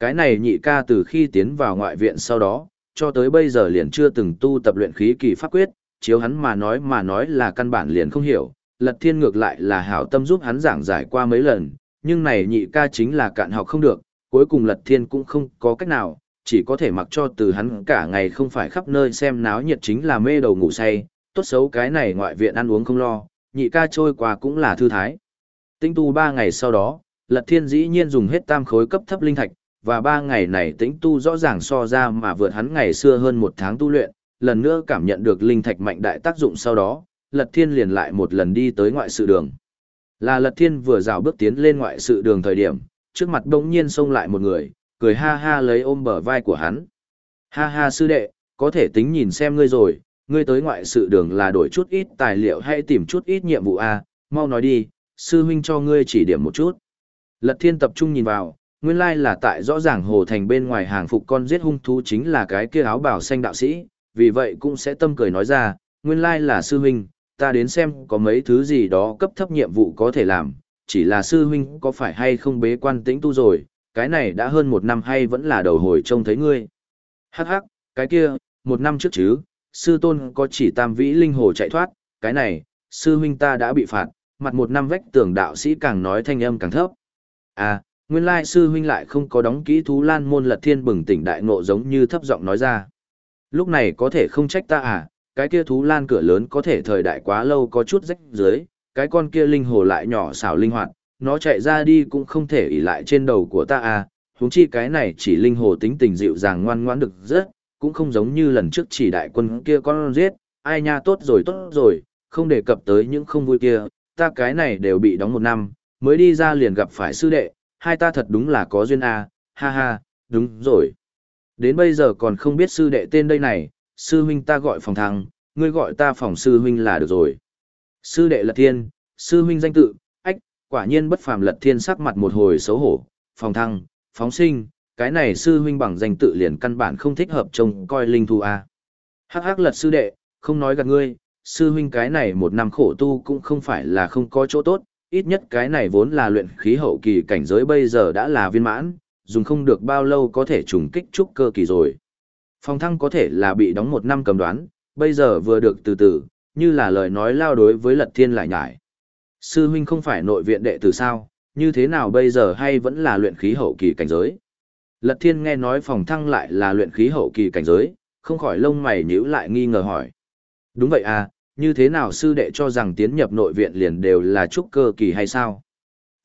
Cái này nhị ca từ khi tiến vào ngoại viện sau đó, cho tới bây giờ liền chưa từng tu tập luyện khí kỳ pháp quyết, chiếu hắn mà nói mà nói là căn bản liền không hiểu, lật thiên ngược lại là hảo tâm giúp hắn giảng giải qua mấy lần, nhưng này nhị ca chính là cạn học không được, cuối cùng lật thiên cũng không có cách nào, chỉ có thể mặc cho từ hắn cả ngày không phải khắp nơi xem náo nhiệt chính là mê đầu ngủ say, tốt xấu cái này ngoại viện ăn uống không lo, nhị ca trôi qua cũng là thư thái. Tinh tu ba ngày sau đó, lật thiên dĩ nhiên dùng hết tam khối cấp thấp linh thạch, và ba ngày này tĩnh tu rõ ràng so ra mà vượt hắn ngày xưa hơn một tháng tu luyện, lần nữa cảm nhận được linh thạch mạnh đại tác dụng sau đó, Lật Thiên liền lại một lần đi tới ngoại sự đường. Là Lật Thiên vừa rào bước tiến lên ngoại sự đường thời điểm, trước mặt bỗng nhiên xông lại một người, cười ha ha lấy ôm bờ vai của hắn. Ha ha sư đệ, có thể tính nhìn xem ngươi rồi, ngươi tới ngoại sự đường là đổi chút ít tài liệu hay tìm chút ít nhiệm vụ a à? mau nói đi, sư huynh cho ngươi chỉ điểm một chút. Lật Thiên tập trung nhìn vào, nguyên lai là tại rõ ràng hồ thành bên ngoài hàng phục con giết hung thú chính là cái kia áo bào xanh đạo sĩ, vì vậy cũng sẽ tâm cười nói ra, nguyên lai là sư huynh, ta đến xem có mấy thứ gì đó cấp thấp nhiệm vụ có thể làm, chỉ là sư huynh có phải hay không bế quan tĩnh tu rồi, cái này đã hơn một năm hay vẫn là đầu hồi trông thấy ngươi. Hắc hắc, cái kia, một năm trước chứ, sư tôn có chỉ tam vĩ linh hồ chạy thoát, cái này, sư huynh ta đã bị phạt, mặt một năm vách tưởng đạo sĩ càng nói thanh âm càng thấp. À, nguyên lai sư huynh lại không có đóng kỹ thú lan môn lật thiên bừng tỉnh đại ngộ giống như thấp giọng nói ra. Lúc này có thể không trách ta à, cái kia thú lan cửa lớn có thể thời đại quá lâu có chút rách dưới, cái con kia linh hồ lại nhỏ xảo linh hoạt, nó chạy ra đi cũng không thể ỉ lại trên đầu của ta à, huống chi cái này chỉ linh hồ tính tình dịu dàng ngoan ngoãn được rất, cũng không giống như lần trước chỉ đại quân kia con giết, ai nha tốt rồi tốt rồi, không đề cập tới những không vui kia, ta cái này đều bị đóng một năm, mới đi ra liền gặp phải sư đệ, hai ta thật đúng là có duyên à, ha ha, đúng rồi. Đến bây giờ còn không biết sư đệ tên đây này, sư huynh ta gọi phòng thăng, ngươi gọi ta phòng sư huynh là được rồi. Sư đệ lật thiên, sư huynh danh tự, ách, quả nhiên bất phàm lật thiên sắc mặt một hồi xấu hổ, phòng thăng, phóng sinh, cái này sư huynh bằng danh tự liền căn bản không thích hợp trông coi linh thu a. Hắc hắc lật sư đệ, không nói gạt ngươi, sư huynh cái này một năm khổ tu cũng không phải là không có chỗ tốt, ít nhất cái này vốn là luyện khí hậu kỳ cảnh giới bây giờ đã là viên mãn, dùng không được bao lâu có thể trùng kích trúc cơ kỳ rồi. Phong thăng có thể là bị đóng một năm cầm đoán, bây giờ vừa được từ từ, như là lời nói lao đối với lật thiên lại nhải. Sư huynh không phải nội viện đệ tử sao, như thế nào bây giờ hay vẫn là luyện khí hậu kỳ cảnh giới? Lật thiên nghe nói phòng thăng lại là luyện khí hậu kỳ cảnh giới, không khỏi lông mày nhíu lại nghi ngờ hỏi. Đúng vậy à, như thế nào sư đệ cho rằng tiến nhập nội viện liền đều là trúc cơ kỳ hay sao?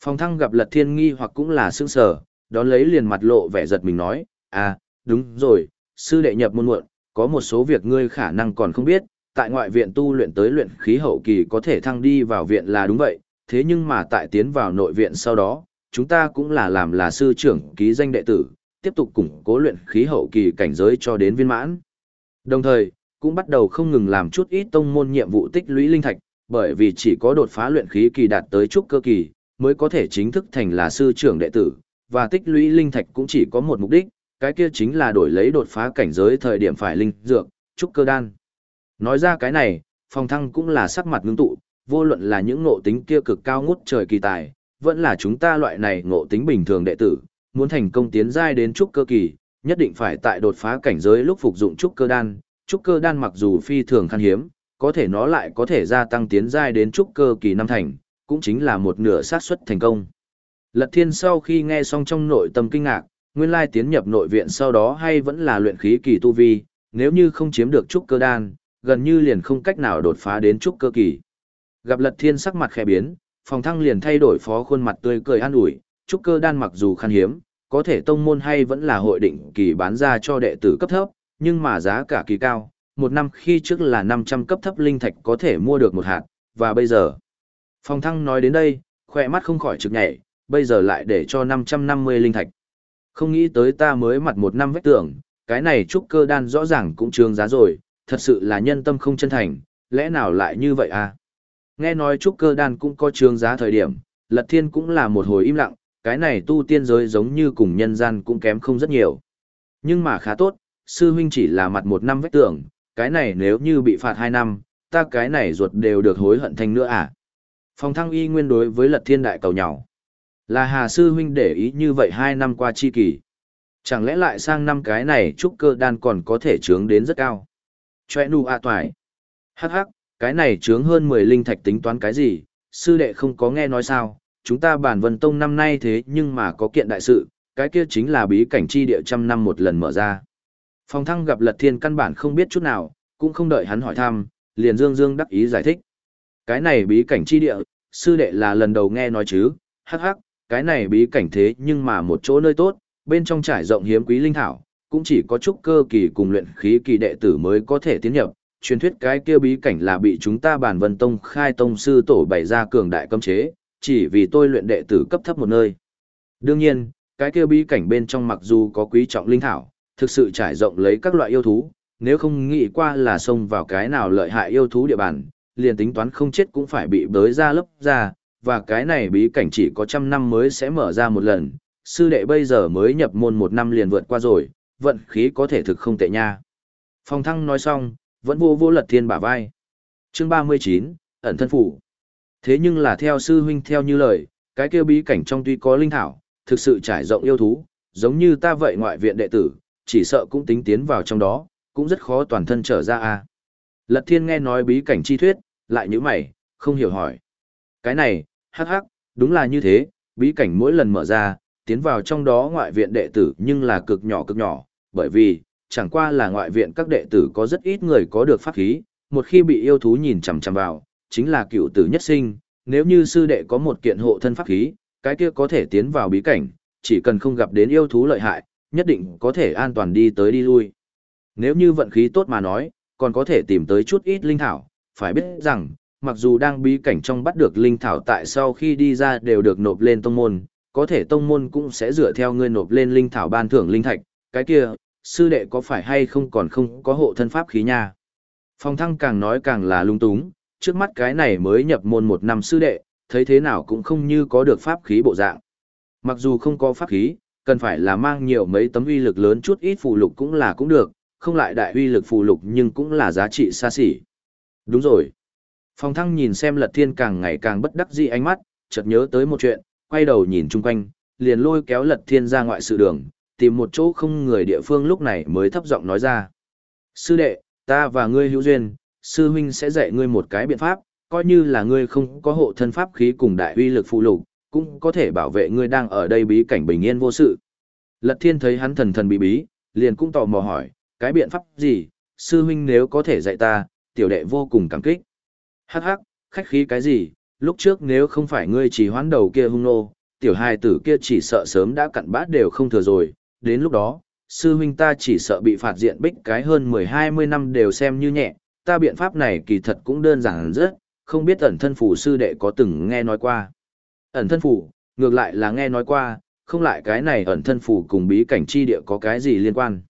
Phong thăng gặp lật thiên nghi hoặc cũng là sương sở, đón lấy liền mặt lộ vẻ giật mình nói, à, đúng rồi, sư đệ nhập môn muộn, có một số việc ngươi khả năng còn không biết, tại ngoại viện tu luyện tới luyện khí hậu kỳ có thể thăng đi vào viện là đúng vậy, thế nhưng mà tại tiến vào nội viện sau đó, chúng ta cũng là làm là sư trưởng ký danh đệ tử, tiếp tục củng cố luyện khí hậu kỳ cảnh giới cho đến viên mãn. Đồng thời, cũng bắt đầu không ngừng làm chút ít tông môn nhiệm vụ tích lũy linh thạch, bởi vì chỉ có đột phá luyện khí kỳ đạt tới trúc cơ kỳ, mới có thể chính thức thành là sư trưởng đệ tử, và tích lũy linh thạch cũng chỉ có một mục đích, cái kia chính là đổi lấy đột phá cảnh giới thời điểm phải linh dược, trúc cơ đan. Nói ra cái này, phong thăng cũng là sắc mặt ngưng tụ, vô luận là những ngộ tính kia cực cao ngút trời kỳ tài, vẫn là chúng ta loại này ngộ tính bình thường đệ tử, muốn thành công tiến giai đến trúc cơ kỳ, nhất định phải tại đột phá cảnh giới lúc phục dụng trúc cơ đan, trúc cơ đan mặc dù phi thường khan hiếm, có thể nó lại có thể gia tăng tiến giai đến trúc cơ kỳ năm thành, cũng chính là một nửa xác suất thành công. Lật Thiên sau khi nghe xong trong nội tâm kinh ngạc, nguyên lai tiến nhập nội viện sau đó hay vẫn là luyện khí kỳ tu vi, nếu như không chiếm được trúc cơ đan, gần như liền không cách nào đột phá đến trúc cơ kỳ. Gặp Lật Thiên sắc mặt khẽ biến, phòng thăng liền thay đổi phó khuôn mặt tươi cười an ủi, trúc cơ đan mặc dù khan hiếm, có thể tông môn hay vẫn là hội định kỳ bán ra cho đệ tử cấp thấp, nhưng mà giá cả kỳ cao, một năm khi trước là 500 cấp thấp linh thạch có thể mua được một hạt, và bây giờ. phong thăng nói đến đây, khỏe mắt không khỏi trực nhảy, bây giờ lại để cho 550 linh thạch. Không nghĩ tới ta mới mặt một năm vết tưởng, cái này trúc cơ đan rõ ràng cũng trương giá rồi, thật sự là nhân tâm không chân thành, lẽ nào lại như vậy à? Nghe nói trúc cơ đan cũng có trương giá thời điểm, lật thiên cũng là một hồi im lặng, cái này tu tiên giới giống như cùng nhân gian cũng kém không rất nhiều. Nhưng mà khá tốt, sư huynh chỉ là mặt một năm vết tưởng, cái này nếu như bị phạt hai năm, ta cái này ruột đều được hối hận thanh nữa à? Phòng thăng y nguyên đối với lật thiên đại cầu nhỏ. Là Hà Sư Huynh để ý như vậy hai năm qua chi kỳ. Chẳng lẽ lại sang năm cái này trúc cơ đan còn có thể trướng đến rất cao. Chòe nụ à toài. Hắc hắc, cái này trướng hơn 10 linh thạch tính toán cái gì, sư đệ không có nghe nói sao, chúng ta bản vân tông năm nay thế nhưng mà có kiện đại sự, cái kia chính là bí cảnh chi địa trăm năm một lần mở ra. Phong thăng gặp lật thiên căn bản không biết chút nào, cũng không đợi hắn hỏi thăm, liền dương dương đắc ý giải thích. Cái này bí cảnh chi địa, sư đệ là lần đầu nghe nói chứ, hắc hắc, cái này bí cảnh thế nhưng mà một chỗ nơi tốt, bên trong trải rộng hiếm quý linh thảo, cũng chỉ có chút cơ kỳ cùng luyện khí kỳ đệ tử mới có thể tiến nhập. Truyền thuyết cái kia bí cảnh là bị chúng ta bản vân tông khai tông sư tổ bày ra cường đại cấm chế, chỉ vì tôi luyện đệ tử cấp thấp một nơi. Đương nhiên, cái kia bí cảnh bên trong mặc dù có quý trọng linh thảo, thực sự trải rộng lấy các loại yêu thú, nếu không nghĩ qua là xông vào cái nào lợi hại yêu thú địa bàn, liền tính toán không chết cũng phải bị bới ra lấp ra, và cái này bí cảnh chỉ có trăm năm mới sẽ mở ra một lần, sư đệ bây giờ mới nhập môn một năm liền vượt qua rồi, vận khí có thể thực không tệ nha. Phong thăng nói xong, vẫn vô vô lật thiên bả vai. Chương 39, ẩn thân phủ. Thế nhưng là theo sư huynh theo như lời, cái kia bí cảnh trong tuy có linh thảo, thực sự trải rộng yêu thú, giống như ta vậy ngoại viện đệ tử, chỉ sợ cũng tính tiến vào trong đó, cũng rất khó toàn thân trở ra a. Lật Thiên nghe nói bí cảnh chi thuyết, lại nhíu mày, không hiểu hỏi. Cái này, hắc hắc, đúng là như thế, bí cảnh mỗi lần mở ra, tiến vào trong đó ngoại viện đệ tử nhưng là cực nhỏ cực nhỏ, bởi vì, chẳng qua là ngoại viện các đệ tử có rất ít người có được pháp khí, một khi bị yêu thú nhìn chằm chằm vào, chính là cựu tử nhất sinh, nếu như sư đệ có một kiện hộ thân pháp khí, cái kia có thể tiến vào bí cảnh, chỉ cần không gặp đến yêu thú lợi hại, nhất định có thể an toàn đi tới đi lui. Nếu như vận khí tốt mà nói, còn có thể tìm tới chút ít linh thảo, phải biết rằng, mặc dù đang bí cảnh trong bắt được linh thảo tại sau khi đi ra đều được nộp lên tông môn, có thể tông môn cũng sẽ dựa theo ngươi nộp lên linh thảo ban thưởng linh thạch, cái kia, sư đệ có phải hay không còn không có hộ thân pháp khí nha. Phong thăng càng nói càng là lung túng, trước mắt cái này mới nhập môn một năm sư đệ, thấy thế nào cũng không như có được pháp khí bộ dạng. Mặc dù không có pháp khí, cần phải là mang nhiều mấy tấm uy lực lớn chút ít phù lục cũng là cũng được, không lại đại uy lực phù lục nhưng cũng là giá trị xa xỉ. Đúng rồi. Phong thăng nhìn xem lật thiên càng ngày càng bất đắc dĩ ánh mắt, chợt nhớ tới một chuyện, quay đầu nhìn chung quanh, liền lôi kéo lật thiên ra ngoại sự đường, tìm một chỗ không người địa phương lúc này mới thấp giọng nói ra. Sư đệ, ta và ngươi hữu duyên, sư huynh sẽ dạy ngươi một cái biện pháp, coi như là ngươi không có hộ thân pháp khí cùng đại uy lực phụ lục, cũng có thể bảo vệ ngươi đang ở đây bí cảnh bình yên vô sự. Lật thiên thấy hắn thần thần bí bí, liền cũng tò mò hỏi, cái biện pháp gì, sư huynh nếu có thể dạy ta, tiểu đệ vô cùng cảm kích. Hắc hắc, khách khí cái gì, lúc trước nếu không phải ngươi chỉ hoán đầu kia hung nô, tiểu hài tử kia chỉ sợ sớm đã cặn bát đều không thừa rồi, đến lúc đó, sư huynh ta chỉ sợ bị phạt diện bích cái hơn 10-20 năm đều xem như nhẹ, ta biện pháp này kỳ thật cũng đơn giản rất, không biết ẩn thân phủ sư đệ có từng nghe nói qua. Ẩn thân phủ, ngược lại là nghe nói qua, không lại cái này ẩn thân phủ cùng bí cảnh chi địa có cái gì liên quan.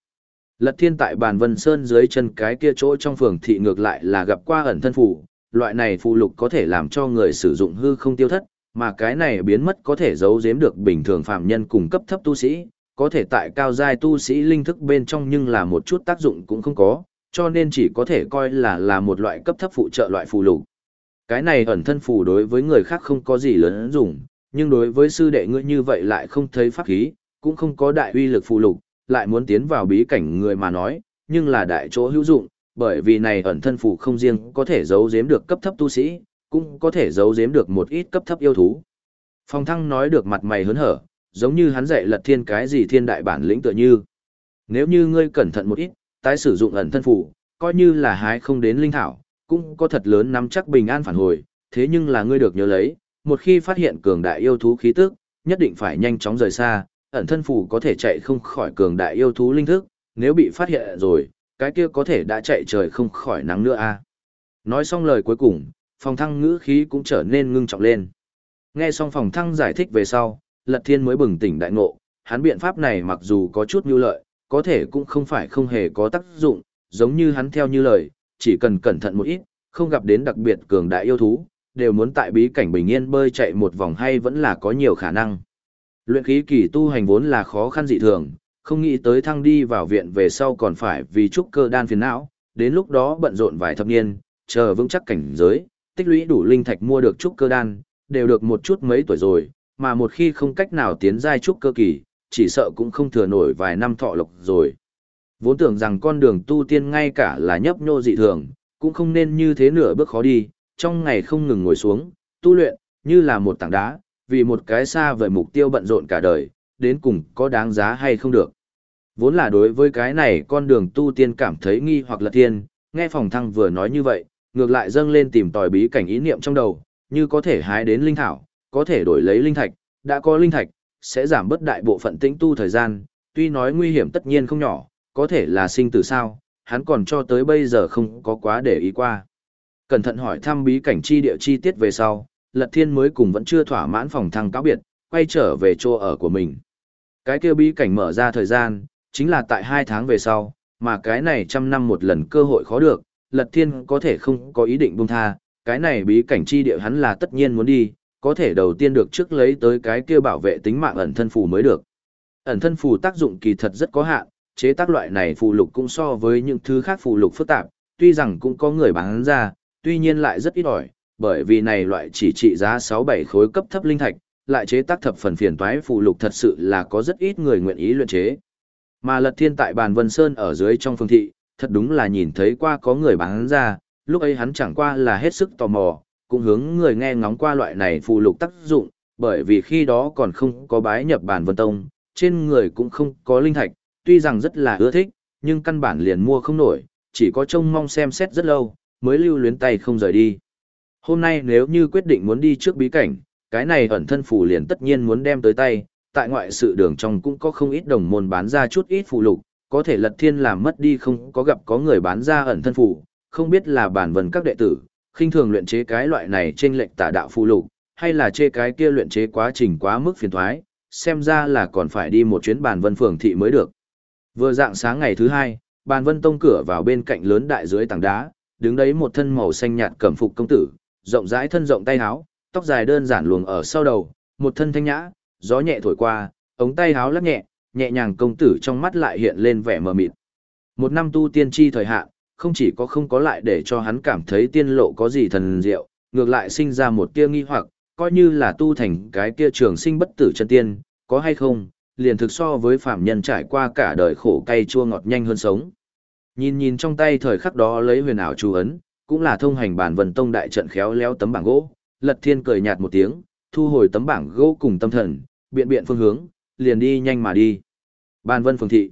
Lật thiên tại bàn vân sơn dưới chân cái kia chỗ trong phường thị ngược lại là gặp qua ẩn thân phủ, loại này phụ lục có thể làm cho người sử dụng hư không tiêu thất, mà cái này biến mất có thể giấu giếm được bình thường phạm nhân cùng cấp thấp tu sĩ, có thể tại cao giai tu sĩ linh thức bên trong nhưng là một chút tác dụng cũng không có, cho nên chỉ có thể coi là là một loại cấp thấp phụ trợ loại phụ lục. Cái này ẩn thân phù đối với người khác không có gì lớn dùng, nhưng đối với sư đệ ngươi như vậy lại không thấy pháp khí, cũng không có đại uy lực phù lục, lại muốn tiến vào bí cảnh người mà nói, nhưng là đại chỗ hữu dụng, bởi vì này ẩn thân phù không riêng có thể giấu giếm được cấp thấp tu sĩ, cũng có thể giấu giếm được một ít cấp thấp yêu thú. Phong thăng nói được mặt mày hớn hở, giống như hắn dạy lật thiên cái gì thiên đại bản lĩnh tựa như. Nếu như ngươi cẩn thận một ít, tái sử dụng ẩn thân phù, coi như là hái không đến linh thảo, cũng có thật lớn nắm chắc bình an phản hồi, thế nhưng là ngươi được nhớ lấy, một khi phát hiện cường đại yêu thú khí tức, nhất định phải nhanh chóng rời xa, ẩn thân phù có thể chạy không khỏi cường đại yêu thú linh thức, nếu bị phát hiện rồi, cái kia có thể đã chạy trời không khỏi nắng nữa a. Nói xong lời cuối cùng, phòng thăng ngữ khí cũng trở nên ngưng trọng lên. Nghe xong phòng thăng giải thích về sau, Lật Thiên mới bừng tỉnh đại ngộ, hắn biện pháp này mặc dù có chút nhu lợi, có thể cũng không phải không hề có tác dụng, giống như hắn theo như lời, chỉ cần cẩn thận một ít, không gặp đến đặc biệt cường đại yêu thú, đều muốn tại bí cảnh bình yên bơi chạy một vòng hay vẫn là có nhiều khả năng. Luyện khí kỳ tu hành vốn là khó khăn dị thường, không nghĩ tới thăng đi vào viện về sau còn phải vì trúc cơ đan phiền não, đến lúc đó bận rộn vài thập niên, chờ vững chắc cảnh giới, tích lũy đủ linh thạch mua được trúc cơ đan, đều được một chút mấy tuổi rồi, mà một khi không cách nào tiến giai trúc cơ kỳ, chỉ sợ cũng không thừa nổi vài năm thọ lộc rồi. Vốn tưởng rằng con đường tu tiên ngay cả là nhấp nhô dị thường, cũng không nên như thế nửa bước khó đi, trong ngày không ngừng ngồi xuống, tu luyện, như là một tảng đá, vì một cái xa vời mục tiêu bận rộn cả đời, đến cùng có đáng giá hay không được. Vốn là đối với cái này con đường tu tiên cảm thấy nghi hoặc là thiên, nghe phòng thăng vừa nói như vậy, ngược lại dâng lên tìm tòi bí cảnh ý niệm trong đầu, như có thể hái đến linh thảo, có thể đổi lấy linh thạch, đã có linh thạch, sẽ giảm bớt đại bộ phận tĩnh tu thời gian, tuy nói nguy hiểm tất nhiên không nhỏ, có thể là sinh tử sao, hắn còn cho tới bây giờ không có quá để ý qua. Cẩn thận hỏi thăm bí cảnh chi địa chi tiết về sau, Lật Thiên mới cùng vẫn chưa thỏa mãn phòng thăng cáo biệt, quay trở về chỗ ở của mình. Cái kia bí cảnh mở ra thời gian, chính là tại hai tháng về sau, mà cái này trăm năm một lần cơ hội khó được, Lật Thiên có thể không có ý định buông tha, cái này bí cảnh chi địa hắn là tất nhiên muốn đi, có thể đầu tiên được trước lấy tới cái kia bảo vệ tính mạng ẩn thân phù mới được. Ẩn thân phù tác dụng kỳ thật rất có hạn, chế tác loại này phụ lục cũng so với những thứ khác phụ lục phức tạp, tuy rằng cũng có người bán ra, tuy nhiên lại rất ít ỏi, bởi vì này loại chỉ trị giá 6-7 khối cấp thấp linh thạch, lại chế tác thập phần phiền toái phụ lục thật sự là có rất ít người nguyện ý luyện chế. Mà Lật Thiên tại bàn Vân Sơn ở dưới trong phương thị, thật đúng là nhìn thấy qua có người bán ra, lúc ấy hắn chẳng qua là hết sức tò mò, cũng hướng người nghe ngóng qua loại này phụ lục tác dụng, bởi vì khi đó còn không có bái nhập bàn Vân Tông, trên người cũng không có linh thạch, tuy rằng rất là ưa thích, nhưng căn bản liền mua không nổi, chỉ có trông mong xem xét rất lâu, mới lưu luyến tay không rời đi. Hôm nay nếu như quyết định muốn đi trước bí cảnh, cái này ẩn thân phù liền tất nhiên muốn đem tới tay, tại ngoại sự đường trong cũng có không ít đồng môn bán ra chút ít phù lục, có thể lật thiên làm mất đi không có gặp có người bán ra ẩn thân phù, không biết là bản vần các đệ tử, khinh thường luyện chế cái loại này trên lệnh tả đạo phù lục, hay là chê cái kia luyện chế quá trình quá mức phiền thoái, xem ra là còn phải đi một chuyến bản vân phường thị mới được. Vừa dạng sáng ngày thứ hai, bàn vân tông cửa vào bên cạnh lớn đại dưới tảng đá, đứng đấy một thân màu xanh nhạt cẩm phục công tử, rộng rãi thân rộng tay áo, tóc dài đơn giản luồng ở sau đầu, một thân thanh nhã, gió nhẹ thổi qua, ống tay áo lắc nhẹ, nhẹ nhàng công tử trong mắt lại hiện lên vẻ mờ mịt. Một năm tu tiên chi thời hạn, không chỉ có không có lại để cho hắn cảm thấy tiên lộ có gì thần diệu, ngược lại sinh ra một tia nghi hoặc, coi như là tu thành cái kia trường sinh bất tử chân tiên, có hay không, liền thực so với phạm nhân trải qua cả đời khổ cay chua ngọt nhanh hơn sống. Nhìn nhìn trong tay thời khắc đó lấy huyền ảo chú ấn, cũng là thông hành bản vần tông đại trận khéo léo tấm bảng gỗ, Lật Thiên cười nhạt một tiếng, thu hồi tấm bảng gỗ cùng tâm thần, biện biện phương hướng, liền đi nhanh mà đi. Bàn Vân phường thị.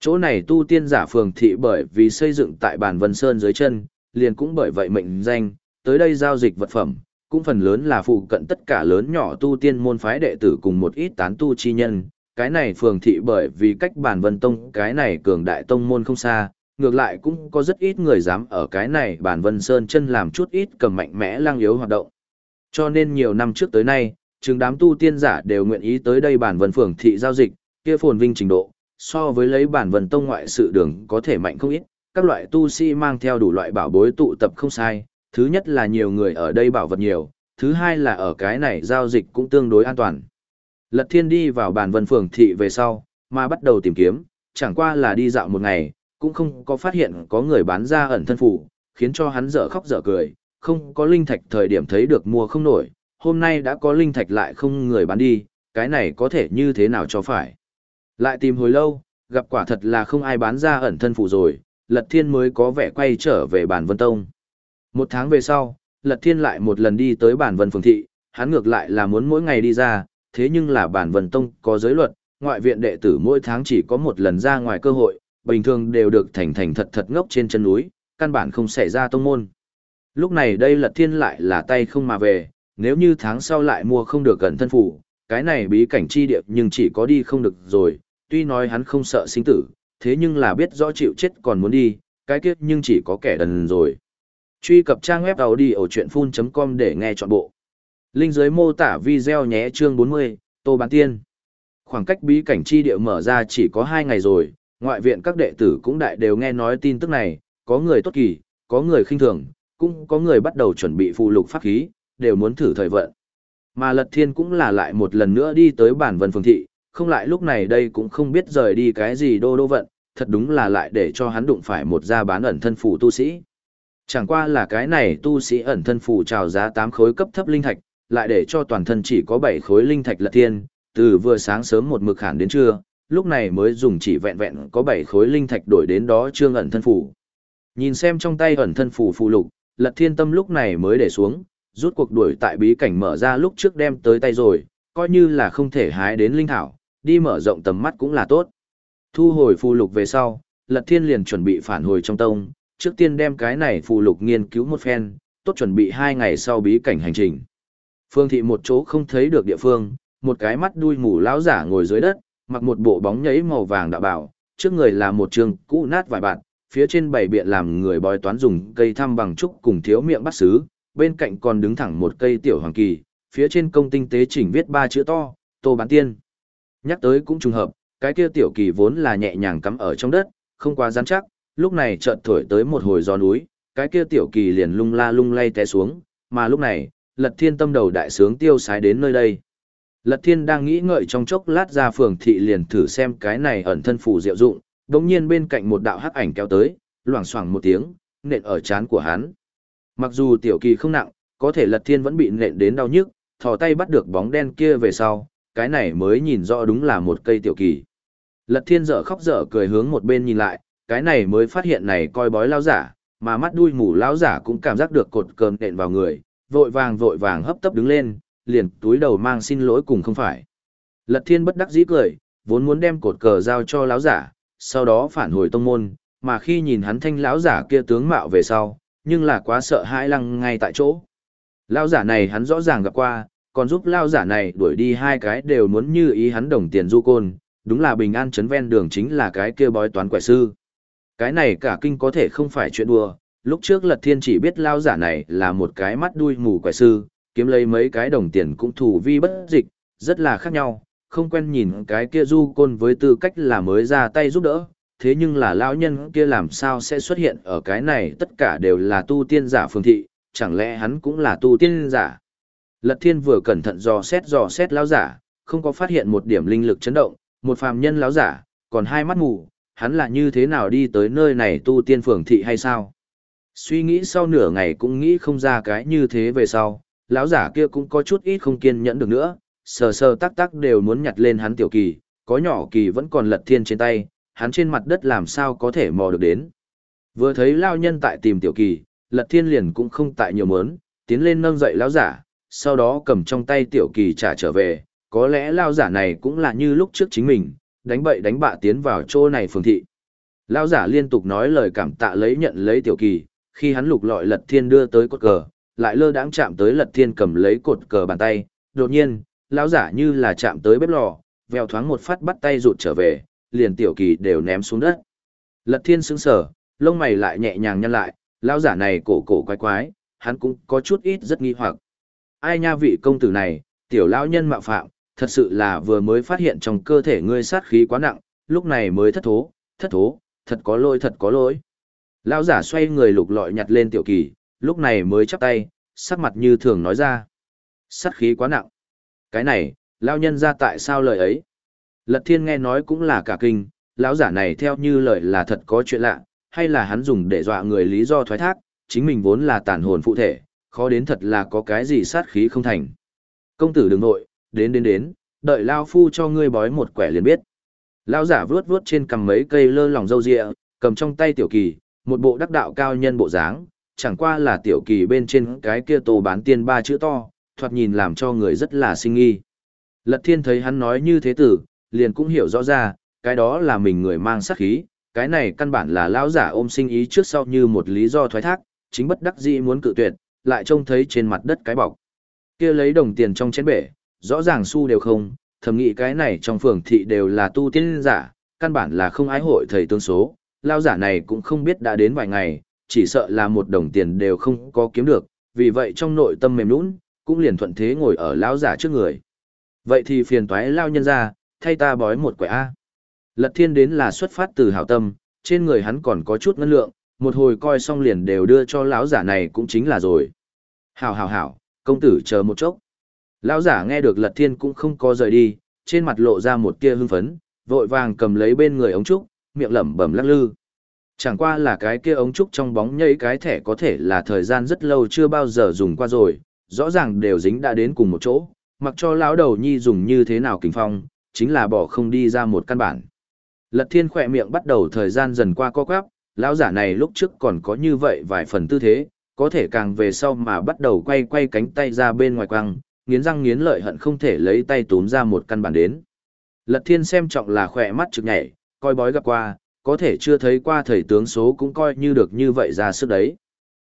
Chỗ này tu tiên giả phường thị bởi vì xây dựng tại Bàn Vân Sơn dưới chân, liền cũng bởi vậy mệnh danh, tới đây giao dịch vật phẩm, cũng phần lớn là phụ cận tất cả lớn nhỏ tu tiên môn phái đệ tử cùng một ít tán tu chi nhân, cái này phường thị bởi vì cách bản vân tông cái này cường đại tông môn không xa, ngược lại cũng có rất ít người dám ở cái này bản vân sơn chân làm chút ít cầm mạnh mẽ lang yếu hoạt động. Cho nên nhiều năm trước tới nay, chứng đám tu tiên giả đều nguyện ý tới đây bản vân phường thị giao dịch, kia phồn vinh trình độ, so với lấy bản vân tông ngoại sự đường có thể mạnh không ít, các loại tu sĩ mang theo đủ loại bảo bối tụ tập không sai, thứ nhất là nhiều người ở đây bảo vật nhiều, thứ hai là ở cái này giao dịch cũng tương đối an toàn. Lật thiên đi vào bàn vân phường thị về sau, mà bắt đầu tìm kiếm, chẳng qua là đi dạo một ngày, cũng không có phát hiện có người bán ra ẩn thân phủ, khiến cho hắn dở khóc dở cười, không có linh thạch thời điểm thấy được mua không nổi, hôm nay đã có linh thạch lại không người bán đi, cái này có thể như thế nào cho phải. Lại tìm hồi lâu, gặp quả thật là không ai bán ra ẩn thân phủ rồi, Lật Thiên mới có vẻ quay trở về bản Vân Tông. Một tháng về sau, Lật Thiên lại một lần đi tới bản Vân Phường Thị, hắn ngược lại là muốn mỗi ngày đi ra, thế nhưng là bản vần tông có giới luật, ngoại viện đệ tử mỗi tháng chỉ có một lần ra ngoài cơ hội, bình thường đều được thành thành thật thật ngốc trên chân núi, căn bản không xảy ra tông môn. Lúc này đây lật thiên lại là tay không mà về, nếu như tháng sau lại mua không được gần thân phủ, cái này bí cảnh chi địa nhưng chỉ có đi không được rồi, tuy nói hắn không sợ sinh tử, thế nhưng là biết rõ chịu chết còn muốn đi, cái kiếp nhưng chỉ có kẻ đần rồi. Truy cập trang web đầu đi ở chuyện full.com để nghe trọn bộ. Linh dưới mô tả video nhé chương 40, Tô Bán Tiên. Khoảng cách bí cảnh chi địa mở ra chỉ có 2 ngày rồi, ngoại viện các đệ tử cũng đại đều nghe nói tin tức này, có người tốt kỳ, có người khinh thường, cũng có người bắt đầu chuẩn bị phụ lục pháp khí, đều muốn thử thời vận. Mà Lật Thiên cũng là lại một lần nữa đi tới bản vân phường thị, không lại lúc này đây cũng không biết rời đi cái gì đô đô vận, thật đúng là lại để cho hắn đụng phải một gia bán ẩn thân phủ tu sĩ. Chẳng qua là cái này tu sĩ ẩn thân phủ trào giá 8 khối cấp thấp linh thạch, lại để cho toàn thân chỉ có 7 khối linh thạch lật thiên, từ vừa sáng sớm một mực hẳn đến trưa, lúc này mới dùng chỉ vẹn vẹn có 7 khối linh thạch đổi đến đó trương ẩn thân phủ. Nhìn xem trong tay ẩn thân phủ phù lục, Lật Thiên Tâm lúc này mới để xuống, rút cuộc đuổi tại bí cảnh mở ra lúc trước đem tới tay rồi, coi như là không thể hái đến linh thảo, đi mở rộng tầm mắt cũng là tốt. Thu hồi phù lục về sau, Lật Thiên liền chuẩn bị phản hồi trong tông, trước tiên đem cái này phù lục nghiên cứu một phen, tốt chuẩn bị hai ngày sau bí cảnh hành trình. Phương thị một chỗ không thấy được địa phương, một cái mắt đuôi mù lão giả ngồi dưới đất, mặc một bộ bóng nhấy màu vàng đạo bảo, trước người là một trường cũ nát vài bạn, phía trên bảy biện làm người bói toán dùng cây thăm bằng trúc cùng thiếu miệng bắt sứ, bên cạnh còn đứng thẳng một cây tiểu hoàng kỳ, phía trên công tinh tế chỉnh viết ba chữ to, Tô Bán Tiên. Nhắc tới cũng trùng hợp, cái kia tiểu kỳ vốn là nhẹ nhàng cắm ở trong đất, không quá rắn chắc, lúc này chợt thổi tới một hồi gió núi, cái kia tiểu kỳ liền lung la lung lay té xuống, mà lúc này, Lật Thiên tâm đầu đại sướng tiêu sái đến nơi đây. Lật Thiên đang nghĩ ngợi trong chốc lát ra phường thị liền thử xem cái này ẩn thân phù diệu dụng, đồng nhiên bên cạnh một đạo hắc ảnh kéo tới, loảng xoảng một tiếng, nện ở chán của hắn. Mặc dù tiểu kỳ không nặng, có thể Lật Thiên vẫn bị nện đến đau nhức, thò tay bắt được bóng đen kia về sau, cái này mới nhìn rõ đúng là một cây tiểu kỳ. Lật Thiên dở khóc dở cười hướng một bên nhìn lại, cái này mới phát hiện này coi bói lao giả, mà mắt đuôi mù lão giả cũng cảm giác được cột cơm nện vào người, vội vàng vội vàng hấp tấp đứng lên, liền túi đầu mang xin lỗi cùng không phải. Lật Thiên bất đắc dĩ cười, vốn muốn đem cột cờ giao cho lão giả, sau đó phản hồi tông môn, mà khi nhìn hắn thanh lão giả kia tướng mạo về sau, nhưng là quá sợ hãi lăng ngay tại chỗ. Lão giả này hắn rõ ràng gặp qua, còn giúp lão giả này đuổi đi hai cái đều muốn như ý hắn đồng tiền du côn, đúng là bình an chấn ven đường chính là cái kia bói toán quẻ sư. Cái này cả kinh có thể không phải chuyện đùa, lúc trước Lật Thiên chỉ biết lão giả này là một cái mắt đuôi mù quẻ sư, kiếm lấy mấy cái đồng tiền cũng thủ vi bất dịch, rất là khác nhau, không quen nhìn cái kia du côn với tư cách là mới ra tay giúp đỡ, thế nhưng là lão nhân kia làm sao sẽ xuất hiện ở cái này tất cả đều là tu tiên giả phương thị, chẳng lẽ hắn cũng là tu tiên giả. Lật thiên vừa cẩn thận dò xét dò xét lão giả, không có phát hiện một điểm linh lực chấn động, một phàm nhân lão giả, còn hai mắt mù, hắn là như thế nào đi tới nơi này tu tiên phường thị hay sao? Suy nghĩ sau nửa ngày cũng nghĩ không ra cái như thế về sau, lão giả kia cũng có chút ít không kiên nhẫn được nữa, sờ sờ tắc tắc đều muốn nhặt lên hắn tiểu kỳ, có nhỏ kỳ vẫn còn lật thiên trên tay, hắn trên mặt đất làm sao có thể mò được đến. Vừa thấy lao nhân tại tìm tiểu kỳ, lật thiên liền cũng không tại nhiều mớn, tiến lên nâng dậy lão giả, sau đó cầm trong tay tiểu kỳ trả trở về, có lẽ lao giả này cũng là như lúc trước chính mình, đánh bậy đánh bạ tiến vào chỗ này phường thị. Lão giả liên tục nói lời cảm tạ lấy nhận lấy tiểu kỳ, khi hắn lục lọi lật thiên đưa tới cột cờ, lại lơ đãng chạm tới lật thiên cầm lấy cột cờ bàn tay, đột nhiên, lão giả như là chạm tới bếp lò, vèo thoáng một phát bắt tay rụt trở về, liền tiểu kỳ đều ném xuống đất. Lật thiên sững sờ, lông mày lại nhẹ nhàng nhăn lại, lão giả này cổ cổ quái quái, hắn cũng có chút ít rất nghi hoặc. Ai nha vị công tử này, tiểu lão nhân mạo phạm, thật sự là vừa mới phát hiện trong cơ thể ngươi sát khí quá nặng, lúc này mới thất thố, thất thố, thật có lỗi thật có lỗi. Lão giả xoay người lục lọi nhặt lên tiểu kỳ, lúc này mới chắp tay, sắc mặt như thường nói ra. Sát khí quá nặng. Cái này, lao nhân ra tại sao lời ấy? Lật thiên nghe nói cũng là cả kinh, lão giả này theo như lời là thật có chuyện lạ, hay là hắn dùng để dọa người lý do thoái thác, chính mình vốn là tàn hồn phụ thể, khó đến thật là có cái gì sát khí không thành. Công tử đừng nội, đến đến đến, đợi lao phu cho ngươi bói một quẻ liền biết. Lão giả vướt vướt trên cầm mấy cây lơ lòng râu ria, cầm trong tay tiểu kỳ, một bộ đắc đạo cao nhân bộ dáng, chẳng qua là tiểu kỳ bên trên cái kia tô bán tiên ba chữ to, thoạt nhìn làm cho người rất là sinh nghi. Lật thiên thấy hắn nói như thế tử, liền cũng hiểu rõ ra, cái đó là mình người mang sát khí, cái này căn bản là lão giả ôm sinh ý trước sau như một lý do thoái thác, chính bất đắc dĩ muốn cự tuyệt, lại trông thấy trên mặt đất cái bọc. Kia lấy đồng tiền trong chén bể, rõ ràng xu đều không, thầm nghĩ cái này trong phường thị đều là tu tiên giả, căn bản là không ái hội thầy tương số, lão giả này cũng không biết đã đến vài ngày, chỉ sợ là một đồng tiền đều không có kiếm được, vì vậy trong nội tâm mềm nũng, cũng liền thuận thế ngồi ở lão giả trước người. Vậy thì phiền toái lao nhân ra, thay ta bói một quẻ A. Lật thiên đến là xuất phát từ hảo tâm, trên người hắn còn có chút ngân lượng, một hồi coi xong liền đều đưa cho lão giả này cũng chính là rồi. Hảo hảo hảo, công tử chờ một chốc. Lão giả nghe được lật thiên cũng không có rời đi, trên mặt lộ ra một tia hưng phấn, vội vàng cầm lấy bên người ống trúc, miệng lẩm bẩm lắc lư. Chẳng qua là cái kia ống trúc trong bóng nhảy cái thẻ có thể là thời gian rất lâu chưa bao giờ dùng qua rồi, rõ ràng đều dính đã đến cùng một chỗ, mặc cho lão đầu nhi dùng như thế nào kinh phong, chính là bỏ không đi ra một căn bản. Lật thiên khỏe miệng bắt đầu thời gian dần qua co quắp, lão giả này lúc trước còn có như vậy vài phần tư thế, có thể càng về sau mà bắt đầu quay quay cánh tay ra bên ngoài quăng, nghiến răng nghiến lợi hận không thể lấy tay túm ra một căn bản đến. Lật thiên xem trọng là khỏe mắt trực nhảy, coi bói gặp qua, có thể chưa thấy qua thầy tướng số cũng coi như được như vậy ra sức đấy.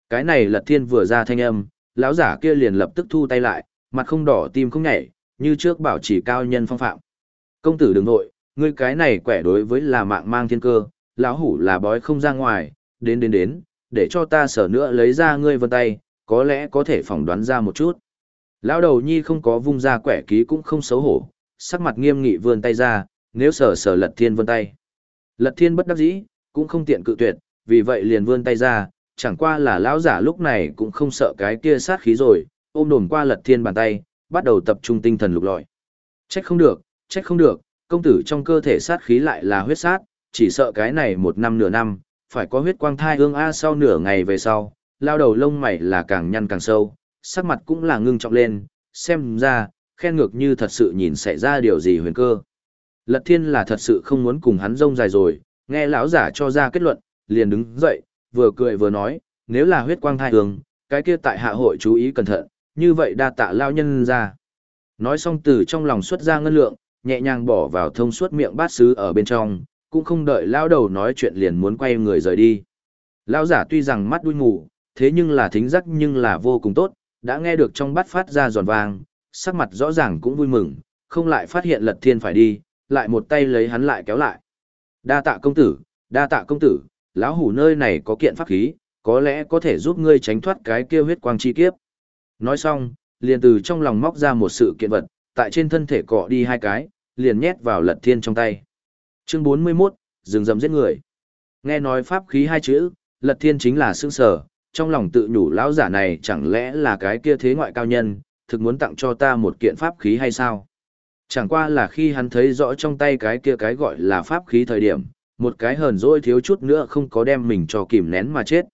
Cái này lật thiên vừa ra thanh âm, lão giả kia liền lập tức thu tay lại, mặt không đỏ tim không nhảy, như trước bảo chỉ cao nhân phong phạm. Công tử đừng nội, ngươi cái này quẻ đối với là mạng mang thiên cơ, lão hủ là bói không ra ngoài, đến đến đến, để cho ta sở nữa lấy ra ngươi vân tay, có lẽ có thể phỏng đoán ra một chút. Lão đầu nhi không có vung ra quẻ ký cũng không xấu hổ, sắc mặt nghiêm nghị vươn tay ra, nếu sở sở lật thiên vân tay. Lật thiên bất đắc dĩ, cũng không tiện cự tuyệt, vì vậy liền vươn tay ra, chẳng qua là lão giả lúc này cũng không sợ cái kia sát khí rồi, ôm đồn qua lật thiên bàn tay, bắt đầu tập trung tinh thần lục lọi. Trách không được, trách không được, công tử trong cơ thể sát khí lại là huyết sát, chỉ sợ cái này một năm nửa năm, phải có huyết quang thai hương A sau nửa ngày về sau, lao đầu lông mày là càng nhăn càng sâu, sắc mặt cũng là ngưng trọng lên, xem ra, khen ngược như thật sự nhìn xảy ra điều gì huyền cơ. Lật thiên là thật sự không muốn cùng hắn rông dài rồi, nghe lão giả cho ra kết luận, liền đứng dậy, vừa cười vừa nói, nếu là huyết quang thai hương, cái kia tại hạ hội chú ý cẩn thận, như vậy đa tạ lao nhân ra. Nói xong từ trong lòng xuất ra ngân lượng, nhẹ nhàng bỏ vào thông suốt miệng bát sứ ở bên trong, cũng không đợi lao đầu nói chuyện liền muốn quay người rời đi. Lao giả tuy rằng mắt đuôi ngủ, thế nhưng là thính giác nhưng là vô cùng tốt, đã nghe được trong bát phát ra giòn vàng, sắc mặt rõ ràng cũng vui mừng, không lại phát hiện lật thiên phải đi, lại một tay lấy hắn lại kéo lại. Đa tạ công tử, đa tạ công tử, lão hủ nơi này có kiện pháp khí, có lẽ có thể giúp ngươi tránh thoát cái kia huyết quang chi kiếp. Nói xong, liền từ trong lòng móc ra một sự kiện vật, tại trên thân thể cọ đi hai cái, liền nhét vào lật thiên trong tay. Chương 41, rừng rầm giết người. Nghe nói pháp khí hai chữ, lật thiên chính là sương sở, trong lòng tự nhủ lão giả này chẳng lẽ là cái kia thế ngoại cao nhân, thực muốn tặng cho ta một kiện pháp khí hay sao? Chẳng qua là khi hắn thấy rõ trong tay cái kia cái gọi là pháp khí thời điểm, một cái hờn dỗi thiếu chút nữa không có đem mình cho kìm nén mà chết.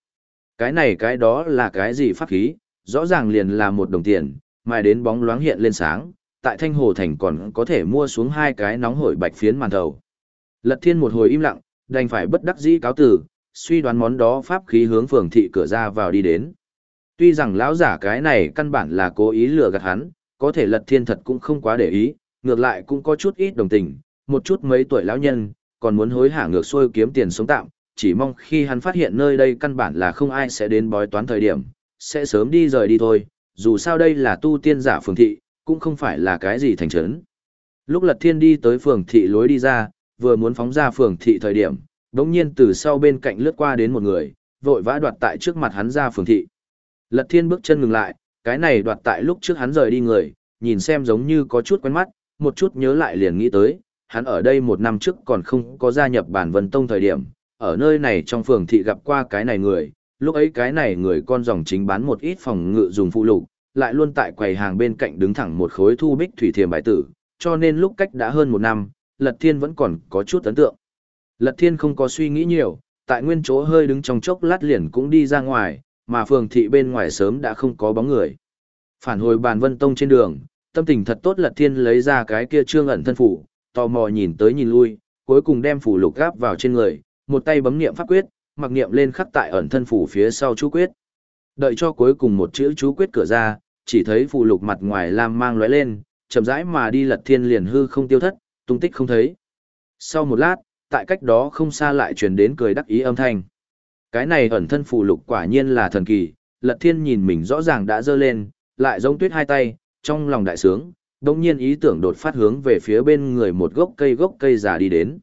Cái này cái đó là cái gì pháp khí, rõ ràng liền là một đồng tiền, mai đến bóng loáng hiện lên sáng, tại Thanh Hồ Thành còn có thể mua xuống hai cái nóng hổi bạch phiến màn thầu. Lật Thiên một hồi im lặng, đành phải bất đắc dĩ cáo từ, suy đoán món đó pháp khí hướng phường thị cửa ra vào đi đến. Tuy rằng lão giả cái này căn bản là cố ý lừa gạt hắn, có thể Lật Thiên thật cũng không quá để ý, ngược lại cũng có chút ít đồng tình, một chút mấy tuổi lão nhân, còn muốn hối hả ngược xuôi kiếm tiền sống tạm, chỉ mong khi hắn phát hiện nơi đây căn bản là không ai sẽ đến bói toán thời điểm, sẽ sớm đi rời đi thôi, dù sao đây là tu tiên giả phường thị, cũng không phải là cái gì thành trấn. Lúc Lật Thiên đi tới phường thị lối đi ra, vừa muốn phóng ra phường thị thời điểm, đống nhiên từ sau bên cạnh lướt qua đến một người, vội vã đoạt tại trước mặt hắn ra phường thị. Lật Thiên bước chân ngừng lại, cái này đoạt tại lúc trước hắn rời đi người, nhìn xem giống như có chút quen mắt, một chút nhớ lại liền nghĩ tới, hắn ở đây một năm trước còn không có gia nhập bản vân tông thời điểm, ở nơi này trong phường thị gặp qua cái này người, lúc ấy cái này người con dòng chính bán một ít phòng ngự dùng phụ lục, lại luôn tại quầy hàng bên cạnh đứng thẳng một khối thu bích thủy thiềm bài tử, cho nên lúc cách đã hơn một năm, Lật Thiên vẫn còn có chút ấn tượng. Lật Thiên không có suy nghĩ nhiều, tại nguyên chỗ hơi đứng trong chốc lát liền cũng đi ra ngoài, mà phường thị bên ngoài sớm đã không có bóng người. Phản hồi bàn vân tông trên đường, tâm tình thật tốt Lật Thiên lấy ra cái kia trương ẩn thân phủ, tò mò nhìn tới nhìn lui, cuối cùng đem phủ lục gáp vào trên người, một tay bấm niệm pháp quyết, mặc niệm lên khắc tại ẩn thân phủ phía sau chú quyết. Đợi cho cuối cùng một chữ chú quyết cửa ra, chỉ thấy phù lục mặt ngoài lam mang lóe lên, chậm rãi mà đi lật thiên liền hư không tiêu thất, tung tích không thấy. Sau một lát, tại cách đó không xa lại truyền đến cười đắc ý âm thanh. Cái này ẩn thân phù lục quả nhiên là thần kỳ, lật thiên nhìn mình rõ ràng đã dơ lên, lại giống tuyết hai tay, trong lòng đại sướng, đồng nhiên ý tưởng đột phát hướng về phía bên người một gốc cây gốc cây già đi đến.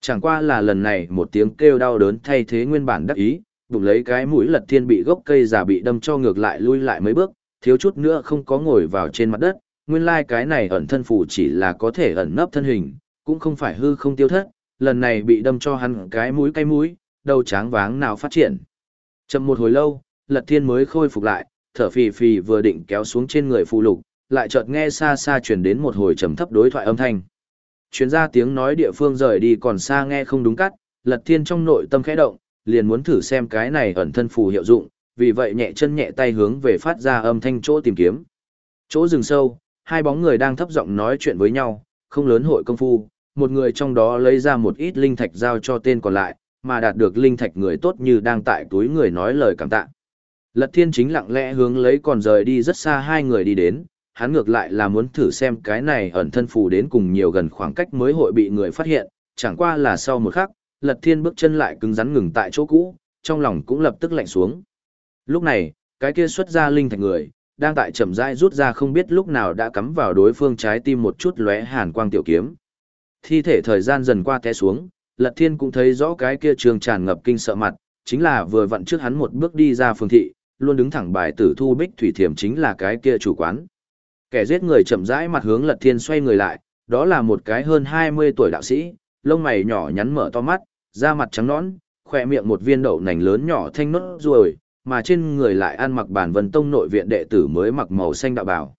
Chẳng qua là lần này một tiếng kêu đau đớn thay thế nguyên bản đắc ý, đụng lấy cái mũi lật thiên bị gốc cây già bị đâm cho ngược lại lui lại mấy bước, thiếu chút nữa không có ngồi vào trên mặt đất, nguyên lai cái này ẩn thân phù chỉ là có thể ẩn nấp thân hình, cũng không phải hư không tiêu thất, lần này bị đâm cho hắn cái mũi cái mũi, đầu tráng váng nào phát triển. Chậm một hồi lâu, lật thiên mới khôi phục lại, thở phì phì vừa định kéo xuống trên người phù lục, lại chợt nghe xa xa truyền đến một hồi trầm thấp đối thoại âm thanh. Chuyến ra tiếng nói địa phương rời đi còn xa nghe không đúng cắt, lật thiên trong nội tâm khẽ động, liền muốn thử xem cái này ẩn thân phù hiệu dụng, vì vậy nhẹ chân nhẹ tay hướng về phát ra âm thanh chỗ tìm kiếm. Chỗ rừng sâu, hai bóng người đang thấp giọng nói chuyện với nhau, không lớn hội công phu, một người trong đó lấy ra một ít linh thạch giao cho tên còn lại, mà đạt được linh thạch người tốt như đang tại túi người nói lời cảm tạ. Lật Thiên chính lặng lẽ hướng lấy còn rời đi rất xa hai người đi đến, hắn ngược lại là muốn thử xem cái này ẩn thân phù đến cùng nhiều gần khoảng cách mới hội bị người phát hiện, chẳng qua là sau một khắc, Lật Thiên bước chân lại cứng rắn ngừng tại chỗ cũ, trong lòng cũng lập tức lạnh xuống. Lúc này, cái kia xuất ra linh thạch người, đang tại chậm rãi rút ra không biết lúc nào đã cắm vào đối phương trái tim một chút lóe hàn quang tiểu kiếm. Thi thể thời gian dần qua té xuống, Lật Thiên cũng thấy rõ cái kia trường tràn ngập kinh sợ mặt, chính là vừa vặn trước hắn một bước đi ra phương thị, luôn đứng thẳng bài tử thu bích thủy thiểm chính là cái kia chủ quán. Kẻ giết người chậm rãi mặt hướng Lật Thiên xoay người lại, đó là một cái hơn 20 tuổi đạo sĩ, lông mày nhỏ nhắn mở to mắt, da mặt trắng nõn, khỏe miệng một viên đậu nành lớn nhỏ thanh nốt ruồi, mà trên người lại ăn mặc bản vân tông nội viện đệ tử mới mặc màu xanh đạo bào.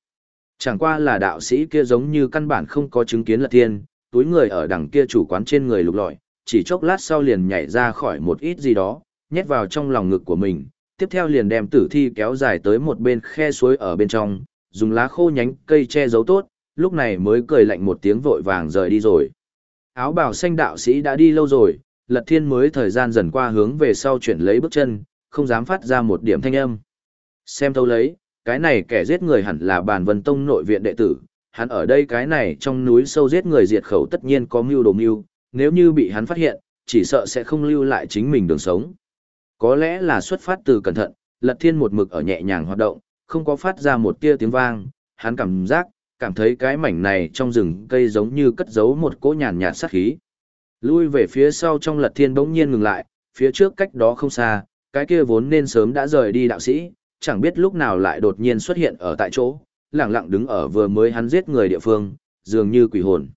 Chẳng qua là đạo sĩ kia giống như căn bản không có chứng kiến Lật Thiên, túi người ở đằng kia chủ quán trên người lục lọi, chỉ chốc lát sau liền nhảy ra khỏi một ít gì đó, nhét vào trong lòng ngực của mình, tiếp theo liền đem tử thi kéo dài tới một bên khe suối ở bên trong, dùng lá khô nhánh cây che giấu tốt, lúc này mới cười lạnh một tiếng vội vàng rời đi rồi. Áo bào xanh đạo sĩ đã đi lâu rồi, Lật Thiên mới thời gian dần qua hướng về sau chuyển lấy bước chân, không dám phát ra một điểm thanh âm. Xem thâu lấy, cái này kẻ giết người hẳn là bàn vân tông nội viện đệ tử, hắn ở đây cái này trong núi sâu giết người diệt khẩu tất nhiên có mưu đồ mưu, nếu như bị hắn phát hiện, chỉ sợ sẽ không lưu lại chính mình đường sống. Có lẽ là xuất phát từ cẩn thận, Lật Thiên một mực ở nhẹ nhàng hoạt động, không có phát ra một tia tiếng vang, hắn cảm giác, cảm thấy cái mảnh này trong rừng cây giống như cất giấu một cỗ nhàn nhạt sát khí. Lui về phía sau trong Lật Thiên bỗng nhiên ngừng lại, phía trước cách đó không xa, cái kia vốn nên sớm đã rời đi đạo sĩ, chẳng biết lúc nào lại đột nhiên xuất hiện ở tại chỗ, lặng lặng đứng ở vừa mới hắn giết người địa phương, dường như quỷ hồn.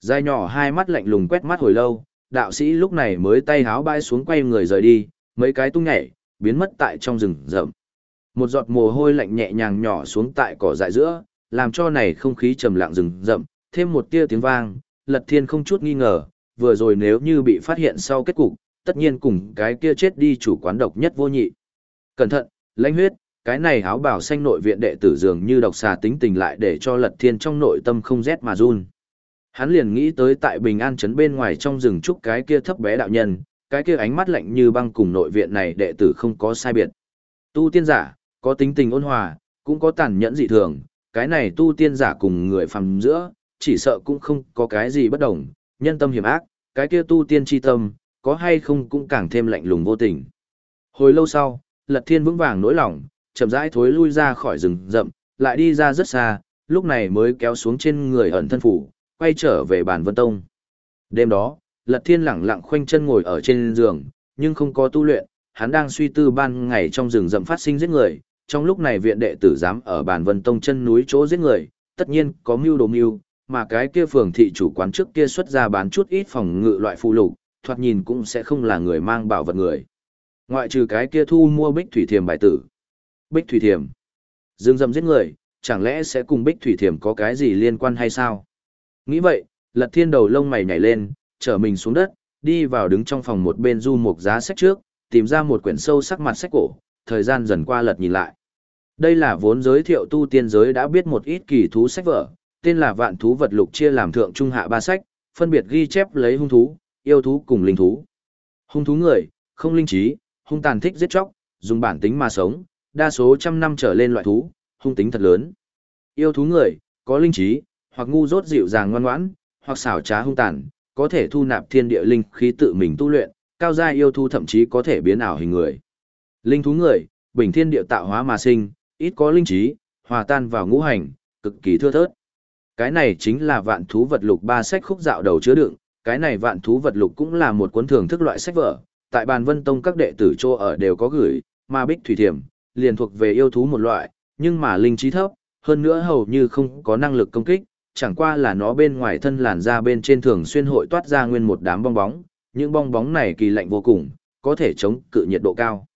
Dài nhỏ hai mắt lạnh lùng quét mắt hồi lâu, đạo sĩ lúc này mới tay háo bay xuống quay người rời đi, mấy cái tung nhảy, biến mất tại trong rừng rậm. Một giọt mồ hôi lạnh nhẹ nhàng nhỏ xuống tại cỏ dại giữa, làm cho này không khí trầm lặng rừng rậm, thêm một tia tiếng vang, Lật Thiên không chút nghi ngờ, vừa rồi nếu như bị phát hiện sau kết cục, tất nhiên cùng cái kia chết đi chủ quán độc nhất vô nhị. Cẩn thận, lãnh huyết, cái này áo bảo xanh nội viện đệ tử dường như độc xà tính tình lại để cho Lật Thiên trong nội tâm không rét mà run. Hắn liền nghĩ tới tại Bình An trấn bên ngoài trong rừng trúc cái kia thấp bé đạo nhân, cái kia ánh mắt lạnh như băng cùng nội viện này đệ tử không có sai biệt. Tu tiên giả, có tính tình ôn hòa, cũng có tàn nhẫn dị thường, cái này tu tiên giả cùng người phàm giữa, chỉ sợ cũng không có cái gì bất đồng, nhân tâm hiểm ác, cái kia tu tiên chi tâm, có hay không cũng càng thêm lạnh lùng vô tình. Hồi lâu sau, Lật Thiên vững vàng nỗi lòng, chậm rãi thối lui ra khỏi rừng rậm, lại đi ra rất xa, lúc này mới kéo xuống trên người ẩn thân phủ, quay trở về bản vân tông. Đêm đó, Lật Thiên lẳng lặng khoanh chân ngồi ở trên giường, nhưng không có tu luyện, hắn đang suy tư ban ngày trong rừng rậm phát sinh giết người, trong lúc này viện đệ tử dám ở bản vân tông chân núi chỗ giết người, tất nhiên có mưu đồ mưu, mà cái kia phường thị chủ quán trước kia xuất ra bán chút ít phòng ngự loại phụ lục, thoạt nhìn cũng sẽ không là người mang bảo vật người. Ngoại trừ cái kia thu mua bích thủy thiềm bài tử. Bích thủy thiềm. Dương dâm giết người, chẳng lẽ sẽ cùng bích thủy thiềm có cái gì liên quan hay sao? Nghĩ vậy, lật thiên đầu lông mày nhảy lên, trở mình xuống đất, đi vào đứng trong phòng một bên du mục giá sách trước, tìm ra một quyển sâu sắc mặt sách cổ, thời gian dần qua lật nhìn lại. Đây là vốn giới thiệu tu tiên giới đã biết một ít kỳ thú sách vở, tên là Vạn thú vật lục chia làm thượng trung hạ ba sách, phân biệt ghi chép lấy hung thú, yêu thú cùng linh thú. Hung thú người, không linh trí, hung tàn thích giết chóc, dùng bản tính mà sống, đa số trăm năm trở lên loại thú, hung tính thật lớn. Yêu thú người, có linh trí, hoặc ngu dốt dịu dàng ngoan ngoãn, hoặc xảo trá hung tàn, có thể thu nạp thiên địa linh khí tự mình tu luyện, cao gia yêu thú thậm chí có thể biến ảo hình người. Linh thú người, bình thiên địa tạo hóa mà sinh, ít có linh trí, hòa tan vào ngũ hành, cực kỳ thưa thớt. Cái này chính là vạn thú vật lục ba sách khúc dạo đầu chứa đựng, cái này vạn thú vật lục cũng là một cuốn thường thức loại sách vở, tại bàn vân tông các đệ tử chô ở đều có gửi, mà bích thủy thiểm, liền thuộc về yêu thú một loại, nhưng mà linh trí thấp, hơn nữa hầu như không có năng lực công kích, chẳng qua là nó bên ngoài thân làn da bên trên thường xuyên hội toát ra nguyên một đám bong bóng, những bong bóng này kỳ lạnh vô cùng, có thể chống cự nhiệt độ cao.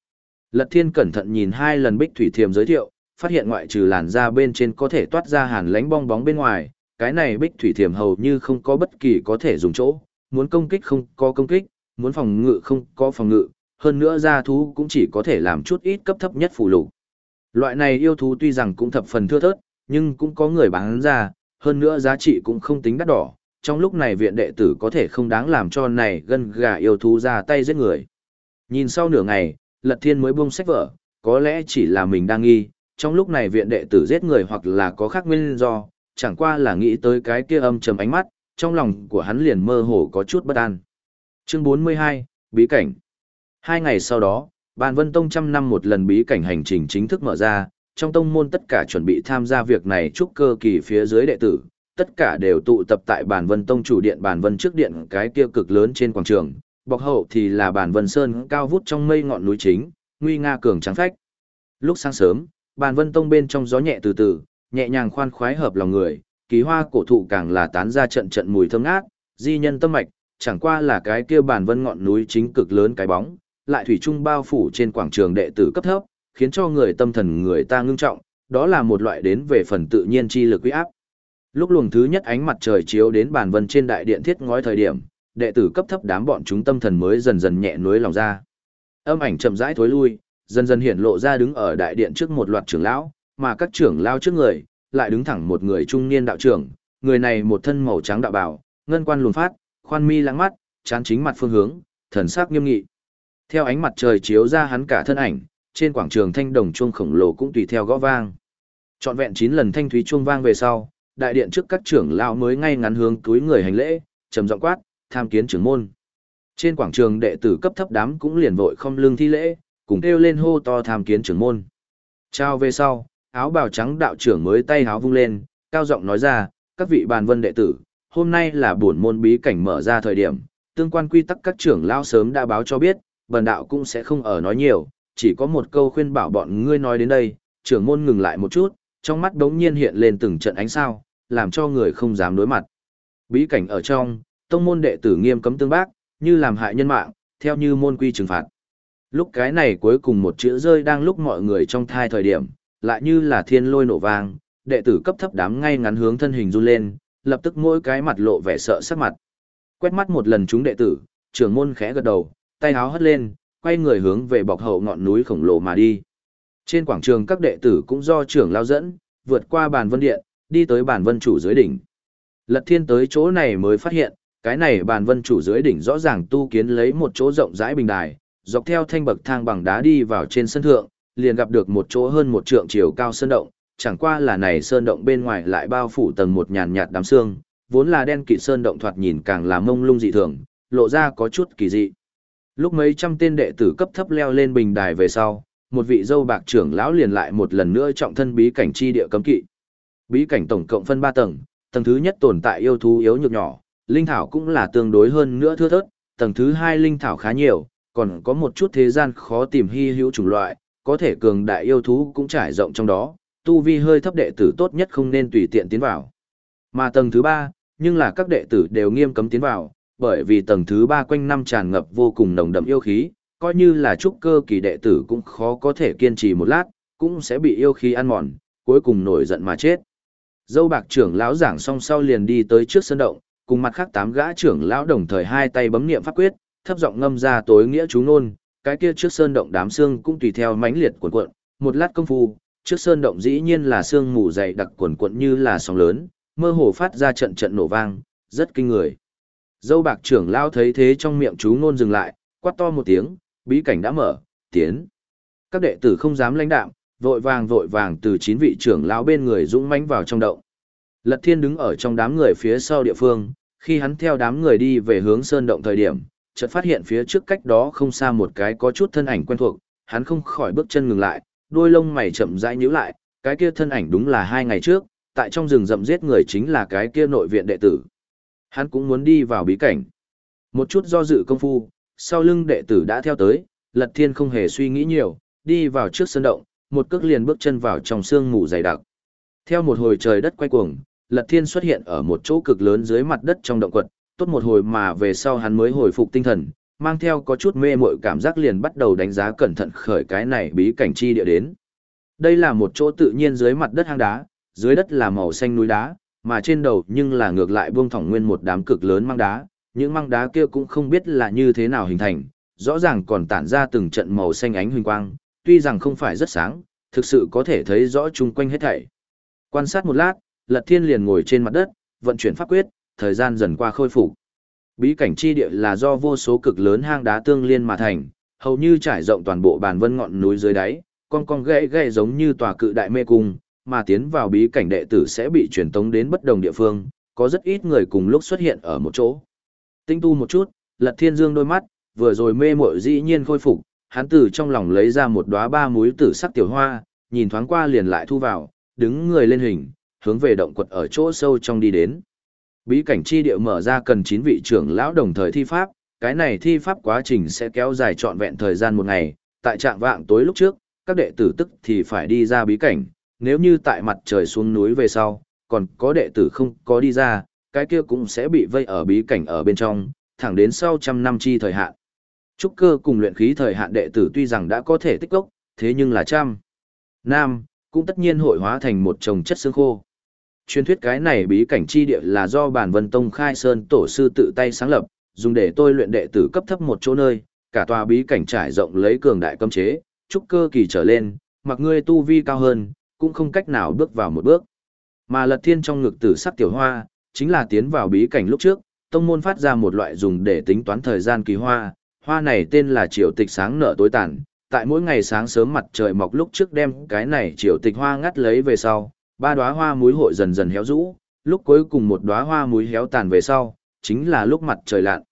Lật Thiên cẩn thận nhìn hai lần Bích Thủy Thiềm giới thiệu, phát hiện ngoại trừ làn da bên trên có thể toát ra hàn lánh bong bóng bên ngoài, cái này Bích Thủy Thiềm hầu như không có bất kỳ có thể dùng chỗ, muốn công kích không có công kích, muốn phòng ngự không có phòng ngự, hơn nữa gia thú cũng chỉ có thể làm chút ít cấp thấp nhất phù lục. Loại này yêu thú tuy rằng cũng thập phần thưa thớt, nhưng cũng có người bán ra, hơn nữa giá trị cũng không tính đắt đỏ, trong lúc này viện đệ tử có thể không đáng làm cho này gân gà yêu thú ra tay giết người. Nhìn sau nửa ngày, Lật Thiên mới buông sách vở, có lẽ chỉ là mình đang nghi, trong lúc này viện đệ tử giết người hoặc là có khác nguyên do, chẳng qua là nghĩ tới cái kia âm trầm ánh mắt, trong lòng của hắn liền mơ hồ có chút bất an. Chương 42, Bí cảnh Hai ngày sau đó, Bàn Vân Tông trăm năm một lần bí cảnh hành trình chính thức mở ra, trong tông môn tất cả chuẩn bị tham gia việc này chúc cơ kỳ phía dưới đệ tử, tất cả đều tụ tập tại Bàn Vân Tông chủ điện Bàn Vân trước điện cái kia cực lớn trên quảng trường, bọc hậu thì là bản Vân Sơn cao vút trong mây ngọn núi chính, nguy nga cường trắng phách. Lúc sáng sớm, bản Vân Tông bên trong gió nhẹ từ từ, nhẹ nhàng khoan khoái hợp lòng người, kỳ hoa cổ thụ càng là tán ra trận trận mùi thơm ngát, di nhân tâm mạch, chẳng qua là cái kia bản Vân ngọn núi chính cực lớn cái bóng, lại thủy chung bao phủ trên quảng trường đệ tử cấp thấp, khiến cho người tâm thần người ta ngưng trọng, đó là một loại đến về phần tự nhiên chi lực uy áp. Lúc luồng thứ nhất ánh mặt trời chiếu đến bản vân trên đại điện thiết ngói thời điểm, đệ tử cấp thấp đám bọn chúng tâm thần mới dần dần nhẹ nuối lòng ra. Âm ảnh chậm rãi thối lui, dần dần hiện lộ ra đứng ở đại điện trước một loạt trưởng lão, mà các trưởng lão trước người, lại đứng thẳng một người trung niên đạo trưởng, người này một thân màu trắng đạo bào, ngân quan luồn phát, khoan mi lãng mắt, chán chính mặt phương hướng, thần sắc nghiêm nghị. Theo ánh mặt trời chiếu ra hắn cả thân ảnh, trên quảng trường thanh đồng chuông khổng lồ cũng tùy theo gõ vang. Trọn vẹn 9 lần thanh thúy chuông vang về sau, đại điện trước các trưởng lão mới ngay ngắn hướng túi người hành lễ, trầm giọng quát, tham kiến trưởng môn. Trên quảng trường đệ tử cấp thấp đám cũng liền vội không lưng thi lễ, cùng kêu lên hô to tham kiến trưởng môn. Chào về sau, áo bào trắng đạo trưởng mới tay áo vung lên, cao giọng nói ra, các vị bàn vân đệ tử, hôm nay là buồn môn bí cảnh mở ra thời điểm, tương quan quy tắc các trưởng lao sớm đã báo cho biết, bần đạo cũng sẽ không ở nói nhiều, chỉ có một câu khuyên bảo bọn ngươi nói đến đây, trưởng môn ngừng lại một chút, trong mắt đống nhiên hiện lên từng trận ánh sao, làm cho người không dám đối mặt. Bí cảnh ở trong, tông môn đệ tử nghiêm cấm tương bác, như làm hại nhân mạng, theo như môn quy trừng phạt. Lúc cái này cuối cùng một chữ rơi đang lúc mọi người trong thai thời điểm, lại như là thiên lôi nổ vang, đệ tử cấp thấp đám ngay ngắn hướng thân hình run lên, lập tức mỗi cái mặt lộ vẻ sợ sắc mặt. Quét mắt một lần chúng đệ tử, trưởng môn khẽ gật đầu, tay áo hất lên, quay người hướng về bọc hậu ngọn núi khổng lồ mà đi. Trên quảng trường các đệ tử cũng do trưởng lao dẫn, vượt qua bàn vân điện, đi tới bàn vân chủ dưới đỉnh. Lật thiên tới chỗ này mới phát hiện, cái này bàn vân chủ dưới đỉnh rõ ràng tu kiến lấy một chỗ rộng rãi bình đài, dọc theo thanh bậc thang bằng đá đi vào trên sân thượng, liền gặp được một chỗ hơn một trượng chiều cao sơn động, chẳng qua là này sơn động bên ngoài lại bao phủ tầng một nhàn nhạt đám xương, vốn là đen kịt sơn động thoạt nhìn càng là mông lung dị thường, lộ ra có chút kỳ dị. Lúc mấy trăm tên đệ tử cấp thấp leo lên bình đài về sau, một vị dâu bạc trưởng lão liền lại một lần nữa trọng thân bí cảnh chi địa cấm kỵ. Bí cảnh tổng cộng phân ba tầng, tầng thứ nhất tồn tại yêu thú yếu nhược nhỏ, linh thảo cũng là tương đối hơn nữa thưa thớt, tầng thứ hai linh thảo khá nhiều, còn có một chút thế gian khó tìm hy hữu chủng loại, có thể cường đại yêu thú cũng trải rộng trong đó, tu vi hơi thấp đệ tử tốt nhất không nên tùy tiện tiến vào. Mà tầng thứ ba, nhưng là các đệ tử đều nghiêm cấm tiến vào, bởi vì tầng thứ ba quanh năm tràn ngập vô cùng nồng đậm yêu khí, coi như là trúc cơ kỳ đệ tử cũng khó có thể kiên trì một lát, cũng sẽ bị yêu khí ăn mòn, cuối cùng nổi giận mà chết. Dâu bạc trưởng lão giảng xong sau liền đi tới trước sân động, cùng mặt khác tám gã trưởng lão đồng thời hai tay bấm niệm pháp quyết, thấp giọng ngâm ra tối nghĩa chú nôn, cái kia trước sơn động đám xương cũng tùy theo mãnh liệt cuộn cuộn, một lát công phu, trước sơn động dĩ nhiên là xương mù dày đặc cuộn cuộn như là sóng lớn, mơ hồ phát ra trận trận nổ vang, rất kinh người. Dâu bạc trưởng lão thấy thế trong miệng chú ngôn dừng lại, quát to một tiếng, bí cảnh đã mở, tiến. Các đệ tử không dám lãnh đạm, vội vàng vội vàng từ chín vị trưởng lão bên người dũng mãnh vào trong động. Lật Thiên đứng ở trong đám người phía sau địa phương, khi hắn theo đám người đi về hướng sơn động thời điểm, chợt phát hiện phía trước cách đó không xa một cái có chút thân ảnh quen thuộc, hắn không khỏi bước chân ngừng lại, đôi lông mày chậm rãi nhíu lại, cái kia thân ảnh đúng là hai ngày trước, tại trong rừng rậm giết người chính là cái kia nội viện đệ tử. Hắn cũng muốn đi vào bí cảnh. Một chút do dự công phu, sau lưng đệ tử đã theo tới, Lật Thiên không hề suy nghĩ nhiều, đi vào trước sân động, một cước liền bước chân vào trong sương mù dày đặc. Theo một hồi trời đất quay cuồng, Lật Thiên xuất hiện ở một chỗ cực lớn dưới mặt đất trong động quật, tốt một hồi mà về sau hắn mới hồi phục tinh thần, mang theo có chút mê mội cảm giác liền bắt đầu đánh giá cẩn thận khởi cái này bí cảnh chi địa đến. Đây là một chỗ tự nhiên dưới mặt đất hang đá, dưới đất là màu xanh núi đá, mà trên đầu nhưng là ngược lại buông thỏng nguyên một đám cực lớn mang đá, những mang đá kia cũng không biết là như thế nào hình thành, rõ ràng còn tản ra từng trận màu xanh ánh huỳnh quang, tuy rằng không phải rất sáng, thực sự có thể thấy rõ chung quanh hết thảy. Quan sát một lát, Lật Thiên liền ngồi trên mặt đất, vận chuyển pháp quyết, thời gian dần qua khôi phục. Bí cảnh chi địa là do vô số cực lớn hang đá tương liên mà thành, hầu như trải rộng toàn bộ bàn vân ngọn núi dưới đáy, con con gãy gãy giống như tòa cự đại mê cung, mà tiến vào bí cảnh đệ tử sẽ bị truyền tống đến bất đồng địa phương, có rất ít người cùng lúc xuất hiện ở một chỗ. Tinh tu một chút, Lật Thiên Dương đôi mắt, vừa rồi mê muội dĩ nhiên khôi phục, hắn từ trong lòng lấy ra một đóa ba múi tử sắc tiểu hoa, nhìn thoáng qua liền lại thu vào, đứng người lên hình, hướng về động quật ở chỗ sâu trong đi đến. Bí cảnh chi địa mở ra cần 9 vị trưởng lão đồng thời thi pháp, cái này thi pháp quá trình sẽ kéo dài trọn vẹn thời gian một ngày, tại trạng vạng tối lúc trước, các đệ tử tức thì phải đi ra bí cảnh, nếu như tại mặt trời xuống núi về sau, còn có đệ tử không có đi ra, cái kia cũng sẽ bị vây ở bí cảnh ở bên trong, thẳng đến sau trăm năm chi thời hạn. Trúc cơ cùng luyện khí thời hạn đệ tử tuy rằng đã có thể tích cốc, thế nhưng là trăm. Nam, cũng tất nhiên hội hóa thành một chồng chất xương khô. Truyền thuyết cái này bí cảnh chi địa là do bản vân tông khai sơn tổ sư tự tay sáng lập, dùng để tôi luyện đệ tử cấp thấp một chỗ nơi, cả tòa bí cảnh trải rộng lấy cường đại cấm chế, trúc cơ kỳ trở lên, mặc ngươi tu vi cao hơn, cũng không cách nào bước vào một bước. Mà lật thiên trong ngực tử sắc tiểu hoa, chính là tiến vào bí cảnh lúc trước, tông môn phát ra một loại dùng để tính toán thời gian kỳ hoa, hoa này tên là triều tịch sáng nở tối tàn, tại mỗi ngày sáng sớm mặt trời mọc lúc trước đem cái này triều tịch hoa ngắt lấy về sau, ba đóa hoa muối hội dần dần héo rũ, lúc cuối cùng một đóa hoa muối héo tàn về sau, chính là lúc mặt trời lặn.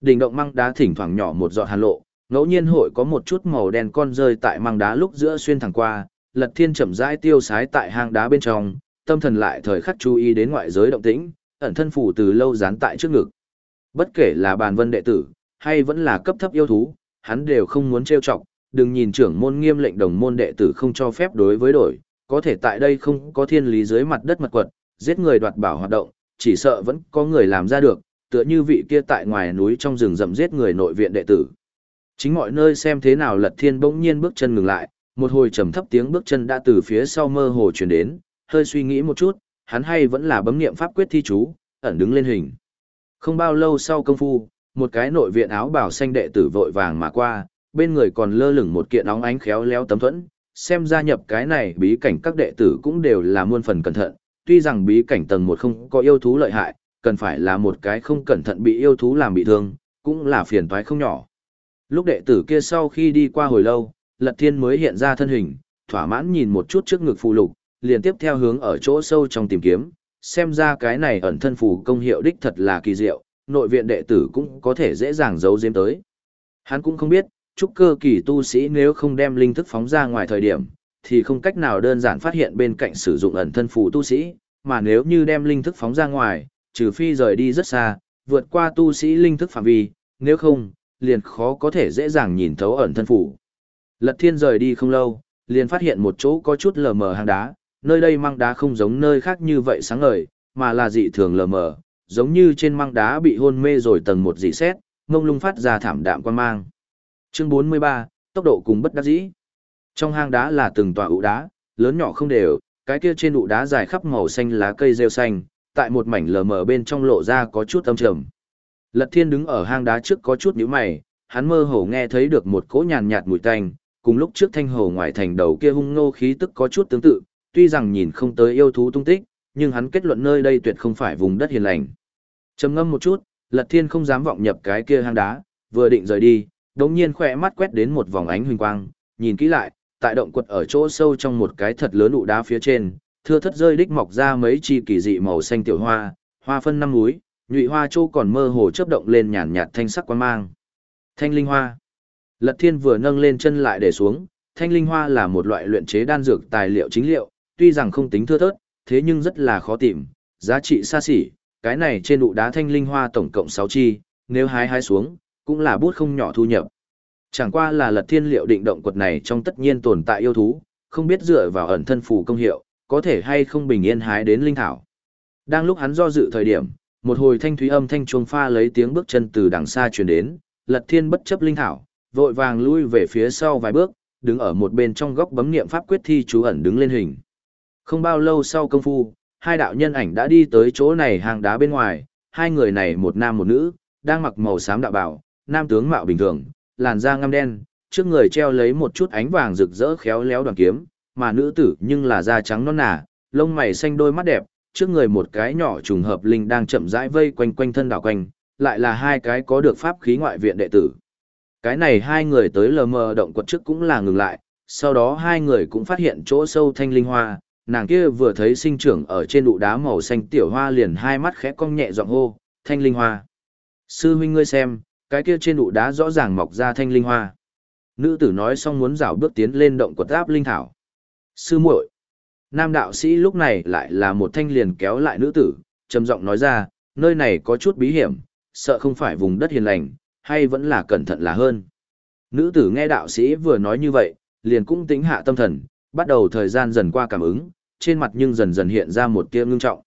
Đỉnh động măng đá thỉnh thoảng nhỏ một giọt hàn lộ, ngẫu nhiên hội có một chút màu đen con rơi tại măng đá lúc giữa xuyên thẳng qua, Lật Thiên chậm rãi tiêu sái tại hang đá bên trong, tâm thần lại thời khắc chú ý đến ngoại giới động tĩnh, ẩn thân phủ từ lâu dán tại trước ngực. Bất kể là bàn vân đệ tử, hay vẫn là cấp thấp yêu thú, hắn đều không muốn trêu chọc, đừng nhìn trưởng môn nghiêm lệnh đồng môn đệ tử không cho phép đối với đổi, có thể tại đây không có thiên lý dưới mặt đất mật quật, giết người đoạt bảo hoạt động, chỉ sợ vẫn có người làm ra được, tựa như vị kia tại ngoài núi trong rừng rậm giết người nội viện đệ tử. Chính mọi nơi xem thế nào Lật Thiên bỗng nhiên bước chân ngừng lại, một hồi trầm thấp tiếng bước chân đã từ phía sau mơ hồ truyền đến, hơi suy nghĩ một chút, hắn hay vẫn là bấm niệm pháp quyết thi chú, ẩn đứng lên hình. Không bao lâu sau công phu, một cái nội viện áo bảo xanh đệ tử vội vàng mà qua, bên người còn lơ lửng một kiện óng ánh khéo léo tấm thuẫn, xem ra nhập cái này bí cảnh các đệ tử cũng đều là muôn phần cẩn thận, tuy rằng bí cảnh tầng một không có yêu thú lợi hại, cần phải là một cái không cẩn thận bị yêu thú làm bị thương, cũng là phiền toái không nhỏ. Lúc đệ tử kia sau khi đi qua hồi lâu, Lật Thiên mới hiện ra thân hình, thỏa mãn nhìn một chút trước ngực phù lục, liền tiếp theo hướng ở chỗ sâu trong tìm kiếm, xem ra cái này ẩn thân phù công hiệu đích thật là kỳ diệu, nội viện đệ tử cũng có thể dễ dàng giấu giếm tới. Hắn cũng không biết, trúc cơ kỳ tu sĩ nếu không đem linh thức phóng ra ngoài thời điểm, thì không cách nào đơn giản phát hiện bên cạnh sử dụng ẩn thân phù tu sĩ, mà nếu như đem linh thức phóng ra ngoài, trừ phi rời đi rất xa, vượt qua tu sĩ linh thức phạm vi, nếu không, liền khó có thể dễ dàng nhìn thấu ẩn thân phù. Lật thiên rời đi không lâu, liền phát hiện một chỗ có chút lờ mờ hang đá, nơi đây măng đá không giống nơi khác như vậy sáng ngời, mà là dị thường lờ mờ, giống như trên măng đá bị hôn mê rồi tầng một dị xét, ngông lung phát ra thảm đạm quan mang. Chương 43, tốc độ cùng bất đắc dĩ. Trong hang đá là từng tòa ụ đá, lớn nhỏ không đều, cái kia trên ụ đá dài khắp màu xanh lá cây rêu xanh, tại một mảnh lờ mờ bên trong lộ ra có chút âm trầm. Lật Thiên đứng ở hang đá trước có chút nhíu mày, hắn mơ hồ nghe thấy được một cỗ nhàn nhạt mùi tanh, cùng lúc trước thanh hồ ngoài thành đầu kia hung nô khí tức có chút tương tự, tuy rằng nhìn không tới yêu thú tung tích, nhưng hắn kết luận nơi đây tuyệt không phải vùng đất hiền lành. Trầm ngâm một chút, Lật Thiên không dám vọng nhập cái kia hang đá, vừa định rời đi, đống nhiên khỏe mắt quét đến một vòng ánh huỳnh quang, nhìn kỹ lại, tại động quật ở chỗ sâu trong một cái thật lớn ụ đá phía trên, thưa thất rơi đích mọc ra mấy chi kỳ dị màu xanh tiểu hoa, hoa phân năm núi, nhụy hoa châu còn mơ hồ chớp động lên nhàn nhạt thanh sắc quang mang. Thanh linh hoa. Lật Thiên vừa nâng lên chân lại để xuống, thanh linh hoa là một loại luyện chế đan dược tài liệu chính liệu, tuy rằng không tính thưa thớt, thế nhưng rất là khó tìm, giá trị xa xỉ, cái này trên đụ đá thanh linh hoa tổng cộng 6 chi, nếu hái hái xuống, cũng là bút không nhỏ thu nhập. Chẳng qua là lật thiên liệu định động quật này trong tất nhiên tồn tại yêu thú, không biết dựa vào ẩn thân phù công hiệu, có thể hay không bình yên hái đến linh thảo. Đang lúc hắn do dự thời điểm, một hồi thanh thúy âm thanh chuông pha lấy tiếng bước chân từ đằng xa truyền đến, lật thiên bất chấp linh thảo, vội vàng lui về phía sau vài bước, đứng ở một bên trong góc bấm niệm pháp quyết thi chú ẩn đứng lên hình. Không bao lâu sau công phu, hai đạo nhân ảnh đã đi tới chỗ này hàng đá bên ngoài, hai người này một nam một nữ, đang mặc màu xám đạo bảo, nam tướng mạo bình thường, làn da ngăm đen, trước người treo lấy một chút ánh vàng rực rỡ khéo léo đoàn kiếm, mà nữ tử nhưng là da trắng non nà, lông mày xanh đôi mắt đẹp, trước người một cái nhỏ trùng hợp linh đang chậm rãi vây quanh quanh thân đảo quanh, lại là hai cái có được pháp khí ngoại viện đệ tử. Cái này hai người tới lờ mờ động quật trước cũng là ngừng lại, sau đó hai người cũng phát hiện chỗ sâu thanh linh hoa, nàng kia vừa thấy sinh trưởng ở trên đụ đá màu xanh tiểu hoa liền hai mắt khẽ cong nhẹ giọng hô, thanh linh hoa. Sư huynh ngươi xem, cái kia trên đụ đá rõ ràng mọc ra thanh linh hoa. Nữ tử nói xong muốn rảo bước tiến lên động quật áp linh thảo. Sư muội. Nam đạo sĩ lúc này lại là một thanh liền kéo lại nữ tử, trầm giọng nói ra, nơi này có chút bí hiểm, sợ không phải vùng đất hiền lành, hay vẫn là cẩn thận là hơn. Nữ tử nghe đạo sĩ vừa nói như vậy, liền cũng tính hạ tâm thần, bắt đầu thời gian dần qua cảm ứng, trên mặt nhưng dần dần hiện ra một tia ngưng trọng.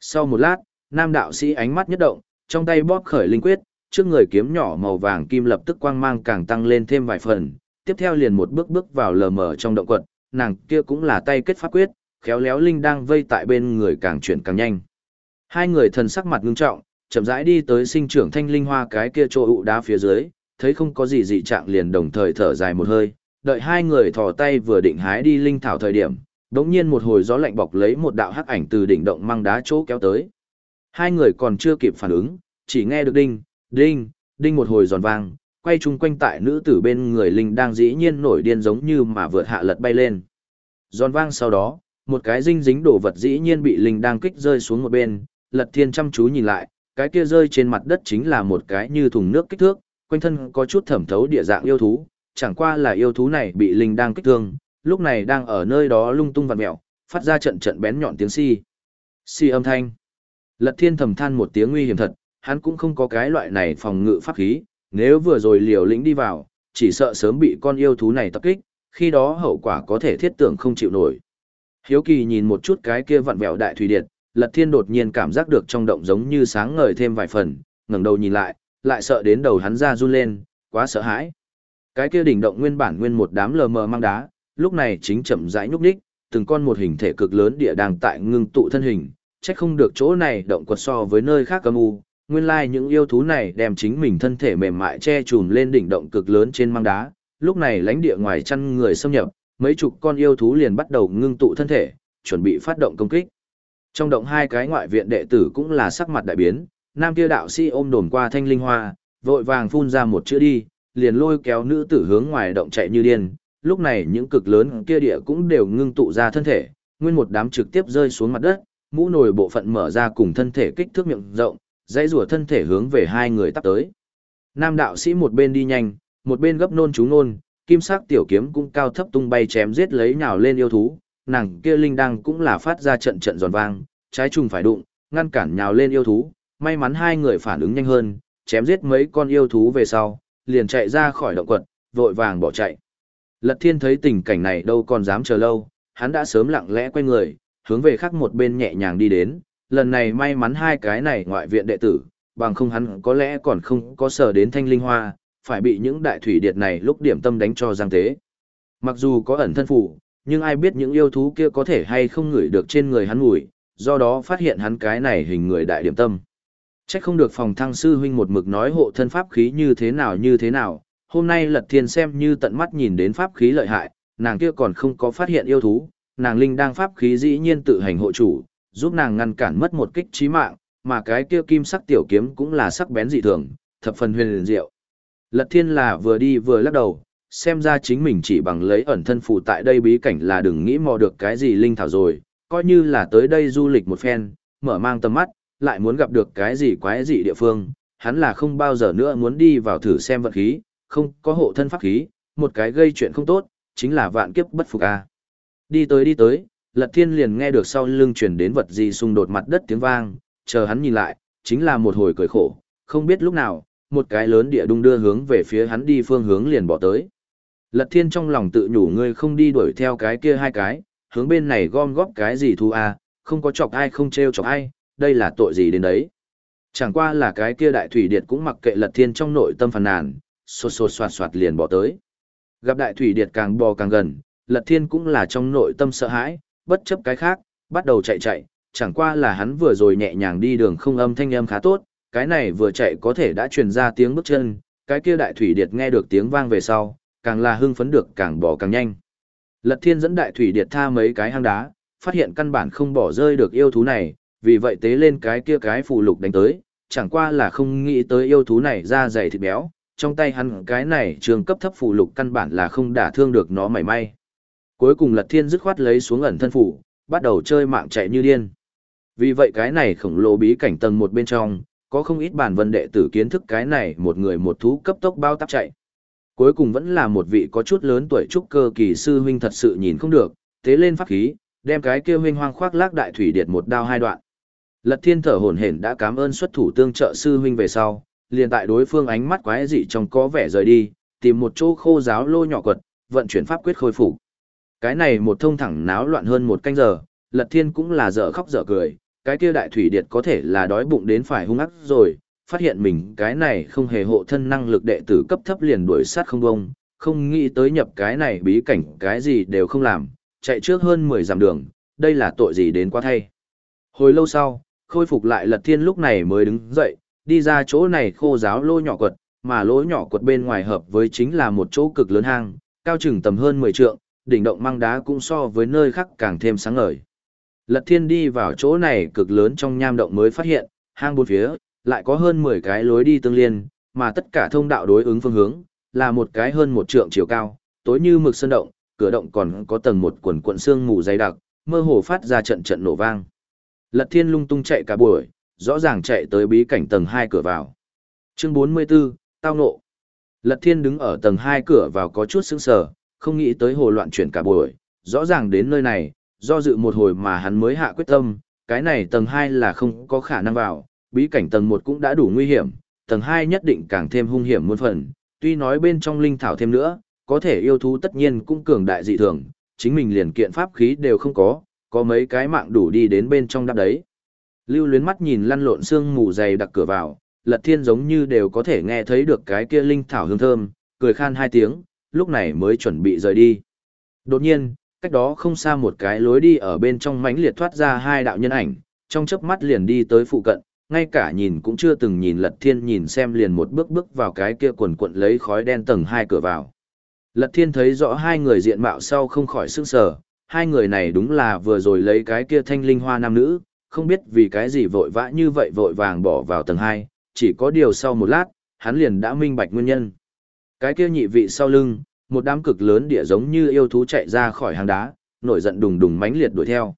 Sau một lát, nam đạo sĩ ánh mắt nhất động, trong tay bóp khởi linh quyết, trước người kiếm nhỏ màu vàng kim lập tức quang mang càng tăng lên thêm vài phần, tiếp theo liền một bước bước vào lờ mờ trong động quật, nàng kia cũng là tay kết pháp quyết, khéo léo linh đang vây tại bên người càng chuyển càng nhanh. Hai người thần sắc mặt ngưng trọng, chậm rãi đi tới sinh trưởng thanh linh hoa cái kia chỗ ụ đá phía dưới, thấy không có gì dị trạng liền đồng thời thở dài một hơi, đợi hai người thò tay vừa định hái đi linh thảo thời điểm, đống nhiên một hồi gió lạnh bọc lấy một đạo hắc ảnh từ đỉnh động mang đá chỗ kéo tới. Hai người còn chưa kịp phản ứng, chỉ nghe được đinh, đinh, đinh một hồi giòn vang, quay chung quanh tại nữ tử bên người linh đang dĩ nhiên nổi điên giống như mà vượt hạ lật bay lên. Giòn vang sau đó, một cái dinh dính đổ vật dĩ nhiên bị linh đang kích rơi xuống một bên, lật thiên chăm chú nhìn lại, cái kia rơi trên mặt đất chính là một cái như thùng nước kích thước, quanh thân có chút thẩm thấu địa dạng yêu thú, chẳng qua là yêu thú này bị linh đang kích thương, lúc này đang ở nơi đó lung tung vặn mẹo, phát ra trận trận bén nhọn tiếng si. Si âm thanh. Lật thiên thầm than một tiếng nguy hiểm thật, hắn cũng không có cái loại này phòng ngự pháp khí, nếu vừa rồi liều lĩnh đi vào, chỉ sợ sớm bị con yêu thú này tập kích, khi đó hậu quả có thể thiết tưởng không chịu nổi. Hiếu kỳ nhìn một chút cái kia vặn vẹo đại thủy điệt, Lật Thiên đột nhiên cảm giác được trong động giống như sáng ngời thêm vài phần, ngẩng đầu nhìn lại, lại sợ đến đầu hắn ra run lên, quá sợ hãi. Cái kia đỉnh động nguyên bản nguyên một đám lờ mờ mang đá, lúc này chính chậm rãi nhúc nhích, từng con một hình thể cực lớn địa đang tại ngưng tụ thân hình, chắc không được chỗ này động quật so với nơi khác âm u, nguyên lai những yêu thú này đem chính mình thân thể mềm mại che chùm lên đỉnh động cực lớn trên mang đá, lúc này lãnh địa ngoài chăn người xâm nhập, mấy chục con yêu thú liền bắt đầu ngưng tụ thân thể, chuẩn bị phát động công kích. Trong động hai cái ngoại viện đệ tử cũng là sắc mặt đại biến, nam kia đạo sĩ ôm đồn qua thanh linh hoa, vội vàng phun ra một chữ đi, liền lôi kéo nữ tử hướng ngoài động chạy như điên. Lúc này những cực lớn kia địa cũng đều ngưng tụ ra thân thể, nguyên một đám trực tiếp rơi xuống mặt đất, mũ nồi bộ phận mở ra cùng thân thể kích thước miệng rộng, dãy rùa thân thể hướng về hai người tắt tới. Nam đạo sĩ một bên đi nhanh, một bên gấp nôn chú nôn, kim sắc tiểu kiếm cũng cao thấp tung bay chém giết lấy nhào lên yêu thú, nàng kia linh đăng cũng là phát ra trận trận giòn vang, trái trùng phải đụng, ngăn cản nhào lên yêu thú, may mắn hai người phản ứng nhanh hơn, chém giết mấy con yêu thú về sau, liền chạy ra khỏi động quật, vội vàng bỏ chạy. Lật thiên thấy tình cảnh này đâu còn dám chờ lâu, hắn đã sớm lặng lẽ quay người, hướng về khác một bên nhẹ nhàng đi đến, lần này may mắn hai cái này ngoại viện đệ tử, bằng không hắn có lẽ còn không có sở đến thanh linh hoa, phải bị những đại thủy điệt này lúc điểm tâm đánh cho giang tế. Mặc dù có ẩn thân phủ, nhưng ai biết những yêu thú kia có thể hay không ngửi được trên người hắn mùi, do đó phát hiện hắn cái này hình người đại điểm tâm. Chắc không được phòng thăng sư huynh một mực nói hộ thân pháp khí như thế nào như thế nào, hôm nay lật thiên xem như tận mắt nhìn đến pháp khí lợi hại, nàng kia còn không có phát hiện yêu thú, nàng linh đang pháp khí dĩ nhiên tự hành hộ chủ, giúp nàng ngăn cản mất một kích chí mạng, mà cái kia kim sắc tiểu kiếm cũng là sắc bén dị thường, thập phần huyền diệu. Lật thiên là vừa đi vừa lắc đầu, xem ra chính mình chỉ bằng lấy ẩn thân phù tại đây bí cảnh là đừng nghĩ mò được cái gì linh thảo rồi, coi như là tới đây du lịch một phen, mở mang tầm mắt, lại muốn gặp được cái gì quái dị địa phương, hắn là không bao giờ nữa muốn đi vào thử xem vận khí, không có hộ thân pháp khí, một cái gây chuyện không tốt, chính là vạn kiếp bất phục a. Đi tới đi tới, Lật Thiên liền nghe được sau lưng truyền đến vật gì xung đột mặt đất tiếng vang, chờ hắn nhìn lại, chính là một hồi cười khổ, không biết lúc nào, một cái lớn địa đung đưa hướng về phía hắn đi phương hướng liền bỏ tới. Lật Thiên trong lòng tự nhủ ngươi không đi đuổi theo cái kia hai cái, hướng bên này gom góp cái gì thu à, không có chọc ai không treo chọc ai, đây là tội gì đến đấy. Chẳng qua là cái kia đại thủy điệt cũng mặc kệ Lật Thiên trong nội tâm phàn nàn, xô xô xoạt xoạt liền bỏ tới. Gặp đại thủy điệt càng bò càng gần, Lật Thiên cũng là trong nội tâm sợ hãi, bất chấp cái khác, bắt đầu chạy chạy, chẳng qua là hắn vừa rồi nhẹ nhàng đi đường không âm thanh âm khá tốt, cái này vừa chạy có thể đã truyền ra tiếng bước chân, cái kia đại thủy điệt nghe được tiếng vang về sau, càng là hưng phấn được càng bỏ càng nhanh. Lật Thiên dẫn đại thủy điệt tha mấy cái hang đá, phát hiện căn bản không bỏ rơi được yêu thú này, vì vậy tế lên cái kia cái phù lục đánh tới, chẳng qua là không nghĩ tới yêu thú này ra dày thịt béo, trong tay hắn cái này trường cấp thấp phù lục căn bản là không đả thương được nó mảy may. Cuối cùng Lật Thiên dứt khoát lấy xuống ẩn thân phủ, bắt đầu chơi mạng chạy như điên. Vì vậy cái này khổng lồ bí cảnh tầng một bên trong, có không ít bản vân đệ tử kiến thức cái này một người một thú cấp tốc bao tắp chạy. Cuối cùng vẫn là một vị có chút lớn tuổi trúc cơ kỳ sư huynh thật sự nhìn không được, tế lên pháp khí, đem cái kia huynh hoang khoác lác đại thủy điệt một đao hai đoạn. Lật Thiên thở hổn hển đã cảm ơn xuất thủ tương trợ sư huynh về sau, liền tại đối phương ánh mắt quái dị trong có vẻ rời đi, tìm một chỗ khô giáo lô nhỏ quật, vận chuyển pháp quyết khôi phục. Cái này một thông thẳng náo loạn hơn một canh giờ, Lật Thiên cũng là dở khóc dở cười, cái kia đại thủy điệt có thể là đói bụng đến phải hung ác rồi, phát hiện mình cái này không hề hộ thân năng lực đệ tử cấp thấp liền đuổi sát không bông, không nghĩ tới nhập cái này bí cảnh cái gì đều không làm, chạy trước hơn 10 dặm đường, đây là tội gì đến quá thay. Hồi lâu sau, khôi phục lại lật thiên lúc này mới đứng dậy, đi ra chỗ này khô giáo lô nhỏ quật, mà lỗ nhỏ quật bên ngoài hợp với chính là một chỗ cực lớn hang, cao chừng tầm hơn 10 trượng, đỉnh động mang đá cũng so với nơi khác càng thêm sáng ngời. Lật thiên đi vào chỗ này cực lớn trong nham động mới phát hiện, hang bốn phía, lại có hơn 10 cái lối đi tương liên, mà tất cả thông đạo đối ứng phương hướng, là một cái hơn một trượng chiều cao, tối như mực sơn động, cửa động còn có tầng một quần cuộn xương mù dày đặc, mơ hồ phát ra trận trận nổ vang. Lật Thiên lung tung chạy cả buổi, rõ ràng chạy tới bí cảnh tầng 2 cửa vào. Chương 44, tao nộ. Lật Thiên đứng ở tầng 2 cửa vào có chút sững sờ, không nghĩ tới hồ loạn chuyển cả buổi, rõ ràng đến nơi này, do dự một hồi mà hắn mới hạ quyết tâm, cái này tầng 2 là không có khả năng vào, bí cảnh tầng 1 cũng đã đủ nguy hiểm, tầng 2 nhất định càng thêm hung hiểm muôn phần, tuy nói bên trong linh thảo thêm nữa, có thể yêu thú tất nhiên cũng cường đại dị thường, chính mình liền kiện pháp khí đều không có, có mấy cái mạng đủ đi đến bên trong đắp đấy. Lưu luyến mắt nhìn lăn lộn xương mù dày đặc cửa vào, lật thiên giống như đều có thể nghe thấy được cái kia linh thảo hương thơm, cười khan hai tiếng, lúc này mới chuẩn bị rời đi. Đột nhiên, cách đó không xa một cái lối đi ở bên trong mãnh liệt thoát ra hai đạo nhân ảnh, trong chớp mắt liền đi tới phụ cận, ngay cả nhìn cũng chưa từng nhìn lật thiên nhìn xem liền một bước bước vào cái kia quần quận lấy khói đen tầng hai cửa vào. Lật thiên thấy rõ hai người diện mạo sau không khỏi sức sở, hai người này đúng là vừa rồi lấy cái kia thanh linh hoa nam nữ, không biết vì cái gì vội vã như vậy vội vàng bỏ vào tầng hai, chỉ có điều sau một lát, hắn liền đã minh bạch nguyên nhân. Cái kia nhị vị sau lưng, một đám cực lớn địa giống như yêu thú chạy ra khỏi hang đá, nổi giận đùng đùng mãnh liệt đuổi theo.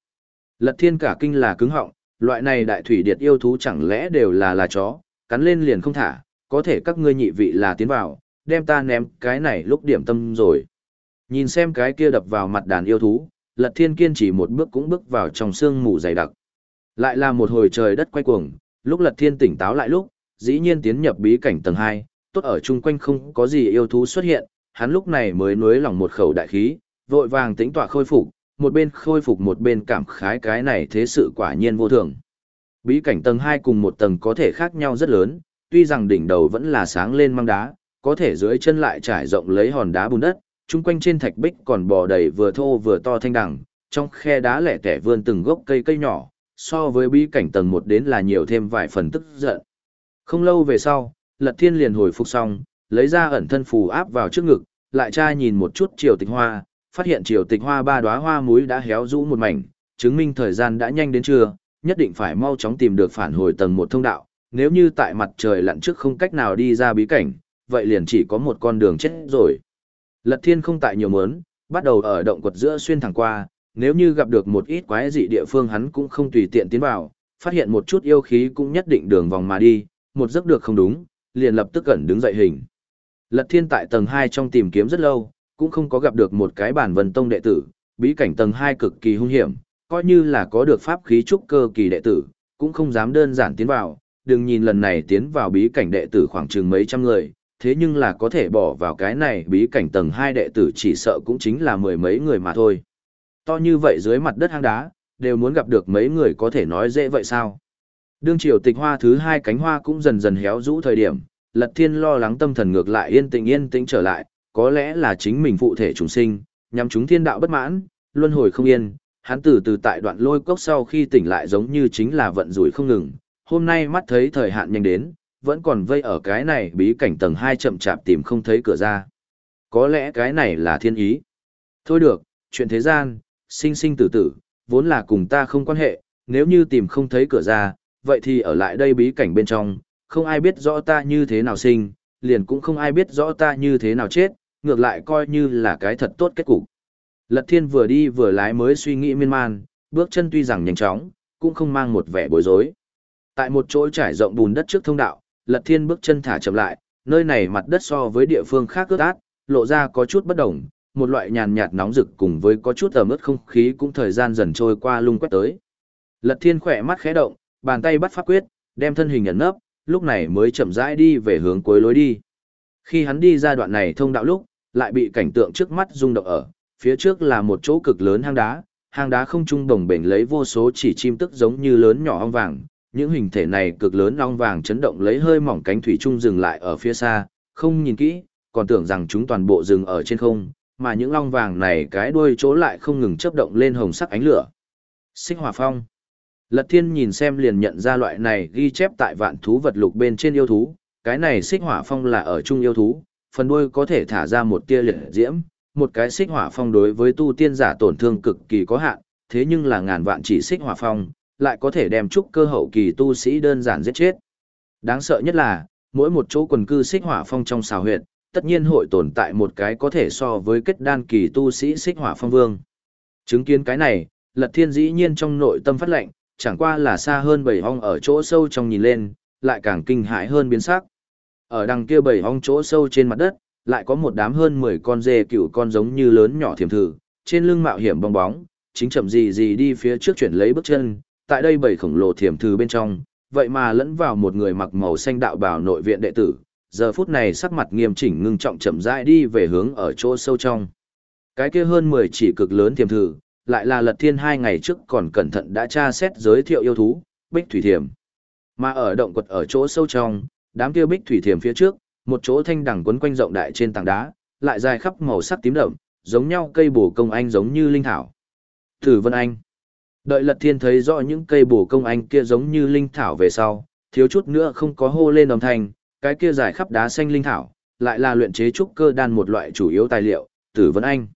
Lật thiên cả kinh là cứng họng, loại này đại thủy điệt yêu thú chẳng lẽ đều là là chó, cắn lên liền không thả, có thể các ngươi nhị vị là tiến vào, đem ta ném cái này lúc điểm tâm rồi. Nhìn xem cái kia đập vào mặt đàn yêu thú, lật thiên kiên chỉ một bước cũng bước vào trong sương mù dày đặc. Lại là một hồi trời đất quay cuồng, lúc lật thiên tỉnh táo lại lúc, dĩ nhiên tiến nhập bí cảnh tầng 2, tốt ở chung quanh không có gì yêu thú xuất hiện, hắn lúc này mới nuối lòng một khẩu đại khí, vội vàng tính tọa khôi phục, một bên khôi phục một bên cảm khái cái này thế sự quả nhiên vô thường. Bí cảnh tầng 2 cùng một tầng có thể khác nhau rất lớn, tuy rằng đỉnh đầu vẫn là sáng lên mang đá, có thể dưới chân lại trải rộng lấy hòn đá bùn đất, chung quanh trên thạch bích còn bò đầy vừa thô vừa to thanh đẳng, trong khe đá lẻ tẻ vươn từng gốc cây cây nhỏ, so với bí cảnh tầng 1 đến là nhiều thêm vài phần tức giận. Không lâu về sau, Lật Thiên liền hồi phục xong, lấy ra ẩn thân phù áp vào trước ngực, lại tra nhìn một chút triều tịch hoa, phát hiện triều tịch hoa ba đóa hoa muối đã héo rũ một mảnh, chứng minh thời gian đã nhanh đến trưa, nhất định phải mau chóng tìm được phản hồi tầng một thông đạo, nếu như tại mặt trời lặn trước không cách nào đi ra bí cảnh, vậy liền chỉ có một con đường chết rồi. Lật thiên không tại nhiều mớn, bắt đầu ở động quật giữa xuyên thẳng qua, nếu như gặp được một ít quái dị địa phương hắn cũng không tùy tiện tiến vào, phát hiện một chút yêu khí cũng nhất định đường vòng mà đi, một giấc được không đúng, liền lập tức cẩn đứng dậy hình. Lật thiên tại tầng 2 trong tìm kiếm rất lâu, cũng không có gặp được một cái bản vân tông đệ tử, bí cảnh tầng 2 cực kỳ hung hiểm, coi như là có được pháp khí trúc cơ kỳ đệ tử, cũng không dám đơn giản tiến vào, đừng nhìn lần này tiến vào bí cảnh đệ tử khoảng chừng mấy trăm người, thế nhưng là có thể bỏ vào cái này bí cảnh tầng 2 đệ tử chỉ sợ cũng chính là mười mấy người mà thôi. To như vậy dưới mặt đất hang đá, đều muốn gặp được mấy người có thể nói dễ vậy sao? Đương triều tịch hoa thứ hai cánh hoa cũng dần dần héo rũ thời điểm, Lật Thiên lo lắng tâm thần ngược lại yên tĩnh yên tĩnh trở lại, có lẽ là chính mình phụ thể trùng sinh, nhằm chúng thiên đạo bất mãn, luân hồi không yên, hắn từ từ tại đoạn lôi cốc sau khi tỉnh lại giống như chính là vận rủi không ngừng, hôm nay mắt thấy thời hạn nhanh đến, vẫn còn vây ở cái này bí cảnh tầng 2 chậm chạp tìm không thấy cửa ra. Có lẽ cái này là thiên ý. Thôi được, chuyện thế gian, sinh sinh tử tử, vốn là cùng ta không quan hệ, nếu như tìm không thấy cửa ra, vậy thì ở lại đây bí cảnh bên trong, không ai biết rõ ta như thế nào sinh, liền cũng không ai biết rõ ta như thế nào chết, ngược lại coi như là cái thật tốt kết cục. Lật thiên vừa đi vừa lái mới suy nghĩ miên man, bước chân tuy rằng nhanh chóng, cũng không mang một vẻ bối rối. Tại một chỗ trải rộng bùn đất trước thông đạo, Lật Thiên bước chân thả chậm lại, nơi này mặt đất so với địa phương khác ướt át, lộ ra có chút bất đồng, một loại nhàn nhạt nóng rực cùng với có chút ẩm ướt không khí cũng thời gian dần trôi qua lung quét tới. Lật Thiên khỏe mắt khẽ động, bàn tay bắt pháp quyết, đem thân hình ẩn nấp, lúc này mới chậm rãi đi về hướng cuối lối đi. Khi hắn đi ra đoạn này thông đạo lúc, lại bị cảnh tượng trước mắt rung động ở, phía trước là một chỗ cực lớn hang đá, hang đá không trung đồng bền lấy vô số chỉ chim tức giống như lớn nhỏ ong vàng, những hình thể này cực lớn ong vàng chấn động lấy hơi mỏng cánh thủy trung dừng lại ở phía xa, không nhìn kỹ, còn tưởng rằng chúng toàn bộ dừng ở trên không, mà những ong vàng này cái đuôi chỗ lại không ngừng chớp động lên hồng sắc ánh lửa. Xích hỏa phong. Lật thiên nhìn xem liền nhận ra loại này ghi chép tại vạn thú vật lục bên trên yêu thú, cái này xích hỏa phong là ở trung yêu thú, phần đuôi có thể thả ra một tia liệt diễm, một cái xích hỏa phong đối với tu tiên giả tổn thương cực kỳ có hạn, thế nhưng là ngàn vạn chỉ xích hỏa phong, lại có thể đem trúc cơ hậu kỳ tu sĩ đơn giản giết chết. Đáng sợ nhất là, mỗi một chỗ quần cư xích hỏa phong trong xào huyệt, tất nhiên hội tồn tại một cái có thể so với kết đan kỳ tu sĩ xích hỏa phong vương. Chứng kiến cái này, lật thiên dĩ nhiên trong nội tâm phát lệnh, chẳng qua là xa hơn bảy hong ở chỗ sâu trong nhìn lên, lại càng kinh hãi hơn biến sắc. Ở đằng kia bảy hong chỗ sâu trên mặt đất, lại có một đám hơn 10 con dê cựu con giống như lớn nhỏ thiềm thử, trên lưng mạo hiểm bong bóng, chính chậm gì gì đi phía trước chuyển lấy bước chân, tại đây bảy khổng lồ thiềm thử bên trong, vậy mà lẫn vào một người mặc màu xanh đạo bào nội viện đệ tử, giờ phút này sắc mặt nghiêm chỉnh ngưng trọng chậm rãi đi về hướng ở chỗ sâu trong. Cái kia hơn 10 chỉ cực lớn thiềm thử, lại là lật thiên hai ngày trước còn cẩn thận đã tra xét giới thiệu yêu thú, bích thủy thiềm. Mà ở động quật ở chỗ sâu trong, đám kia bích thủy thiềm phía trước, một chỗ thanh đẳng quấn quanh rộng đại trên tảng đá, lại dài khắp màu sắc tím đậm, giống nhau cây bổ công anh giống như linh thảo. thử Vân Anh. Đợi Lật Thiên thấy rõ những cây bổ công anh kia giống như linh thảo về sau, thiếu chút nữa không có hô lên đồng thanh, cái kia dài khắp đá xanh linh thảo, lại là luyện chế trúc cơ đan một loại chủ yếu tài liệu, Tử Vân Anh.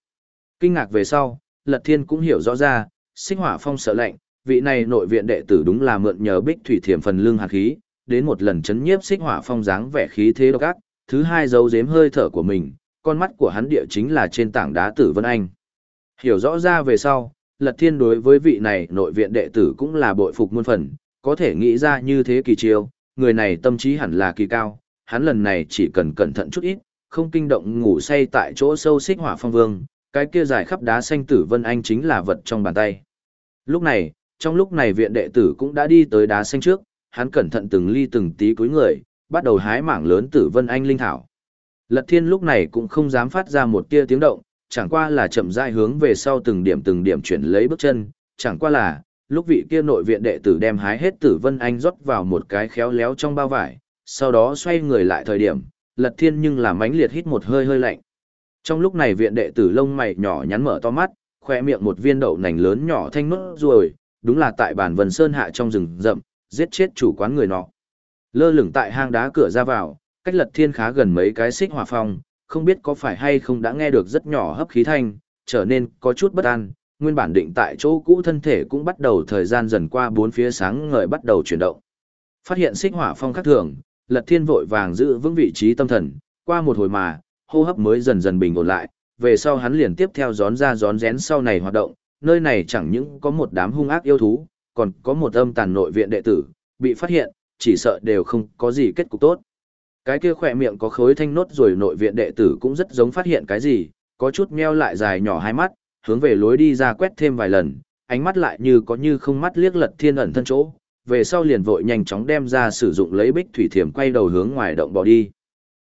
Kinh ngạc về sau, Lật Thiên cũng hiểu rõ ra, sinh hỏa phong sợ lạnh, vị này nội viện đệ tử đúng là mượn nhờ bích thủy thiểm phần lương hạt khí, đến một lần chấn nhiếp xích hỏa phong dáng vẻ khí thế độc ác, thứ hai giấu giếm hơi thở của mình, con mắt của hắn địa chính là trên tảng đá tử Vân Anh. Hiểu rõ ra về sau, Lật Thiên đối với vị này nội viện đệ tử cũng là bội phục muôn phần, có thể nghĩ ra như thế kỳ chiêu, người này tâm trí hẳn là kỳ cao, hắn lần này chỉ cần cẩn thận chút ít, không kinh động ngủ say tại chỗ sâu xích hỏa phong vương, cái kia dài khắp đá xanh tử Vân Anh chính là vật trong bàn tay. Lúc này, trong lúc này viện đệ tử cũng đã đi tới đá xanh trước, hắn cẩn thận từng ly từng tí cúi người, bắt đầu hái mảng lớn tử vân anh linh thảo. Lật thiên lúc này cũng không dám phát ra một tia tiếng động, chẳng qua là chậm rãi hướng về sau từng điểm từng điểm chuyển lấy bước chân, chẳng qua là, lúc vị kia nội viện đệ tử đem hái hết tử vân anh rót vào một cái khéo léo trong bao vải, sau đó xoay người lại thời điểm, lật thiên nhưng là mánh liệt hít một hơi hơi lạnh. Trong lúc này viện đệ tử lông mày nhỏ nhắn mở to mắt, khoe miệng một viên đậu nành lớn nhỏ thanh nốt ruồi, đúng là tại bản vân sơn hạ trong rừng rậm, giết chết chủ quán người nọ. Lơ lửng tại hang đá cửa ra vào, cách lật thiên khá gần mấy cái xích hỏa phong, không biết có phải hay không đã nghe được rất nhỏ hấp khí thanh, trở nên có chút bất an, nguyên bản định tại chỗ cũ thân thể cũng bắt đầu thời gian dần qua bốn phía sáng ngời bắt đầu chuyển động. Phát hiện xích hỏa phong khác thường, lật thiên vội vàng giữ vững vị trí tâm thần, qua một hồi mà, hô hấp mới dần dần bình ổn lại, về sau hắn liền tiếp theo gión ra gión rén sau này hoạt động, nơi này chẳng những có một đám hung ác yêu thú, còn có một âm tàn nội viện đệ tử, bị phát hiện, chỉ sợ đều không có gì kết cục tốt. Cái kia khỏe miệng có khối thanh nốt rồi nội viện đệ tử cũng rất giống phát hiện cái gì, có chút meo lại dài nhỏ hai mắt, hướng về lối đi ra quét thêm vài lần, ánh mắt lại như có như không mắt liếc lật thiên ẩn thân chỗ, về sau liền vội nhanh chóng đem ra sử dụng lấy bích thủy thiểm quay đầu hướng ngoài động bỏ đi.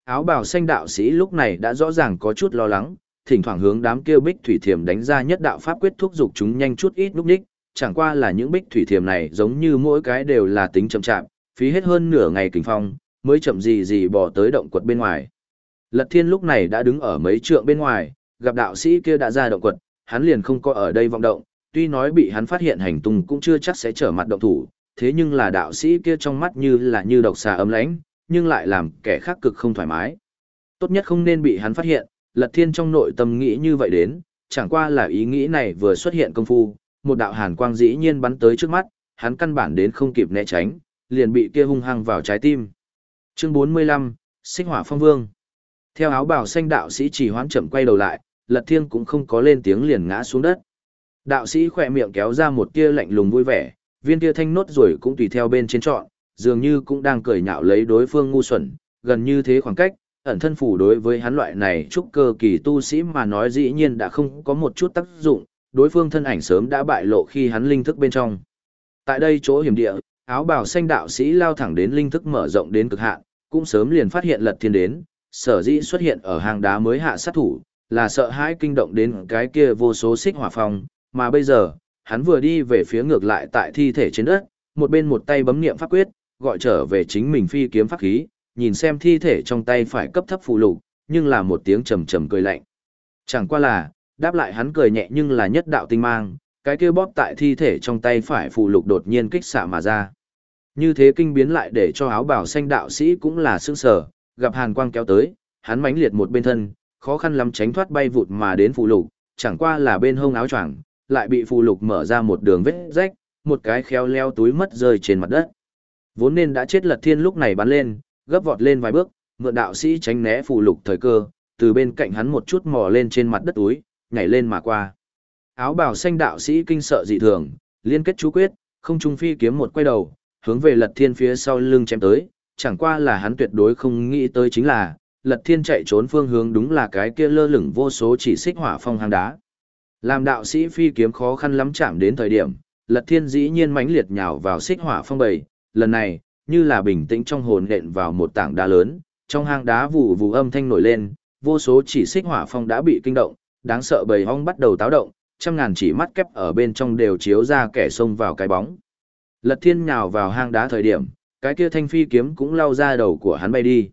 Áo bào xanh đạo sĩ lúc này đã rõ ràng có chút lo lắng, thỉnh thoảng hướng đám kia bích thủy thiểm đánh ra nhất đạo pháp quyết thúc dục chúng nhanh chút ít lúc đích, chẳng qua là những bích thủy thiềm này giống như mỗi cái đều là tính chậm chạp, phí hết hơn nửa ngày kinh phong, mới chậm gì gì bỏ tới động quật bên ngoài. Lật thiên lúc này đã đứng ở mấy trượng bên ngoài, gặp đạo sĩ kia đã ra động quật, hắn liền không có ở đây vọng động, tuy nói bị hắn phát hiện hành tung cũng chưa chắc sẽ trở mặt động thủ, thế nhưng là đạo sĩ kia trong mắt như là như độc xà ấm lãnh, nhưng lại làm kẻ khác cực không thoải mái. Tốt nhất không nên bị hắn phát hiện, lật thiên trong nội tâm nghĩ như vậy đến, chẳng qua là ý nghĩ này vừa xuất hiện công phu, một đạo hàn quang dĩ nhiên bắn tới trước mắt, hắn căn bản đến không kịp né tránh, liền bị kia hung hăng vào trái tim. Chương 45, Sinh hỏa phong vương. Theo áo bào xanh đạo sĩ chỉ hoán chậm quay đầu lại, Lật Thiên cũng không có lên tiếng liền ngã xuống đất. Đạo sĩ khỏe miệng kéo ra một tia lạnh lùng vui vẻ, viên tia thanh nốt rồi cũng tùy theo bên trên trọn, dường như cũng đang cười nhạo lấy đối phương ngu xuẩn, gần như thế khoảng cách, ẩn thân phủ đối với hắn loại này trúc cơ kỳ tu sĩ mà nói dĩ nhiên đã không có một chút tác dụng, đối phương thân ảnh sớm đã bại lộ khi hắn linh thức bên trong. Tại đây chỗ hiểm địa, áo bào xanh đạo sĩ lao thẳng đến linh thức mở rộng đến cực hạn, cũng sớm liền phát hiện lật thiên đến, sở dĩ xuất hiện ở hang đá mới hạ sát thủ, là sợ hãi kinh động đến cái kia vô số xích hỏa phong, mà bây giờ, hắn vừa đi về phía ngược lại tại thi thể trên đất, một bên một tay bấm niệm pháp quyết, gọi trở về chính mình phi kiếm pháp khí, nhìn xem thi thể trong tay phải cấp thấp phụ lục, nhưng là một tiếng trầm trầm cười lạnh. Chẳng qua là, đáp lại hắn cười nhẹ nhưng là nhất đạo tinh mang, cái kia bóp tại thi thể trong tay phải phụ lục đột nhiên kích xạ mà ra. Như thế kinh biến lại để cho áo bào xanh đạo sĩ cũng là sương sở, gặp hàn quang kéo tới, hắn mãnh liệt một bên thân, khó khăn lắm tránh thoát bay vụt mà đến phụ lục, chẳng qua là bên hông áo choàng lại bị phụ lục mở ra một đường vết rách, một cái khéo leo túi mất rơi trên mặt đất. Vốn nên đã chết lật thiên lúc này bắn lên, gấp vọt lên vài bước, mượn đạo sĩ tránh né phụ lục thời cơ, từ bên cạnh hắn một chút mò lên trên mặt đất túi, nhảy lên mà qua. Áo bào xanh đạo sĩ kinh sợ dị thường, liên kết chú quyết, không trung phi kiếm một quay đầu, hướng về lật thiên phía sau lưng chém tới, chẳng qua là hắn tuyệt đối không nghĩ tới chính là, lật thiên chạy trốn phương hướng đúng là cái kia lơ lửng vô số chỉ xích hỏa phong hang đá. Làm đạo sĩ phi kiếm khó khăn lắm chạm đến thời điểm, lật thiên dĩ nhiên mãnh liệt nhào vào xích hỏa phong bầy, lần này, như là bình tĩnh trong hồn nện vào một tảng đá lớn, trong hang đá vù vù âm thanh nổi lên, vô số chỉ xích hỏa phong đã bị kinh động, đáng sợ bầy hong bắt đầu táo động, trăm ngàn chỉ mắt kép ở bên trong đều chiếu ra kẻ xông vào cái bóng. Lật thiên nhào vào hang đá thời điểm, cái kia thanh phi kiếm cũng lao ra đầu của hắn bay đi.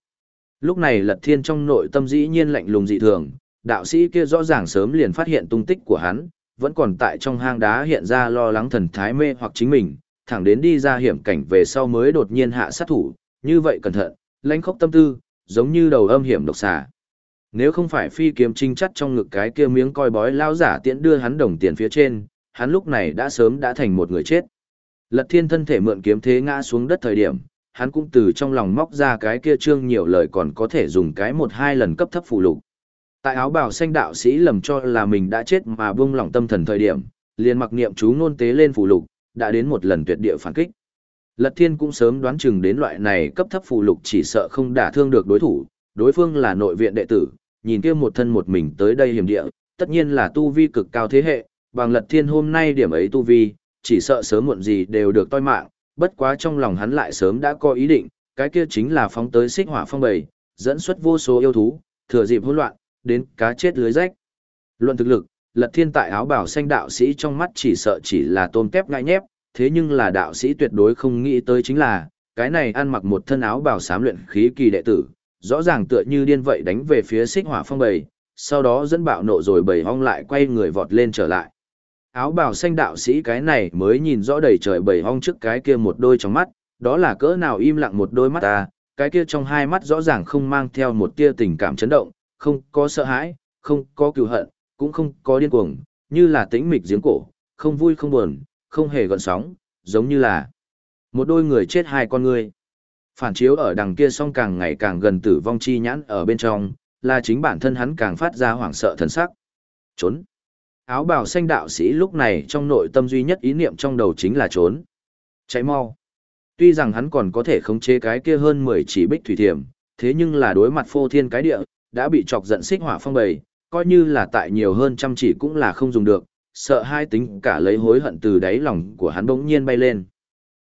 Lúc này lật thiên trong nội tâm dĩ nhiên lạnh lùng dị thường, đạo sĩ kia rõ ràng sớm liền phát hiện tung tích của hắn, vẫn còn tại trong hang đá hiện ra lo lắng thần thái mê hoặc chính mình, thẳng đến đi ra hiểm cảnh về sau mới đột nhiên hạ sát thủ, như vậy cẩn thận, lãnh khốc tâm tư, giống như đầu âm hiểm độc xà. Nếu không phải phi kiếm trinh chắt trong ngực cái kia miếng coi bói lao giả tiễn đưa hắn đồng tiền phía trên, hắn lúc này đã sớm đã thành một người chết. Lật thiên thân thể mượn kiếm thế ngã xuống đất thời điểm, hắn cũng từ trong lòng móc ra cái kia trương nhiều lời còn có thể dùng cái một hai lần cấp thấp phụ lục. Tại áo bào xanh đạo sĩ lầm cho là mình đã chết mà buông lỏng tâm thần thời điểm, liền mặc niệm chú nôn tế lên phụ lục, đã đến một lần tuyệt địa phản kích. Lật Thiên cũng sớm đoán chừng đến loại này cấp thấp phù lục chỉ sợ không đả thương được đối thủ, đối phương là nội viện đệ tử, nhìn kia một thân một mình tới đây hiểm địa, tất nhiên là tu vi cực cao thế hệ, bằng Lật Thiên hôm nay điểm ấy tu vi, chỉ sợ sớm muộn gì đều được toi mạng, bất quá trong lòng hắn lại sớm đã có ý định, cái kia chính là phóng tới xích hỏa phong bầy, dẫn xuất vô số yêu thú, thừa dịp hỗn loạn, đến cá chết lưới rách. Luận thực lực, lật thiên tại áo bảo xanh đạo sĩ trong mắt chỉ sợ chỉ là tôm tép ngại nhép, thế nhưng là đạo sĩ tuyệt đối không nghĩ tới chính là, cái này ăn mặc một thân áo bảo sám luyện khí kỳ đệ tử, rõ ràng tựa như điên vậy đánh về phía xích hỏa phong bầy, sau đó dẫn bạo nộ rồi bầy hong lại quay người vọt lên trở lại. Áo bào xanh đạo sĩ cái này mới nhìn rõ đầy trời bầy hong trước cái kia một đôi trong mắt, đó là cỡ nào im lặng một đôi mắt ta, cái kia trong hai mắt rõ ràng không mang theo một tia tình cảm chấn động, không có sợ hãi, không có cừu hận, cũng không có điên cuồng, như là tĩnh mịch giếng cổ, không vui không buồn, không hề gợn sóng, giống như là một đôi người chết hai con người. Phản chiếu ở đằng kia song càng ngày càng gần tử vong chi nhãn ở bên trong, là chính bản thân hắn càng phát ra hoảng sợ thần sắc. Trốn. Áo bào xanh đạo sĩ lúc này trong nội tâm duy nhất ý niệm trong đầu chính là trốn. Cháy mau. Tuy rằng hắn còn có thể khống chế cái kia hơn 10 chỉ bích thủy thiểm, thế nhưng là đối mặt phô thiên cái địa, đã bị chọc giận xích hỏa phong bầy, coi như là tại nhiều hơn trăm chỉ cũng là không dùng được, sợ hai tính cả lấy hối hận từ đáy lòng của hắn bỗng nhiên bay lên.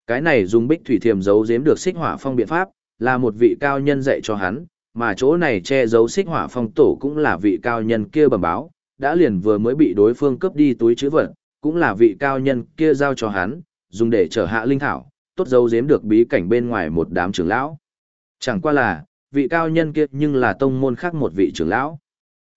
Cái này dùng bích thủy thiềm giấu giếm được xích hỏa phong biện pháp, là một vị cao nhân dạy cho hắn, mà chỗ này che giấu xích hỏa phong tổ cũng là vị cao nhân kia bẩm báo, đã liền vừa mới bị đối phương cướp đi túi chữ vật, cũng là vị cao nhân kia giao cho hắn, dùng để trở hạ linh thảo, tốt giấu giếm được bí cảnh bên ngoài một đám trưởng lão. Chẳng qua là, vị cao nhân kia nhưng là tông môn khác một vị trưởng lão.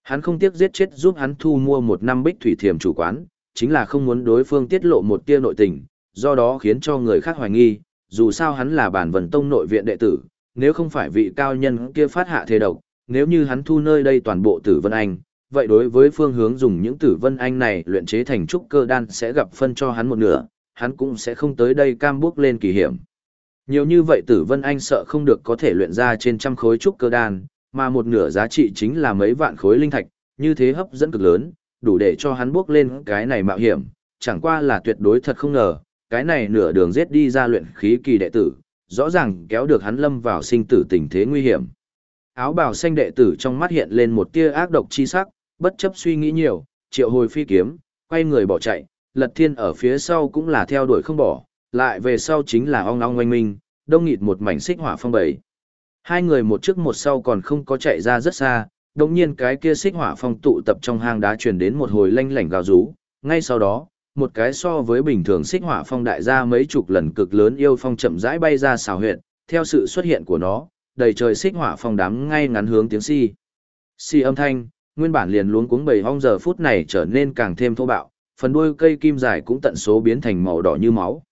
Hắn không tiếc giết chết giúp hắn thu mua một năm bích thủy thiềm chủ quán, chính là không muốn đối phương tiết lộ một tia nội tình, do đó khiến cho người khác hoài nghi, dù sao hắn là bản vần tông nội viện đệ tử, nếu không phải vị cao nhân kia phát hạ thế độc, nếu như hắn thu nơi đây toàn bộ tử vân anh, vậy đối với phương hướng dùng những tử vân anh này luyện chế thành trúc cơ đan sẽ gặp phân cho hắn một nửa, hắn cũng sẽ không tới đây cam bước lên kỳ hiểm. Nhiều như vậy tử vân anh sợ không được có thể luyện ra trên trăm khối trúc cơ đan, mà một nửa giá trị chính là mấy vạn khối linh thạch, như thế hấp dẫn cực lớn, đủ để cho hắn bước lên cái này mạo hiểm, chẳng qua là tuyệt đối thật không ngờ, cái này nửa đường giết đi ra luyện khí kỳ đệ tử, rõ ràng kéo được hắn lâm vào sinh tử tình thế nguy hiểm. Áo bào xanh đệ tử trong mắt hiện lên một tia ác độc chi sắc, bất chấp suy nghĩ nhiều, triệu hồi phi kiếm, quay người bỏ chạy, lật thiên ở phía sau cũng là theo đuổi không bỏ, lại về sau chính là ong ong oanh minh, đông nghịt một mảnh xích hỏa phong bầy. Hai người một trước một sau còn không có chạy ra rất xa, đồng nhiên cái kia xích hỏa phong tụ tập trong hang đá truyền đến một hồi lanh lảnh gào rú, ngay sau đó, một cái so với bình thường xích hỏa phong đại ra mấy chục lần cực lớn yêu phong chậm rãi bay ra xào huyệt, theo sự xuất hiện của nó, đầy trời xích hỏa phong đám ngay ngắn hướng tiếng si. Si âm thanh, nguyên bản liền luống cuống bầy hong giờ phút này trở nên càng thêm thô bạo, phần đuôi cây kim dài cũng tận số biến thành màu đỏ như máu.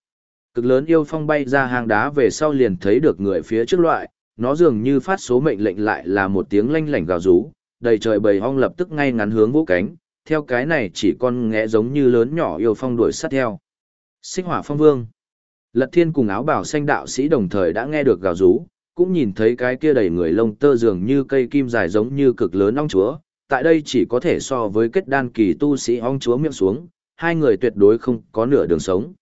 Cực lớn yêu phong bay ra hang đá về sau liền thấy được người phía trước loại, nó dường như phát số mệnh lệnh lại là một tiếng lanh lảnh gào rú, đầy trời bầy hong lập tức ngay ngắn hướng vũ cánh, theo cái này chỉ con ngẽ giống như lớn nhỏ yêu phong đuổi sát theo. Xích hỏa phong vương. Lật thiên cùng áo bảo xanh đạo sĩ đồng thời đã nghe được gào rú, cũng nhìn thấy cái kia đầy người lông tơ dường như cây kim dài giống như cực lớn ong chúa. Tại đây chỉ có thể so với kết đan kỳ tu sĩ ong chúa miệng xuống, hai người tuyệt đối không có nửa đường sống.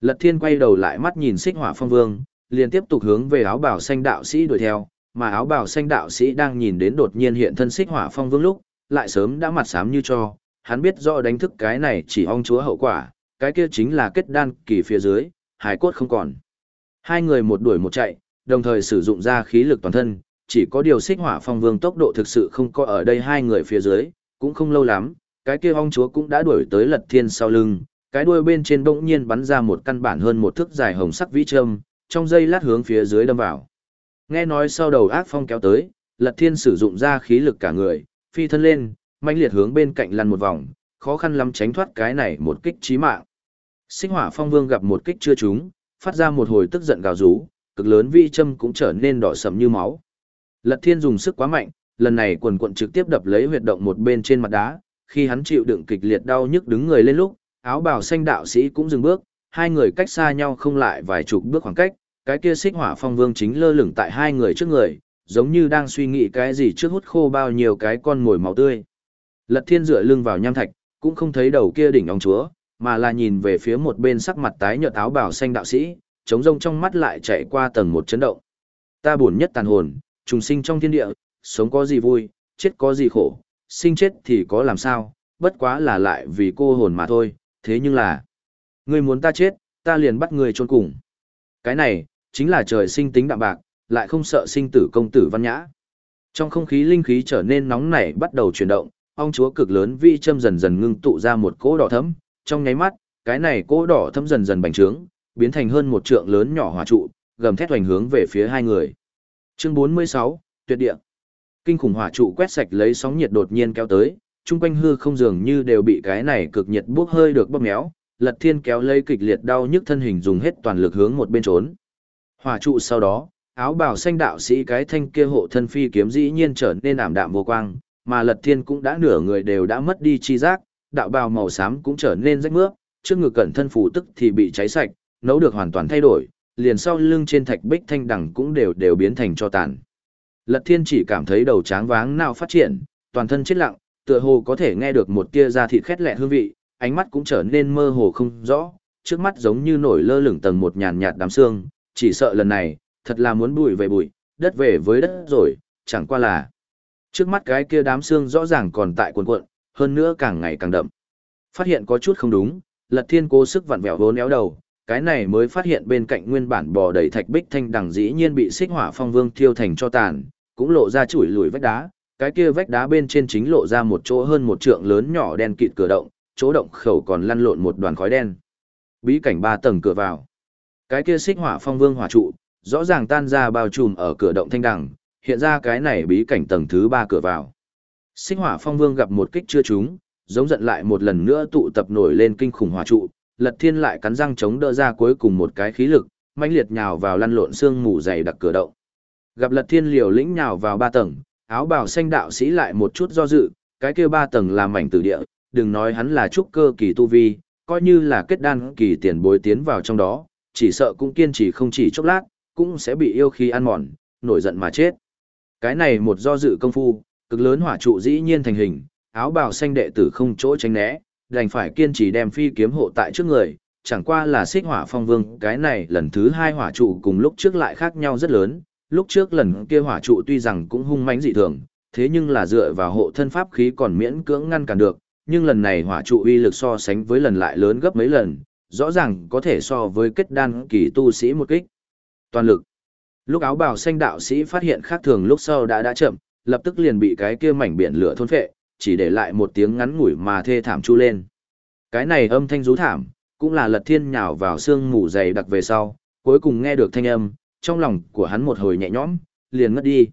Lật thiên quay đầu lại mắt nhìn xích hỏa phong vương, liền tiếp tục hướng về áo bào xanh đạo sĩ đuổi theo, mà áo bào xanh đạo sĩ đang nhìn đến đột nhiên hiện thân xích hỏa phong vương lúc, lại sớm đã mặt xám như cho, hắn biết rõ đánh thức cái này chỉ ong chúa hậu quả, cái kia chính là kết đan kỳ phía dưới, hải cốt không còn. Hai người một đuổi một chạy, đồng thời sử dụng ra khí lực toàn thân, chỉ có điều xích hỏa phong vương tốc độ thực sự không có ở đây hai người phía dưới, cũng không lâu lắm, cái kia ong chúa cũng đã đuổi tới lật thiên sau lưng, cái đuôi bên trên bỗng nhiên bắn ra một căn bản hơn một thước dài hồng sắc vĩ trâm, trong dây lát hướng phía dưới đâm vào. Nghe nói sau đầu ác phong kéo tới, lật thiên sử dụng ra khí lực cả người, phi thân lên, mãnh liệt hướng bên cạnh lăn một vòng, khó khăn lắm tránh thoát cái này một kích chí mạng. Sinh hỏa phong vương gặp một kích chưa trúng, phát ra một hồi tức giận gào rú, cực lớn vi châm cũng trở nên đỏ sầm như máu. Lật thiên dùng sức quá mạnh, lần này quần quận trực tiếp đập lấy huyệt động một bên trên mặt đá, khi hắn chịu đựng kịch liệt đau nhức đứng người lên lúc, áo bào xanh đạo sĩ cũng dừng bước, hai người cách xa nhau không lại vài chục bước khoảng cách, cái kia xích hỏa phong vương chính lơ lửng tại hai người trước người, giống như đang suy nghĩ cái gì trước hút khô bao nhiêu cái con mồi máu tươi. Lật thiên dựa lưng vào nham thạch, cũng không thấy đầu kia đỉnh ông chúa, mà là nhìn về phía một bên sắc mặt tái nhợt áo bào xanh đạo sĩ, trống rông trong mắt lại chạy qua tầng một chấn động. Ta buồn nhất tàn hồn, trùng sinh trong thiên địa, sống có gì vui, chết có gì khổ, sinh chết thì có làm sao, bất quá là lại vì cô hồn mà thôi, thế nhưng là, ngươi muốn ta chết, ta liền bắt ngươi chôn cùng. Cái này, chính là trời sinh tính đạm bạc, lại không sợ sinh tử công tử văn nhã. Trong không khí linh khí trở nên nóng nảy bắt đầu chuyển động, ong chúa cực lớn vi châm dần dần ngưng tụ ra một cỗ đỏ thấm, trong nháy mắt, cái này cỗ đỏ thấm dần dần bành trướng, biến thành hơn một trượng lớn nhỏ hỏa trụ, gầm thét hoành hướng về phía hai người. Chương 46, tuyệt địa. Kinh khủng hỏa trụ quét sạch lấy sóng nhiệt đột nhiên kéo tới, trung quanh hư không dường như đều bị cái này cực nhiệt bốc hơi được bóp méo, Lật Thiên kéo lây kịch liệt đau nhức thân hình dùng hết toàn lực hướng một bên trốn. Hỏa trụ sau đó, áo bào xanh đạo sĩ cái thanh kia hộ thân phi kiếm dĩ nhiên trở nên ảm đạm vô quang, mà Lật Thiên cũng đã nửa người đều đã mất đi chi giác, đạo bào màu xám cũng trở nên rách mướp, trước ngực cẩn thân phủ tức thì bị cháy sạch, nấu được hoàn toàn thay đổi, liền sau lưng trên thạch bích thanh đẳng cũng đều đều biến thành cho tàn. Lật Thiên chỉ cảm thấy đầu tráng váng nào phát triển, toàn thân chết lặng, tựa hồ có thể nghe được một tia da thịt khét lẹ hương vị, ánh mắt cũng trở nên mơ hồ không rõ, trước mắt giống như nổi lơ lửng tầng một nhàn nhạt đám xương, chỉ sợ lần này, thật là muốn bụi về bụi, đất về với đất rồi, chẳng qua là. Trước mắt cái kia đám xương rõ ràng còn tại cuộn cuộn, hơn nữa càng ngày càng đậm. Phát hiện có chút không đúng, Lật Thiên cố sức vặn vẹo vốn éo đầu, cái này mới phát hiện bên cạnh nguyên bản bò đầy thạch bích thanh đằng dĩ nhiên bị xích hỏa phong vương thiêu thành cho tàn, cũng lộ ra chuỗi lùi vách đá, cái kia vách đá bên trên chính lộ ra một chỗ hơn một trượng lớn nhỏ đen kịt cửa động, chỗ động khẩu còn lăn lộn một đoàn khói đen. Bí cảnh ba tầng cửa vào. Cái kia xích hỏa phong vương hỏa trụ, rõ ràng tan ra bao trùm ở cửa động thanh đằng, hiện ra cái này bí cảnh tầng thứ ba cửa vào. Xích hỏa phong vương gặp một kích chưa trúng, giống giận lại một lần nữa tụ tập nổi lên kinh khủng hỏa trụ, lật thiên lại cắn răng chống đỡ ra cuối cùng một cái khí lực, mãnh liệt nhào vào lăn lộn xương mù dày đặc cửa động. Gặp lật thiên liều lĩnh nhào vào ba tầng, áo bào xanh đạo sĩ lại một chút do dự, cái kia ba tầng là mảnh tử địa, đừng nói hắn là trúc cơ kỳ tu vi, coi như là kết đan kỳ tiền bối tiến vào trong đó, chỉ sợ cũng kiên trì không chỉ chốc lát, cũng sẽ bị yêu khí ăn mòn, nổi giận mà chết. Cái này một do dự công phu, cực lớn hỏa trụ dĩ nhiên thành hình, áo bào xanh đệ tử không chỗ tránh né, đành phải kiên trì đem phi kiếm hộ tại trước người, chẳng qua là xích hỏa phong vương, cái này lần thứ hai hỏa trụ cùng lúc trước lại khác nhau rất lớn, lúc trước lần kia hỏa trụ tuy rằng cũng hung mãnh dị thường, thế nhưng là dựa vào hộ thân pháp khí còn miễn cưỡng ngăn cản được, nhưng lần này hỏa trụ uy lực so sánh với lần lại lớn gấp mấy lần, rõ ràng có thể so với kết đan kỳ tu sĩ một kích. Toàn lực. Lúc áo bào xanh đạo sĩ phát hiện khác thường lúc sau đã đã chậm, lập tức liền bị cái kia mảnh biển lửa thôn phệ, chỉ để lại một tiếng ngắn ngủi mà thê thảm chu lên. Cái này âm thanh rú thảm, cũng là lật thiên nhào vào xương mù dày đặc về sau, cuối cùng nghe được thanh âm, trong lòng của hắn một hồi nhẹ nhõm, liền ngất đi.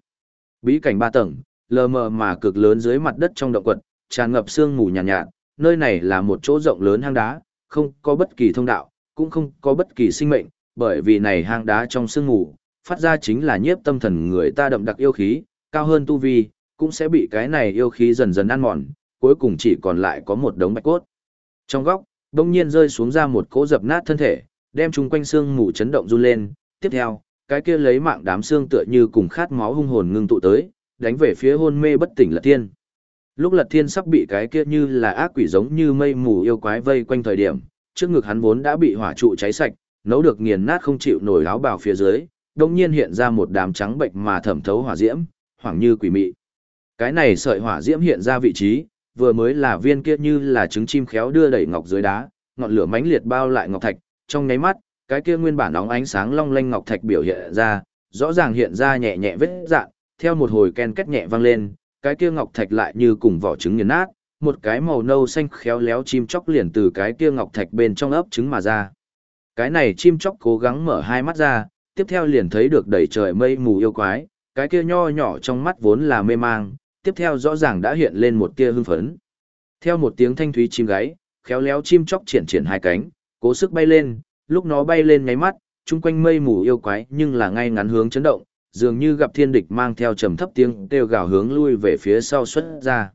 Bí cảnh ba tầng, lờ mờ mà cực lớn dưới mặt đất trong động quật, tràn ngập xương mù nhàn nhạt, nhạt, nơi này là một chỗ rộng lớn hang đá, không có bất kỳ thông đạo, cũng không có bất kỳ sinh mệnh, bởi vì này hang đá trong sương mù, phát ra chính là nhiếp tâm thần người ta đậm đặc yêu khí, cao hơn tu vi, cũng sẽ bị cái này yêu khí dần dần ăn mòn, cuối cùng chỉ còn lại có một đống bạch cốt. Trong góc, đông nhiên rơi xuống ra một cỗ dập nát thân thể, đem chung quanh xương mù chấn động run lên, tiếp theo, cái kia lấy mạng đám xương tựa như cùng khát máu hung hồn ngưng tụ tới, đánh về phía hôn mê bất tỉnh Lật tiên. Lúc Lật Thiên sắp bị cái kia như là ác quỷ giống như mây mù yêu quái vây quanh thời điểm, trước ngực hắn vốn đã bị hỏa trụ cháy sạch, nấu được nghiền nát không chịu nổi áo bào phía dưới, đông nhiên hiện ra một đám trắng bệnh mà thẩm thấu hỏa diễm, hoảng như quỷ mị. Cái này sợi hỏa diễm hiện ra vị trí, vừa mới là viên kia như là trứng chim khéo đưa đẩy ngọc dưới đá, ngọn lửa mãnh liệt bao lại ngọc thạch, trong nháy mắt, cái kia nguyên bản óng ánh sáng long lanh ngọc thạch biểu hiện ra, rõ ràng hiện ra nhẹ nhẹ vết dạn, theo một hồi ken két nhẹ vang lên, cái kia ngọc thạch lại như cùng vỏ trứng nghiền nát, một cái màu nâu xanh khéo léo chim chóc liền từ cái kia ngọc thạch bên trong ấp trứng mà ra. Cái này chim chóc cố gắng mở hai mắt ra, tiếp theo liền thấy được đầy trời mây mù yêu quái, cái kia nho nhỏ trong mắt vốn là mê mang, tiếp theo rõ ràng đã hiện lên một tia hưng phấn. Theo một tiếng thanh thúy chim gáy, khéo léo chim chóc triển triển hai cánh, cố sức bay lên, lúc nó bay lên ngay mắt, chung quanh mây mù yêu quái nhưng là ngay ngắn hướng chấn động, dường như gặp thiên địch mang theo trầm thấp tiếng kêu gào hướng lui về phía sau xuất ra.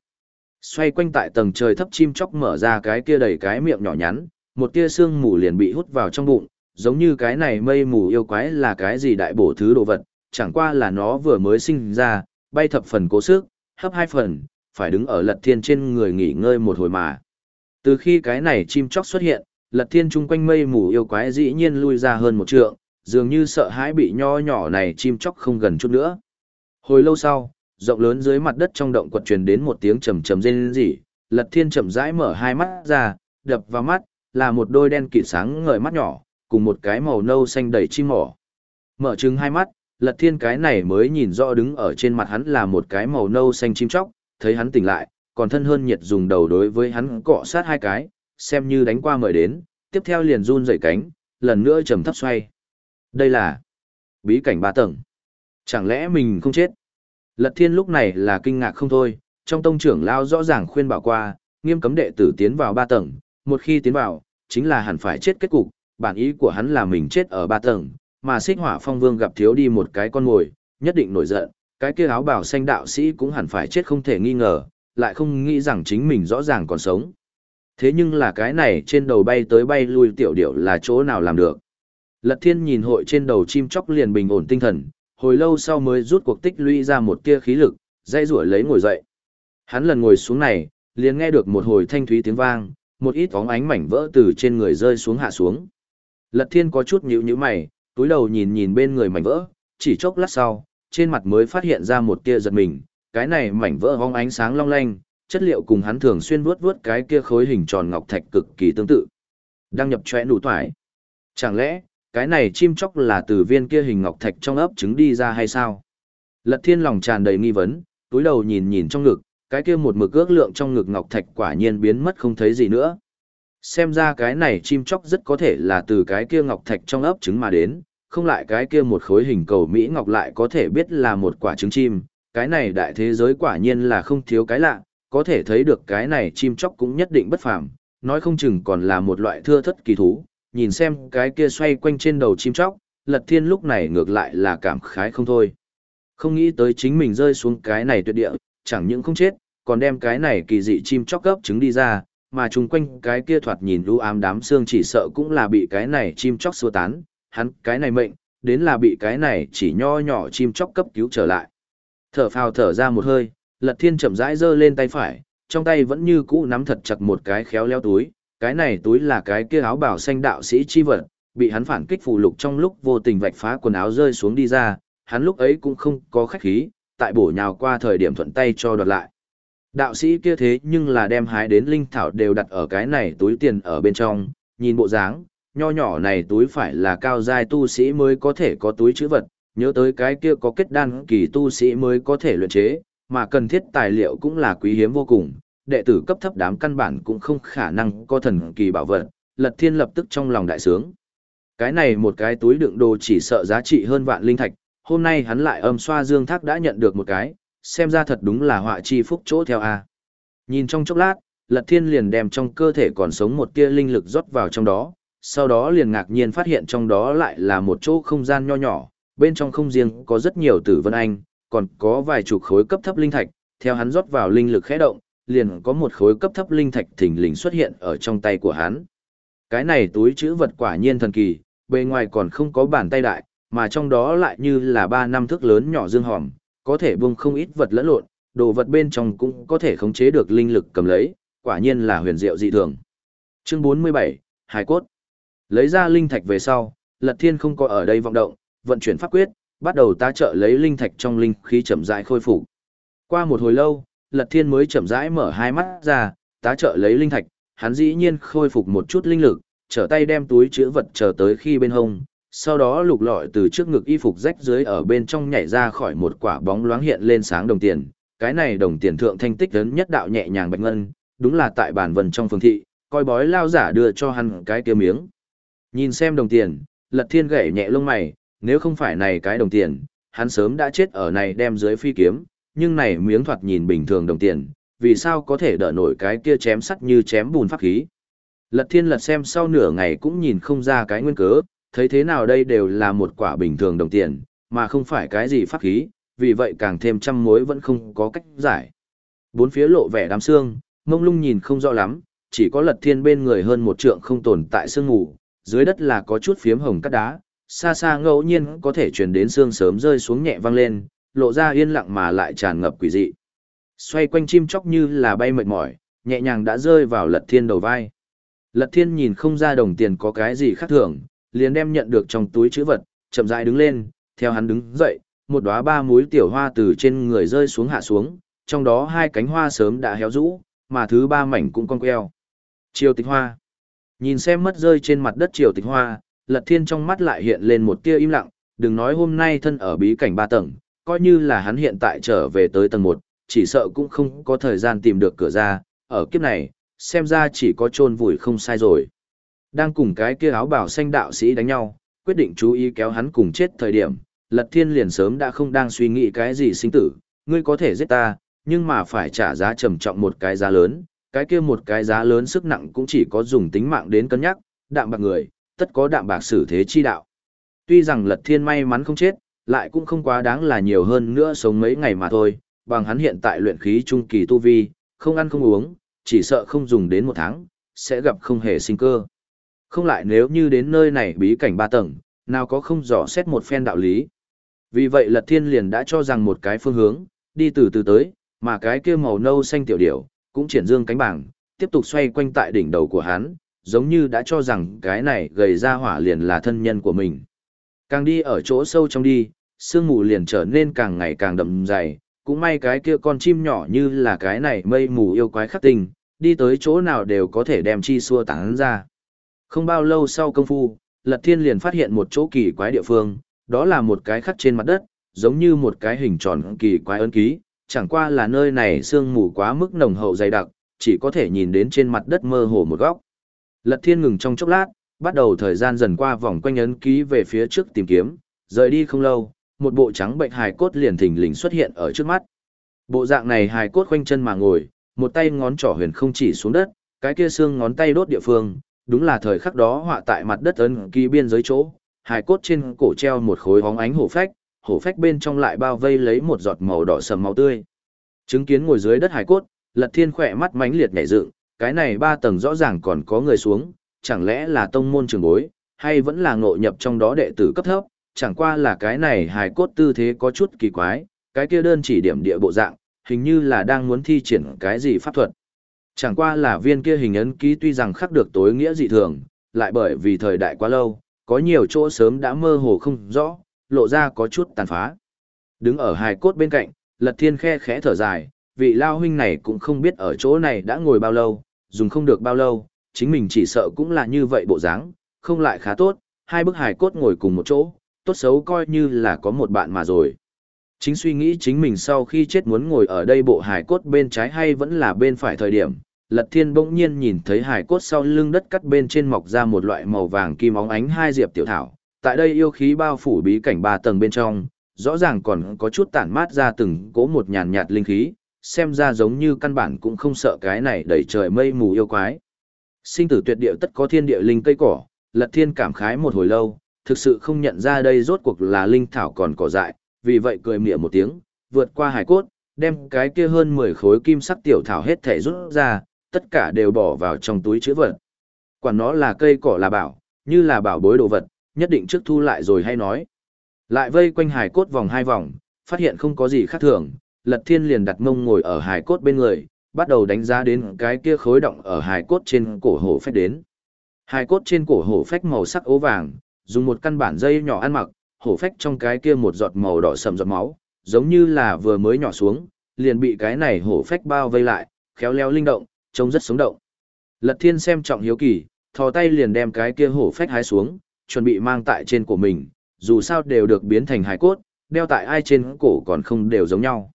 Xoay quanh tại tầng trời thấp chim chóc mở ra cái kia đầy cái miệng nhỏ nhắn, một tia xương mù liền bị hút vào trong bụng, giống như cái này mây mù yêu quái là cái gì đại bổ thứ đồ vật, chẳng qua là nó vừa mới sinh ra, bay thập phần cố sức, hấp hai phần, phải đứng ở lật thiên trên người nghỉ ngơi một hồi mà. Từ khi cái này chim chóc xuất hiện, lật thiên chung quanh mây mù yêu quái dĩ nhiên lui ra hơn một trượng, dường như sợ hãi bị nho nhỏ này chim chóc không gần chút nữa. Hồi lâu sau, rộng lớn dưới mặt đất trong động quật truyền đến một tiếng trầm trầm rên rỉ, Lật Thiên chậm rãi mở hai mắt ra, đập vào mắt là một đôi đen kịt sáng ngời mắt nhỏ, cùng một cái màu nâu xanh đầy chim mỏ. Mở trừng hai mắt, Lật Thiên cái này mới nhìn rõ đứng ở trên mặt hắn là một cái màu nâu xanh chim chóc, thấy hắn tỉnh lại, còn thân hơn nhiệt dùng đầu đối với hắn cọ sát hai cái, xem như đánh qua mời đến, tiếp theo liền run rẩy cánh, lần nữa trầm thấp xoay. Đây là bí cảnh ba tầng. Chẳng lẽ mình không chết? Lật thiên lúc này là kinh ngạc không thôi, trong tông trưởng lao rõ ràng khuyên bảo qua, nghiêm cấm đệ tử tiến vào ba tầng, một khi tiến vào, chính là hẳn phải chết kết cục, bản ý của hắn là mình chết ở ba tầng, mà xích hỏa phong vương gặp thiếu đi một cái con mồi, nhất định nổi giận, cái kia áo bào xanh đạo sĩ cũng hẳn phải chết không thể nghi ngờ, lại không nghĩ rằng chính mình rõ ràng còn sống. Thế nhưng là cái này trên đầu bay tới bay lui tiểu điểu là chỗ nào làm được. Lật thiên nhìn hội trên đầu chim chóc liền bình ổn tinh thần, hồi lâu sau mới rút cuộc tích lũy ra một tia khí lực, dây rủi lấy ngồi dậy. Hắn lần ngồi xuống này, liền nghe được một hồi thanh thúy tiếng vang, một ít bóng ánh mảnh vỡ từ trên người rơi xuống hạ xuống. Lật thiên có chút nhíu nhíu mày, túi đầu nhìn nhìn bên người mảnh vỡ, chỉ chốc lát sau, trên mặt mới phát hiện ra một tia giật mình, cái này mảnh vỡ bóng ánh sáng long lanh, chất liệu cùng hắn thường xuyên vuốt vuốt cái kia khối hình tròn ngọc thạch cực kỳ tương tự. Đăng nhập chóe đủ toại. Chẳng lẽ, cái này chim chóc là từ viên kia hình ngọc thạch trong ấp trứng đi ra hay sao? Lật thiên lòng tràn đầy nghi vấn, túi đầu nhìn nhìn trong ngực, cái kia một mực ước lượng trong ngực ngọc thạch quả nhiên biến mất không thấy gì nữa. Xem ra cái này chim chóc rất có thể là từ cái kia ngọc thạch trong ấp trứng mà đến, không lại cái kia một khối hình cầu Mỹ ngọc lại có thể biết là một quả trứng chim, cái này đại thế giới quả nhiên là không thiếu cái lạ, có thể thấy được cái này chim chóc cũng nhất định bất phàm, nói không chừng còn là một loại thưa thất kỳ thú, nhìn xem cái kia xoay quanh trên đầu chim chóc, lật thiên lúc này ngược lại là cảm khái không thôi. Không nghĩ tới chính mình rơi xuống cái này tuyệt địa, chẳng những không chết, còn đem cái này kỳ dị chim chóc gấp trứng đi ra, mà chung quanh cái kia thoạt nhìn lũ ám đám xương chỉ sợ cũng là bị cái này chim chóc xua tán, hắn cái này mệnh, đến là bị cái này chỉ nho nhỏ chim chóc cấp cứu trở lại. Thở phào thở ra một hơi, Lật Thiên chậm rãi giơ lên tay phải, trong tay vẫn như cũ nắm thật chặt một cái khéo léo túi, cái này túi là cái kia áo bảo xanh đạo sĩ chi vật, bị hắn phản kích phù lục trong lúc vô tình vạch phá quần áo rơi xuống đi ra, hắn lúc ấy cũng không có khách khí, tại bổ nhào qua thời điểm thuận tay cho đoạt lại. Đạo sĩ kia thế nhưng là đem hái đến linh thảo đều đặt ở cái này túi tiền ở bên trong, nhìn bộ dáng, nho nhỏ này túi phải là cao giai tu sĩ mới có thể có túi chữ vật, nhớ tới cái kia có kết đan kỳ tu sĩ mới có thể luyện chế, mà cần thiết tài liệu cũng là quý hiếm vô cùng, đệ tử cấp thấp đám căn bản cũng không khả năng có thần kỳ bảo vật, Lật Thiên lập tức trong lòng đại sướng. Cái này một cái túi đựng đồ chỉ sợ giá trị hơn vạn linh thạch, hôm nay hắn lại âm xoa dương thác đã nhận được một cái, xem ra thật đúng là họa chi phúc chỗ theo a. Nhìn trong chốc lát, Lật Thiên liền đem trong cơ thể còn sống một tia linh lực rót vào trong đó, sau đó liền ngạc nhiên phát hiện trong đó lại là một chỗ không gian nho nhỏ, bên trong không riêng có rất nhiều tử vân anh, còn có vài chục khối cấp thấp linh thạch, theo hắn rót vào linh lực khẽ động, liền có một khối cấp thấp linh thạch thình lình xuất hiện ở trong tay của hắn. Cái này túi chữ vật quả nhiên thần kỳ, bề ngoài còn không có bàn tay đại, mà trong đó lại như là ba năm thước lớn nhỏ dương hòm, có thể buông không ít vật lẫn lộn, đồ vật bên trong cũng có thể khống chế được linh lực cầm lấy, quả nhiên là huyền diệu dị thường. Chương 47, Hải cốt. Lấy ra linh thạch về sau, Lật Thiên không có ở đây vọng động, vận chuyển pháp quyết, bắt đầu tá trợ lấy linh thạch trong linh khí chậm rãi khôi phục. Qua một hồi lâu, Lật Thiên mới chậm rãi mở hai mắt ra, tá trợ lấy linh thạch, hắn dĩ nhiên khôi phục một chút linh lực, trở tay đem túi chứa vật chờ tới khi bên hông, sau đó lục lọi từ trước ngực y phục rách dưới ở bên trong nhảy ra khỏi một quả bóng loáng hiện lên sáng đồng tiền. Cái này đồng tiền thượng thanh tích lớn nhất đạo nhẹ nhàng bạch ngân, đúng là tại bản vần trong phương thị, coi bói lao giả đưa cho hắn cái kia miếng. Nhìn xem đồng tiền, lật thiên gãy nhẹ lông mày, nếu không phải này cái đồng tiền, hắn sớm đã chết ở này đem dưới phi kiếm, nhưng này miếng thoạt nhìn bình thường đồng tiền, vì sao có thể đỡ nổi cái kia chém sắt như chém bùn pháp khí. Lật thiên lật xem sau nửa ngày cũng nhìn không ra cái nguyên cớ, thấy thế nào đây đều là một quả bình thường đồng tiền, mà không phải cái gì pháp khí, vì vậy càng thêm trăm mối vẫn không có cách giải. Bốn phía lộ vẻ đám xương, mông lung nhìn không rõ lắm, chỉ có lật thiên bên người hơn một trượng không tồn tại sương ngủ, dưới đất là có chút phiếm hồng cắt đá, xa xa ngẫu nhiên có thể truyền đến xương sớm rơi xuống nhẹ vang lên, lộ ra yên lặng mà lại tràn ngập quỷ dị. Xoay quanh chim chóc như là bay mệt mỏi, nhẹ nhàng đã rơi vào lật thiên đầu vai. Lật thiên nhìn không ra đồng tiền có cái gì khác thường, liền đem nhận được trong túi chữ vật, chậm rãi đứng lên, theo hắn đứng dậy, một đóa ba múi tiểu hoa từ trên người rơi xuống hạ xuống, trong đó hai cánh hoa sớm đã héo rũ, mà thứ ba mảnh cũng cong queo. Triều tịch hoa. Nhìn xem mất rơi trên mặt đất triều tịch hoa, lật thiên trong mắt lại hiện lên một tia im lặng, đừng nói hôm nay thân ở bí cảnh ba tầng, coi như là hắn hiện tại trở về tới tầng một, chỉ sợ cũng không có thời gian tìm được cửa ra, ở kiếp này, xem ra chỉ có chôn vùi không sai rồi. Đang cùng cái kia áo bảo xanh đạo sĩ đánh nhau, quyết định chú ý kéo hắn cùng chết thời điểm, Lật Thiên liền sớm đã không đang suy nghĩ cái gì sinh tử, ngươi có thể giết ta, nhưng mà phải trả giá trầm trọng một cái giá lớn, cái kia một cái giá lớn sức nặng cũng chỉ có dùng tính mạng đến cân nhắc, đạm bạc người, tất có đạm bạc xử thế chi đạo. Tuy rằng Lật Thiên may mắn không chết, lại cũng không quá đáng là nhiều hơn nữa sống mấy ngày mà thôi, bằng hắn hiện tại luyện khí trung kỳ tu vi, không ăn không uống, chỉ sợ không dùng đến một tháng, sẽ gặp không hề sinh cơ. Không lại nếu như đến nơi này bí cảnh ba tầng, nào có không dò xét một phen đạo lý. Vì vậy Lật Thiên liền đã cho rằng một cái phương hướng, đi từ từ tới, mà cái kia màu nâu xanh tiểu điểu, cũng triển dương cánh bảng, tiếp tục xoay quanh tại đỉnh đầu của hắn, giống như đã cho rằng cái này gầy ra hỏa liền là thân nhân của mình. Càng đi ở chỗ sâu trong đi, sương mù liền trở nên càng ngày càng đậm dày, cũng may cái kia con chim nhỏ như là cái này mây mù yêu quái khắc tình, đi tới chỗ nào đều có thể đem chi xua tán ra. Không bao lâu sau công phu, Lật Thiên liền phát hiện một chỗ kỳ quái địa phương, đó là một cái khắc trên mặt đất, giống như một cái hình tròn kỳ quái ấn ký, chẳng qua là nơi này sương mù quá mức nồng hậu dày đặc, chỉ có thể nhìn đến trên mặt đất mơ hồ một góc. Lật Thiên ngừng trong chốc lát, bắt đầu thời gian dần qua vòng quanh ấn ký về phía trước tìm kiếm, rời đi không lâu, một bộ trắng bệnh hài cốt liền thình lình xuất hiện ở trước mắt. Bộ dạng này hài cốt khoanh chân mà ngồi, một tay ngón trỏ huyền không chỉ xuống đất, cái kia xương ngón tay đốt địa phương, đúng là thời khắc đó họa tại mặt đất ấn ký biên giới chỗ, hài cốt trên cổ treo một khối hóng ánh hổ phách, hổ phách bên trong lại bao vây lấy một giọt màu đỏ sầm máu tươi. Chứng kiến ngồi dưới đất hài cốt, Lật Thiên khỏe mắt mãnh liệt nhảy dựng, cái này ba tầng rõ ràng còn có người xuống, chẳng lẽ là tông môn trường bối, hay vẫn là ngộ nhập trong đó đệ tử cấp thấp, chẳng qua là cái này hài cốt tư thế có chút kỳ quái, cái kia đơn chỉ điểm địa bộ dạng, hình như là đang muốn thi triển cái gì pháp thuật. Chẳng qua là viên kia hình ấn ký tuy rằng khắc được tối nghĩa dị thường, lại bởi vì thời đại quá lâu, có nhiều chỗ sớm đã mơ hồ không rõ, lộ ra có chút tàn phá. Đứng ở hài cốt bên cạnh, Lật Thiên khe khẽ thở dài, vị lao huynh này cũng không biết ở chỗ này đã ngồi bao lâu, dùng không được bao lâu, chính mình chỉ sợ cũng là như vậy bộ dáng, không lại khá tốt, hai bức hài cốt ngồi cùng một chỗ, tốt xấu coi như là có một bạn mà rồi. Chính suy nghĩ chính mình sau khi chết muốn ngồi ở đây bộ hài cốt bên trái hay vẫn là bên phải thời điểm, Lật Thiên bỗng nhiên nhìn thấy hài cốt sau lưng đất cắt bên trên mọc ra một loại màu vàng kim óng ánh hai diệp tiểu thảo. Tại đây yêu khí bao phủ bí cảnh ba tầng bên trong, rõ ràng còn có chút tản mát ra từng cỗ một nhàn nhạt linh khí, xem ra giống như căn bản cũng không sợ cái này đẩy trời mây mù yêu quái. Sinh tử tuyệt địa tất có thiên địa linh cây cỏ, Lật Thiên cảm khái một hồi lâu, thực sự không nhận ra đây rốt cuộc là linh thảo còn cỏ dại, vì vậy cười mỉa một tiếng, vượt qua hải cốt, đem cái kia hơn 10 khối kim sắc tiểu thảo hết thể rút ra, tất cả đều bỏ vào trong túi chữ vật. Quản nó là cây cỏ là bảo, như là bảo bối đồ vật, nhất định trước thu lại rồi hay nói. Lại vây quanh hải cốt vòng hai vòng, phát hiện không có gì khác thường, Lật Thiên liền đặt mông ngồi ở hải cốt bên người, bắt đầu đánh giá đến cái kia khối động ở hải cốt trên cổ hổ phách đến. Hải cốt trên cổ hổ phách màu sắc ố vàng, dùng một căn bản dây nhỏ ăn mặc, hổ phách trong cái kia một giọt màu đỏ sầm giọt máu, giống như là vừa mới nhỏ xuống, liền bị cái này hổ phách bao vây lại, khéo léo linh động, trông rất sống động. Lật Thiên xem trọng hiếu kỳ, thò tay liền đem cái kia hổ phách hái xuống, chuẩn bị mang tại trên của mình, dù sao đều được biến thành hải cốt, đeo tại ai trên cổ còn không đều giống nhau.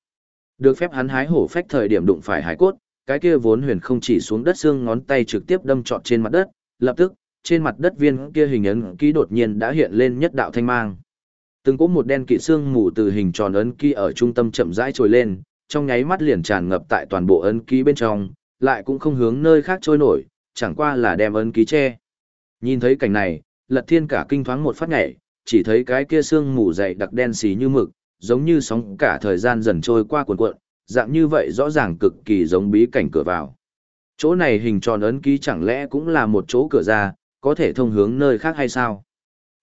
Được phép hắn hái hổ phách thời điểm đụng phải hải cốt, cái kia vốn huyền không chỉ xuống đất xương ngón tay trực tiếp đâm trọt trên mặt đất, lập tức, trên mặt đất viên kia hình ấn ký đột nhiên đã hiện lên nhất đạo thanh mang. Từng có một đen kỵ xương mù từ hình tròn ấn ký ở trung tâm chậm rãi trồi lên, trong nháy mắt liền tràn ngập tại toàn bộ ấn ký bên trong, lại cũng không hướng nơi khác trôi nổi, chẳng qua là đem ấn ký che. Nhìn thấy cảnh này, Lật Thiên cả kinh thoáng một phát nhảy, chỉ thấy cái kia xương mù dày đặc đen xì như mực, giống như sóng cả thời gian dần trôi qua cuộn cuộn, dạng như vậy rõ ràng cực kỳ giống bí cảnh cửa vào. Chỗ này hình tròn ấn ký chẳng lẽ cũng là một chỗ cửa ra, có thể thông hướng nơi khác hay sao?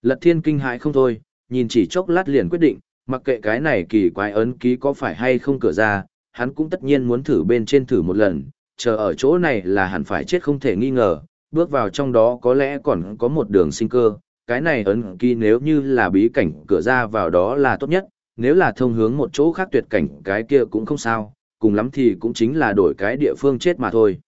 Lật Thiên kinh hãi không thôi, nhìn chỉ chốc lát liền quyết định, mặc kệ cái này kỳ quái ấn ký có phải hay không cửa ra, hắn cũng tất nhiên muốn thử bên trên thử một lần, chờ ở chỗ này là hẳn phải chết không thể nghi ngờ, bước vào trong đó có lẽ còn có một đường sinh cơ, cái này ấn ký nếu như là bí cảnh cửa ra vào đó là tốt nhất, nếu là thông hướng một chỗ khác tuyệt cảnh cái kia cũng không sao, cùng lắm thì cũng chính là đổi cái địa phương chết mà thôi.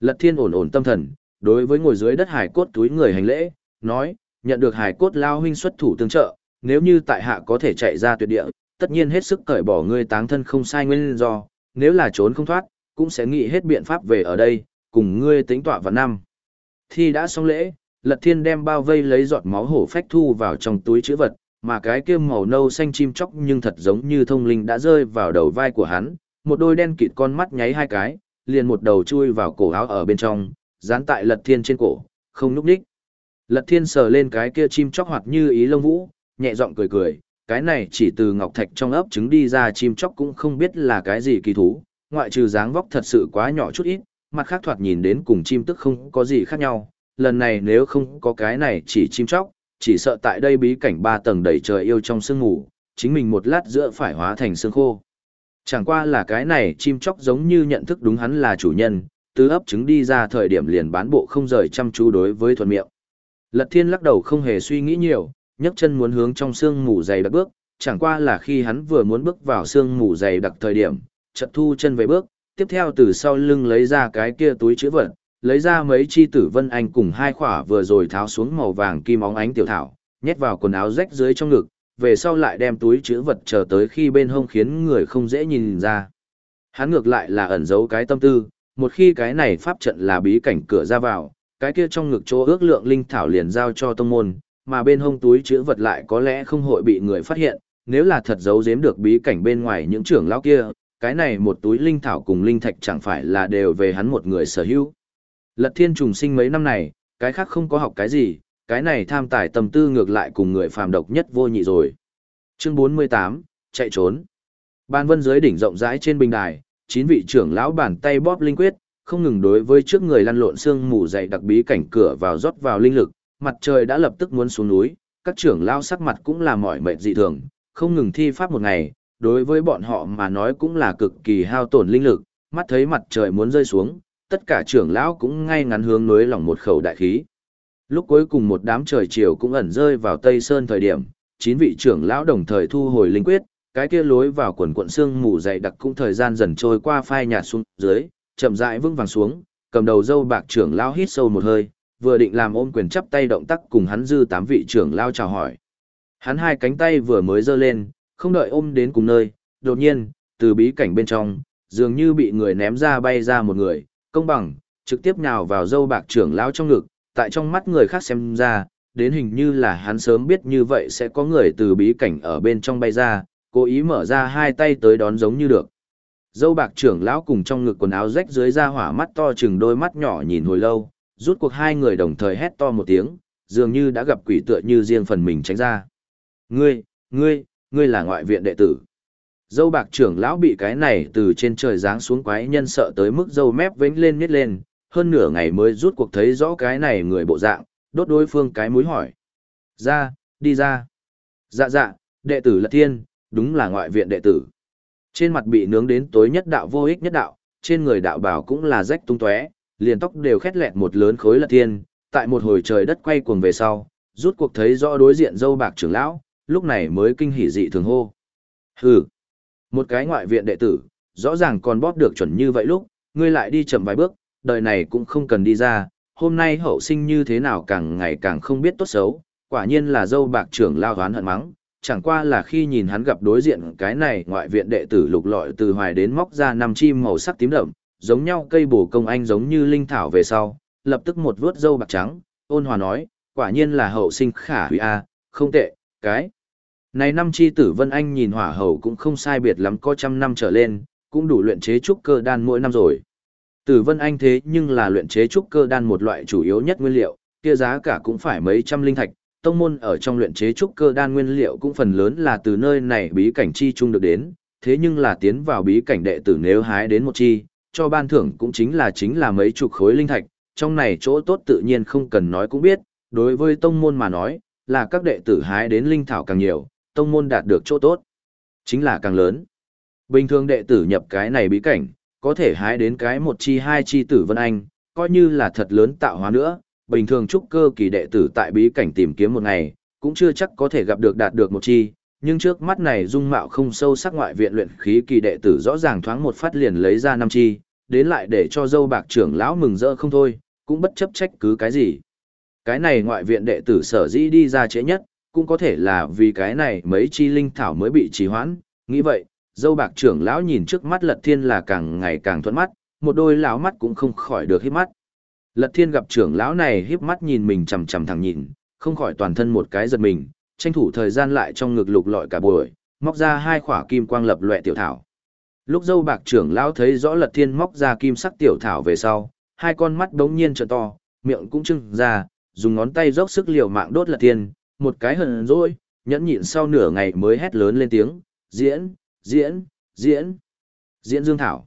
Lật thiên ổn ổn tâm thần, đối với ngồi dưới đất hải cốt túi người hành lễ, nói, nhận được hải cốt lao huynh xuất thủ tương trợ, nếu như tại hạ có thể chạy ra tuyệt địa, tất nhiên hết sức cởi bỏ ngươi táng thân không sai nguyên do, nếu là trốn không thoát, cũng sẽ nghĩ hết biện pháp về ở đây, cùng ngươi tính tọa vào năm. Thi đã xong lễ, Lật Thiên đem bao vây lấy giọt máu hổ phách thu vào trong túi chữ vật, mà cái kia màu nâu xanh chim chóc nhưng thật giống như thông linh đã rơi vào đầu vai của hắn, một đôi đen kịt con mắt nháy hai cái, liền một đầu chui vào cổ áo ở bên trong, dán tại Lật Thiên trên cổ, không núp đích. Lật Thiên sờ lên cái kia chim chóc hoạt như ý lông vũ, nhẹ giọng cười cười, cái này chỉ từ ngọc thạch trong ấp trứng đi ra chim chóc cũng không biết là cái gì kỳ thú, ngoại trừ dáng vóc thật sự quá nhỏ chút ít, mặt khác thoạt nhìn đến cùng chim tức không có gì khác nhau, lần này nếu không có cái này chỉ chim chóc, chỉ sợ tại đây bí cảnh ba tầng đầy trời yêu trong sương ngủ, chính mình một lát giữa phải hóa thành xương khô. Chẳng qua là cái này chim chóc giống như nhận thức đúng hắn là chủ nhân, tứ ấp trứng đi ra thời điểm liền bán bộ không rời chăm chú đối với thuần miệng. Lật thiên lắc đầu không hề suy nghĩ nhiều, nhấc chân muốn hướng trong sương mù dày đặc bước, chẳng qua là khi hắn vừa muốn bước vào sương mù dày đặc thời điểm, chợt thu chân về bước, tiếp theo từ sau lưng lấy ra cái kia túi chữ vật, lấy ra mấy chi tử vân anh cùng hai khỏa vừa rồi tháo xuống màu vàng kim óng ánh tiểu thảo, nhét vào quần áo rách dưới trong ngực, về sau lại đem túi chữ vật chờ tới khi bên hông khiến người không dễ nhìn ra. Hắn ngược lại là ẩn giấu cái tâm tư, một khi cái này pháp trận là bí cảnh cửa ra vào, cái kia trong ngực chỗ ước lượng linh thảo liền giao cho tông môn, mà bên hông túi chữ vật lại có lẽ không hội bị người phát hiện, nếu là thật giấu giếm được bí cảnh bên ngoài những trưởng lão kia, cái này một túi linh thảo cùng linh thạch chẳng phải là đều về hắn một người sở hữu. Lật thiên trùng sinh mấy năm này, cái khác không có học cái gì, cái này tham tài tâm tư ngược lại cùng người phàm độc nhất vô nhị rồi. Chương 48, chạy trốn. Ban vân dưới đỉnh rộng rãi trên bình đài, chín vị trưởng lão bàn tay bóp linh quyết, không ngừng đối với trước người lăn lộn xương mù dày đặc bí cảnh cửa vào rót vào linh lực, mặt trời đã lập tức muốn xuống núi, các trưởng lão sắc mặt cũng là mỏi mệt dị thường, không ngừng thi pháp một ngày, đối với bọn họ mà nói cũng là cực kỳ hao tổn linh lực, mắt thấy mặt trời muốn rơi xuống, tất cả trưởng lão cũng ngay ngắn hướng núi lòng một khẩu đại khí. Lúc cuối cùng một đám trời chiều cũng ẩn rơi vào Tây Sơn thời điểm, chín vị trưởng lão đồng thời thu hồi linh quyết, cái kia lối vào quần quận xương mù dày đặc cũng thời gian dần trôi qua phai nhạt xuống dưới, chậm rãi vững vàng xuống, cầm đầu dâu bạc trưởng lao hít sâu một hơi, vừa định làm ôm quyền chắp tay động tác cùng hắn dư tám vị trưởng lao chào hỏi. Hắn hai cánh tay vừa mới giơ lên, không đợi ôm đến cùng nơi, đột nhiên, từ bí cảnh bên trong, dường như bị người ném ra bay ra một người, công bằng, trực tiếp nhào vào dâu bạc trưởng lao trong ngực, tại trong mắt người khác xem ra, đến hình như là hắn sớm biết như vậy sẽ có người từ bí cảnh ở bên trong bay ra, cố ý mở ra hai tay tới đón giống như được. Dâu bạc trưởng lão cùng trong ngực quần áo rách dưới ra hỏa mắt to chừng đôi mắt nhỏ nhìn hồi lâu, rút cuộc hai người đồng thời hét to một tiếng, dường như đã gặp quỷ tựa như riêng phần mình tránh ra. Ngươi, ngươi, ngươi là ngoại viện đệ tử. Dâu bạc trưởng lão bị cái này từ trên trời giáng xuống quái nhân sợ tới mức dâu mép vĩnh lên miết lên, hơn nửa ngày mới rút cuộc thấy rõ cái này người bộ dạng, đốt đối phương cái mũi hỏi. Ra, đi ra. Dạ dạ, đệ tử là thiên, đúng là ngoại viện đệ tử. Trên mặt bị nướng đến tối nhất đạo vô ích nhất đạo, trên người đạo bảo cũng là rách tung tóe, liền tóc đều khét lẹt một lớn khối là thiên, tại một hồi trời đất quay cuồng về sau, rút cuộc thấy rõ đối diện dâu bạc trưởng lão, lúc này mới kinh hỉ dị thường hô. Hừ, một cái ngoại viện đệ tử, rõ ràng còn bóp được chuẩn như vậy lúc, ngươi lại đi chậm vài bước, đời này cũng không cần đi ra, hôm nay hậu sinh như thế nào càng ngày càng không biết tốt xấu, quả nhiên là dâu bạc trưởng lao hoán hận mắng, chẳng qua là khi nhìn hắn gặp đối diện cái này ngoại viện đệ tử lục lọi từ hoài đến móc ra năm chim màu sắc tím đậm, giống nhau cây bổ công anh giống như linh thảo về sau, lập tức một vớt dâu bạc trắng, ôn hòa nói, quả nhiên là hậu sinh khả hủy a, không tệ, cái. Này năm chi tử Vân Anh nhìn hỏa hầu cũng không sai biệt lắm có trăm năm trở lên, cũng đủ luyện chế trúc cơ đan mỗi năm rồi. Tử Vân Anh thế nhưng là luyện chế trúc cơ đan một loại chủ yếu nhất nguyên liệu, kia giá cả cũng phải mấy trăm linh thạch, tông môn ở trong luyện chế trúc cơ đan nguyên liệu cũng phần lớn là từ nơi này bí cảnh chi chung được đến, thế nhưng là tiến vào bí cảnh đệ tử nếu hái đến một chi, cho ban thưởng cũng chính là chính là mấy chục khối linh thạch, trong này chỗ tốt tự nhiên không cần nói cũng biết, đối với tông môn mà nói, là các đệ tử hái đến linh thảo càng nhiều, tông môn đạt được chỗ tốt, chính là càng lớn. Bình thường đệ tử nhập cái này bí cảnh, có thể hái đến cái một chi hai chi tử vân anh, coi như là thật lớn tạo hóa nữa, bình thường trúc cơ kỳ đệ tử tại bí cảnh tìm kiếm một ngày, cũng chưa chắc có thể gặp được đạt được một chi, nhưng trước mắt này dung mạo không sâu sắc ngoại viện luyện khí kỳ đệ tử rõ ràng thoáng một phát liền lấy ra năm chi, đến lại để cho dâu bạc trưởng lão mừng rỡ không thôi, cũng bất chấp trách cứ cái gì. Cái này ngoại viện đệ tử sở dĩ đi ra trễ nhất, cũng có thể là vì cái này mấy chi linh thảo mới bị trì hoãn, nghĩ vậy, dâu bạc trưởng lão nhìn trước mắt lật thiên là càng ngày càng thuận mắt, một đôi lão mắt cũng không khỏi được hít mắt. Lật thiên gặp trưởng lão này híp mắt nhìn mình chằm chằm thẳng nhìn, không khỏi toàn thân một cái giật mình, tranh thủ thời gian lại trong ngực lục lọi cả buổi, móc ra hai khỏa kim quang lập loè tiểu thảo. Lúc dâu bạc trưởng lão thấy rõ lật thiên móc ra kim sắc tiểu thảo về sau, hai con mắt đống nhiên trợ to, miệng cũng trưng ra, dùng ngón tay dốc sức liều mạng đốt lật thiên, một cái hờn rồi, nhẫn nhịn sau nửa ngày mới hét lớn lên tiếng, diễn, diễn, diễn, diễn dương thảo.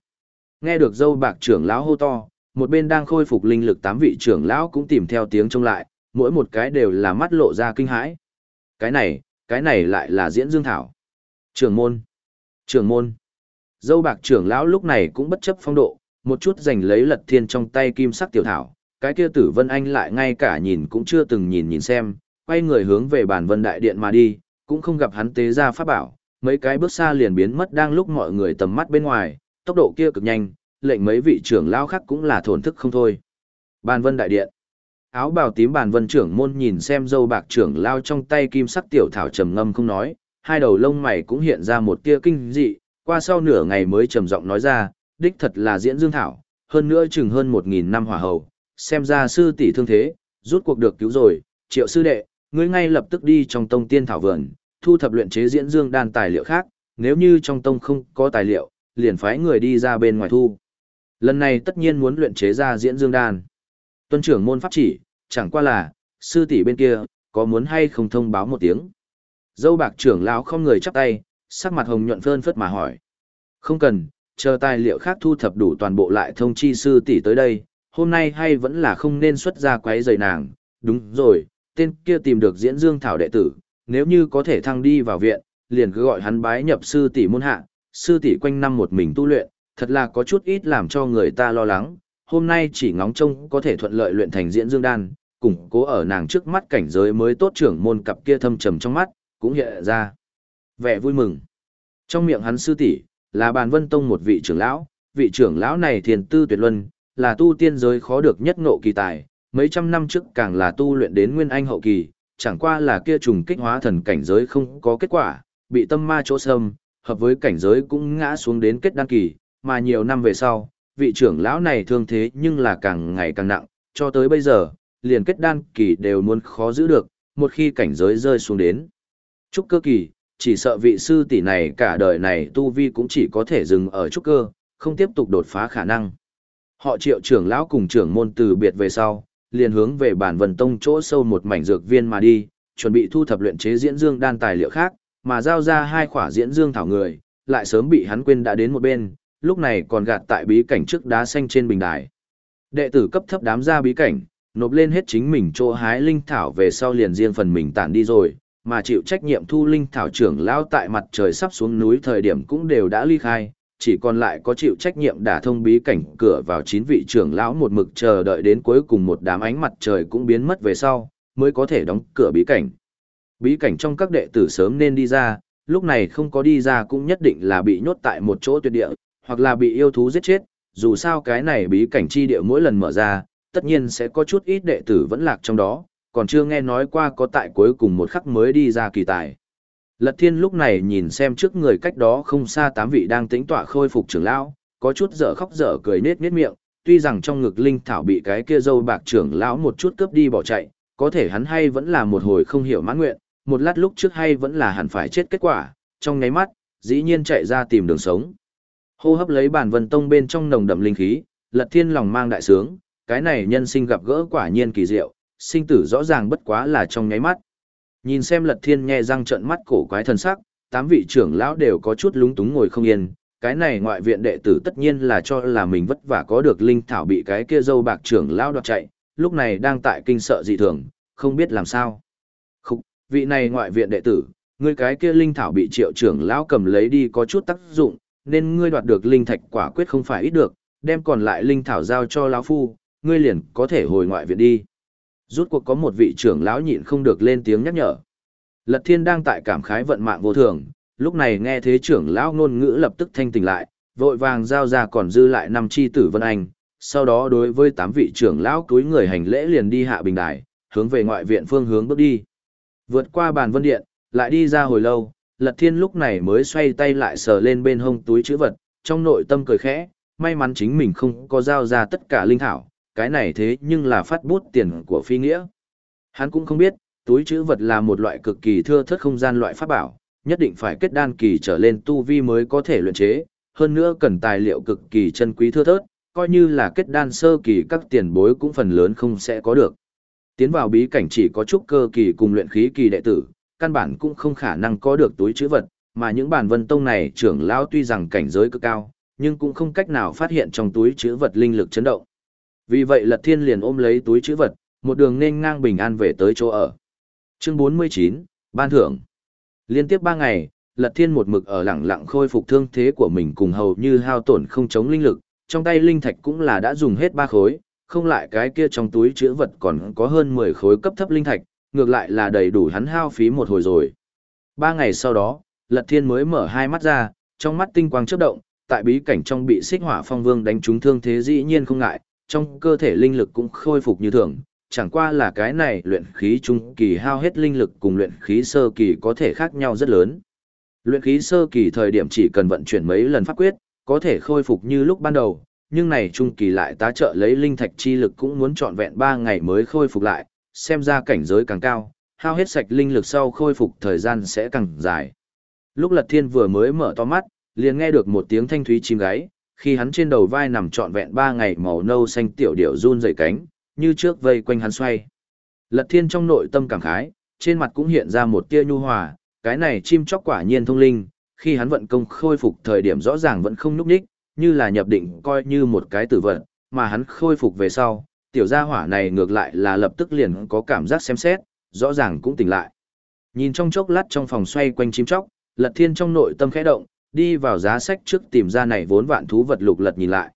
Nghe được dâu bạc trưởng lão hô to, một bên đang khôi phục linh lực tám vị trưởng lão cũng tìm theo tiếng trông lại, mỗi một cái đều là mắt lộ ra kinh hãi. Cái này, cái này lại là diễn dương thảo. Trưởng môn, trưởng môn. Dâu bạc trưởng lão lúc này cũng bất chấp phong độ, một chút giành lấy lật thiên trong tay kim sắc tiểu thảo, cái kia tử vân anh lại ngay cả nhìn cũng chưa từng nhìn nhìn xem, quay người hướng về bản vân đại điện mà đi, cũng không gặp hắn tế ra pháp bảo, mấy cái bước xa liền biến mất đang lúc mọi người tầm mắt bên ngoài, tốc độ kia cực nhanh, lệnh mấy vị trưởng lao khác cũng là thổn thức không thôi. Bàn vân đại điện. Áo bào tím bàn vân trưởng môn nhìn xem dâu bạc trưởng lao trong tay kim sắc tiểu thảo trầm ngâm không nói, hai đầu lông mày cũng hiện ra một tia kinh dị, qua sau nửa ngày mới trầm giọng nói ra, đích thật là diễn dương thảo, hơn nữa chừng hơn một nghìn năm hỏa hầu, xem ra sư tỷ thương thế, rút cuộc được cứu rồi, triệu sư đệ, ngươi ngay lập tức đi trong tông tiên thảo vườn, thu thập luyện chế diễn dương đan tài liệu khác, nếu như trong tông không có tài liệu, liền phái người đi ra bên ngoài thu. Lần này tất nhiên muốn luyện chế ra diễn dương đan. Tuân trưởng môn pháp chỉ, chẳng qua là, sư tỷ bên kia, có muốn hay không thông báo một tiếng. Dâu bạc trưởng lão không người chắp tay, sắc mặt hồng nhuận phơn phất mà hỏi. Không cần, chờ tài liệu khác thu thập đủ toàn bộ lại thông chi sư tỷ tới đây, hôm nay hay vẫn là không nên xuất ra quấy rầy nàng, đúng rồi, tên kia tìm được diễn dương thảo đệ tử, nếu như có thể thăng đi vào viện, liền cứ gọi hắn bái nhập sư tỷ môn hạ, sư tỷ quanh năm một mình tu luyện, thật là có chút ít làm cho người ta lo lắng, hôm nay chỉ ngóng trông có thể thuận lợi luyện thành diễn dương đan, củng cố ở nàng trước mắt cảnh giới mới tốt trưởng môn cặp kia thâm trầm trong mắt, cũng hiện ra vẻ vui mừng. Trong miệng hắn sư tỷ là bàn vân tông một vị trưởng lão, vị trưởng lão này thiền tư tuyệt luân, là tu tiên giới khó được nhất ngộ kỳ tài, mấy trăm năm trước càng là tu luyện đến nguyên anh hậu kỳ, chẳng qua là kia trùng kích hóa thần cảnh giới không có kết quả, bị tâm ma chỗ sâm, hợp với cảnh giới cũng ngã xuống đến kết đăng kỳ, mà nhiều năm về sau, vị trưởng lão này thương thế nhưng là càng ngày càng nặng, cho tới bây giờ, liền kết đan kỳ đều muốn khó giữ được, một khi cảnh giới rơi xuống đến. Trúc cơ kỳ, chỉ sợ vị sư tỷ này cả đời này tu vi cũng chỉ có thể dừng ở trúc cơ, không tiếp tục đột phá khả năng. Họ triệu trưởng lão cùng trưởng môn từ biệt về sau, liền hướng về bản vần tông chỗ sâu một mảnh dược viên mà đi, chuẩn bị thu thập luyện chế diễn dương đan tài liệu khác, mà giao ra hai khỏa diễn dương thảo người, lại sớm bị hắn quên đã đến một bên, lúc này còn gạt tại bí cảnh trước đá xanh trên bình đài. Đệ tử cấp thấp đám ra bí cảnh, nộp lên hết chính mình chỗ hái linh thảo về sau liền riêng phần mình tản đi rồi, mà chịu trách nhiệm thu linh thảo trưởng lão tại mặt trời sắp xuống núi thời điểm cũng đều đã ly khai, chỉ còn lại có chịu trách nhiệm đả thông bí cảnh cửa vào chín vị trưởng lão một mực chờ đợi đến cuối cùng một đám ánh mặt trời cũng biến mất về sau, mới có thể đóng cửa bí cảnh. Bí cảnh trong các đệ tử sớm nên đi ra, lúc này không có đi ra cũng nhất định là bị nhốt tại một chỗ tuyệt địa, hoặc là bị yêu thú giết chết, dù sao cái này bí cảnh chi địa mỗi lần mở ra, tất nhiên sẽ có chút ít đệ tử vẫn lạc trong đó, còn chưa nghe nói qua có tại cuối cùng một khắc mới đi ra kỳ tài. Lật thiên lúc này nhìn xem trước người cách đó không xa tám vị đang tính tỏa khôi phục trưởng lão, có chút dở khóc dở cười nết nết miệng, tuy rằng trong ngực linh thảo bị cái kia dâu bạc trưởng lão một chút cướp đi bỏ chạy, có thể hắn hay vẫn là một hồi không hiểu mãn nguyện, một lát lúc trước hay vẫn là hẳn phải chết kết quả, trong nháy mắt, dĩ nhiên chạy ra tìm đường sống. Hô hấp lấy bản vân tông bên trong nồng đậm linh khí, lật thiên lòng mang đại sướng, cái này nhân sinh gặp gỡ quả nhiên kỳ diệu, sinh tử rõ ràng bất quá là trong nháy mắt. Nhìn xem lật thiên nhe răng trợn mắt cổ quái thần sắc, tám vị trưởng lão đều có chút lúng túng ngồi không yên, cái này ngoại viện đệ tử tất nhiên là cho là mình vất vả có được linh thảo bị cái kia dâu bạc trưởng lão đoạt chạy, lúc này đang tại kinh sợ dị thường, không biết làm sao. Khúc, vị này ngoại viện đệ tử, người cái kia linh thảo bị triệu trưởng lão cầm lấy đi có chút tác dụng, nên ngươi đoạt được linh thạch quả quyết không phải ít được, đem còn lại linh thảo giao cho lão phu, ngươi liền có thể hồi ngoại viện đi. Rút cuộc có một vị trưởng lão nhịn không được lên tiếng nhắc nhở. Lật Thiên đang tại cảm khái vận mạng vô thường, lúc này nghe thế trưởng lão ngôn ngữ lập tức thanh tỉnh lại, vội vàng giao ra còn dư lại năm chi tử vân anh, sau đó đối với tám vị trưởng lão túi người hành lễ liền đi hạ bình đài, hướng về ngoại viện phương hướng bước đi. Vượt qua bàn vân điện, lại đi ra hồi lâu, Lật Thiên lúc này mới xoay tay lại sờ lên bên hông túi chữ vật, trong nội tâm cười khẽ, may mắn chính mình không có giao ra tất cả linh thảo, cái này thế nhưng là phát bút tiền của phi nghĩa. Hắn cũng không biết, túi chữ vật là một loại cực kỳ thưa thất không gian loại pháp bảo, nhất định phải kết đan kỳ trở lên tu vi mới có thể luyện chế, hơn nữa cần tài liệu cực kỳ chân quý thưa thớt, coi như là kết đan sơ kỳ các tiền bối cũng phần lớn không sẽ có được. Tiến vào bí cảnh chỉ có chút cơ kỳ cùng luyện khí kỳ đệ tử, căn bản cũng không khả năng có được túi chữ vật, mà những bản vân tông này trưởng lão tuy rằng cảnh giới cực cao, nhưng cũng không cách nào phát hiện trong túi chữ vật linh lực chấn động. Vì vậy Lật Thiên liền ôm lấy túi chữ vật, một đường nên ngang bình an về tới chỗ ở. Chương 49, Ban thưởng. Liên tiếp 3 ngày, Lật Thiên một mực ở lặng lặng khôi phục thương thế của mình cùng hầu như hao tổn không chống linh lực, trong tay linh thạch cũng là đã dùng hết ba khối, không lại cái kia trong túi chữ vật còn có hơn 10 khối cấp thấp linh thạch, ngược lại là đầy đủ hắn hao phí một hồi rồi. Ba ngày sau đó, Lật Thiên mới mở hai mắt ra, trong mắt tinh quang chớp động, tại bí cảnh trong bị xích hỏa phong vương đánh trúng thương thế dĩ nhiên không ngại, trong cơ thể linh lực cũng khôi phục như thường, chẳng qua là cái này luyện khí trung kỳ hao hết linh lực cùng luyện khí sơ kỳ có thể khác nhau rất lớn. Luyện khí sơ kỳ thời điểm chỉ cần vận chuyển mấy lần pháp quyết, có thể khôi phục như lúc ban đầu, nhưng này trung kỳ lại tá trợ lấy linh thạch chi lực cũng muốn trọn vẹn 3 ngày mới khôi phục lại, xem ra cảnh giới càng cao, hao hết sạch linh lực sau khôi phục thời gian sẽ càng dài. Lúc Lật Thiên vừa mới mở to mắt, liền nghe được một tiếng thanh thúy chim gáy, khi hắn trên đầu vai nằm trọn vẹn ba ngày màu nâu xanh tiểu điểu run rẩy cánh, như trước vây quanh hắn xoay. Lật Thiên trong nội tâm cảm khái, trên mặt cũng hiện ra một tia nhu hòa, cái này chim chóc quả nhiên thông linh, khi hắn vận công khôi phục thời điểm rõ ràng vẫn không núp đích, như là nhập định coi như một cái tử vận, mà hắn khôi phục về sau, tiểu gia hỏa này ngược lại là lập tức liền có cảm giác xem xét, rõ ràng cũng tỉnh lại. Nhìn trong chốc lát trong phòng xoay quanh chim chóc, Lật Thiên trong nội tâm khẽ động, đi vào giá sách trước tìm ra này vốn vạn thú vật lục lật nhìn lại.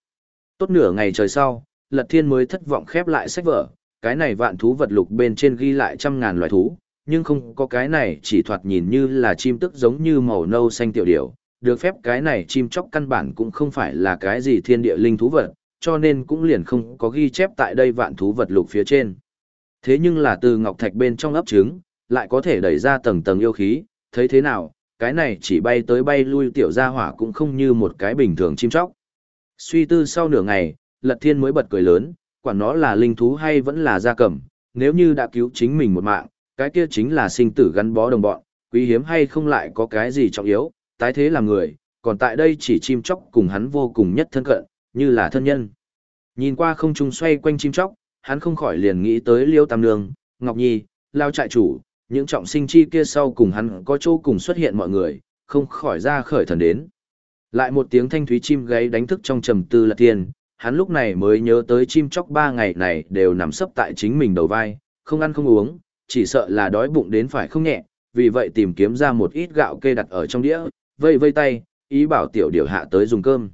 Tốt nửa ngày trời sau, Lật Thiên mới thất vọng khép lại sách vở, cái này vạn thú vật lục bên trên ghi lại trăm ngàn loài thú, nhưng không có cái này chỉ thoạt nhìn như là chim tức giống như màu nâu xanh tiểu điểu, được phép cái này chim chóc căn bản cũng không phải là cái gì thiên địa linh thú vật, cho nên cũng liền không có ghi chép tại đây vạn thú vật lục phía trên. Thế nhưng là từ ngọc thạch bên trong ấp trứng, lại có thể đẩy ra tầng tầng yêu khí, thấy thế nào, cái này chỉ bay tới bay lui tiểu gia hỏa cũng không như một cái bình thường chim chóc. Suy tư sau nửa ngày, Lật Thiên mới bật cười lớn, quả nó là linh thú hay vẫn là gia cầm, nếu như đã cứu chính mình một mạng, cái kia chính là sinh tử gắn bó đồng bọn, quý hiếm hay không lại có cái gì trọng yếu, tái thế là người, còn tại đây chỉ chim chóc cùng hắn vô cùng nhất thân cận, như là thân nhân. Nhìn qua không trung xoay quanh chim chóc, hắn không khỏi liền nghĩ tới Liêu Tam Nương, Ngọc Nhi, Lao Trại Chủ, những trọng sinh chi kia sau cùng hắn có chỗ cùng xuất hiện mọi người, không khỏi ra khởi thần đến. Lại một tiếng thanh thúy chim gáy đánh thức trong trầm tư là tiền, hắn lúc này mới nhớ tới chim chóc ba ngày này đều nằm sấp tại chính mình đầu vai, không ăn không uống, chỉ sợ là đói bụng đến phải không nhẹ, vì vậy tìm kiếm ra một ít gạo kê đặt ở trong đĩa, vây vây tay, ý bảo tiểu điều hạ tới dùng cơm.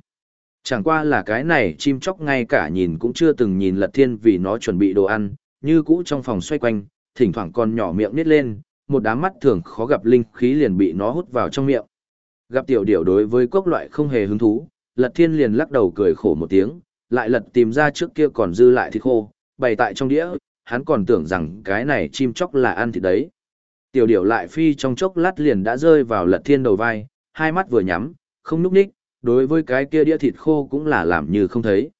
Chẳng qua là cái này chim chóc ngay cả nhìn cũng chưa từng nhìn lật thiên vì nó chuẩn bị đồ ăn, như cũ trong phòng xoay quanh, thỉnh thoảng còn nhỏ miệng nít lên, một đám mắt thường khó gặp linh khí liền bị nó hút vào trong miệng. Gặp tiểu điểu đối với cốc loại không hề hứng thú, lật thiên liền lắc đầu cười khổ một tiếng, lại lật tìm ra trước kia còn dư lại thịt khô, bày tại trong đĩa, hắn còn tưởng rằng cái này chim chóc là ăn thịt đấy. Tiểu điểu lại phi trong chốc lát liền đã rơi vào lật thiên đầu vai, hai mắt vừa nhắm, không núp ních, đối với cái kia đĩa thịt khô cũng là làm như không thấy.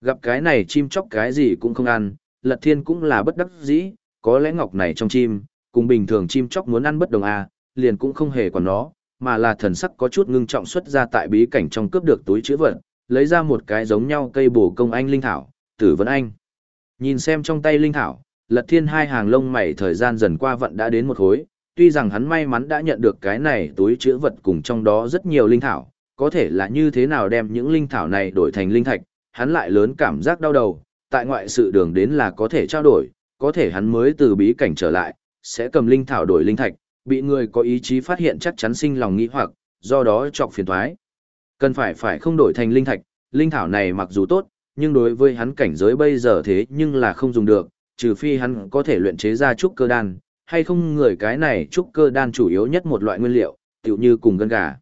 Gặp cái này chim chóc cái gì cũng không ăn, lật thiên cũng là bất đắc dĩ, có lẽ ngọc này trong chim, cùng bình thường chim chóc muốn ăn bất đồng à, liền cũng không hề còn nó, mà là thần sắc có chút ngưng trọng xuất ra tại bí cảnh trong cướp được túi chữ vật, lấy ra một cái giống nhau cây bổ công anh linh thảo, tử vấn anh. Nhìn xem trong tay linh thảo, lật thiên hai hàng lông mày thời gian dần qua vận đã đến một hối, tuy rằng hắn may mắn đã nhận được cái này túi chữ vật cùng trong đó rất nhiều linh thảo, có thể là như thế nào đem những linh thảo này đổi thành linh thạch, hắn lại lớn cảm giác đau đầu, tại ngoại sự đường đến là có thể trao đổi, có thể hắn mới từ bí cảnh trở lại, sẽ cầm linh thảo đổi linh thạch, bị người có ý chí phát hiện chắc chắn sinh lòng nghĩ hoặc, do đó chọc phiền thoái. Cần phải phải không đổi thành linh thạch, linh thảo này mặc dù tốt, nhưng đối với hắn cảnh giới bây giờ thế nhưng là không dùng được, trừ phi hắn có thể luyện chế ra trúc cơ đan, hay không người cái này trúc cơ đan chủ yếu nhất một loại nguyên liệu, tựu như cùng gân gà.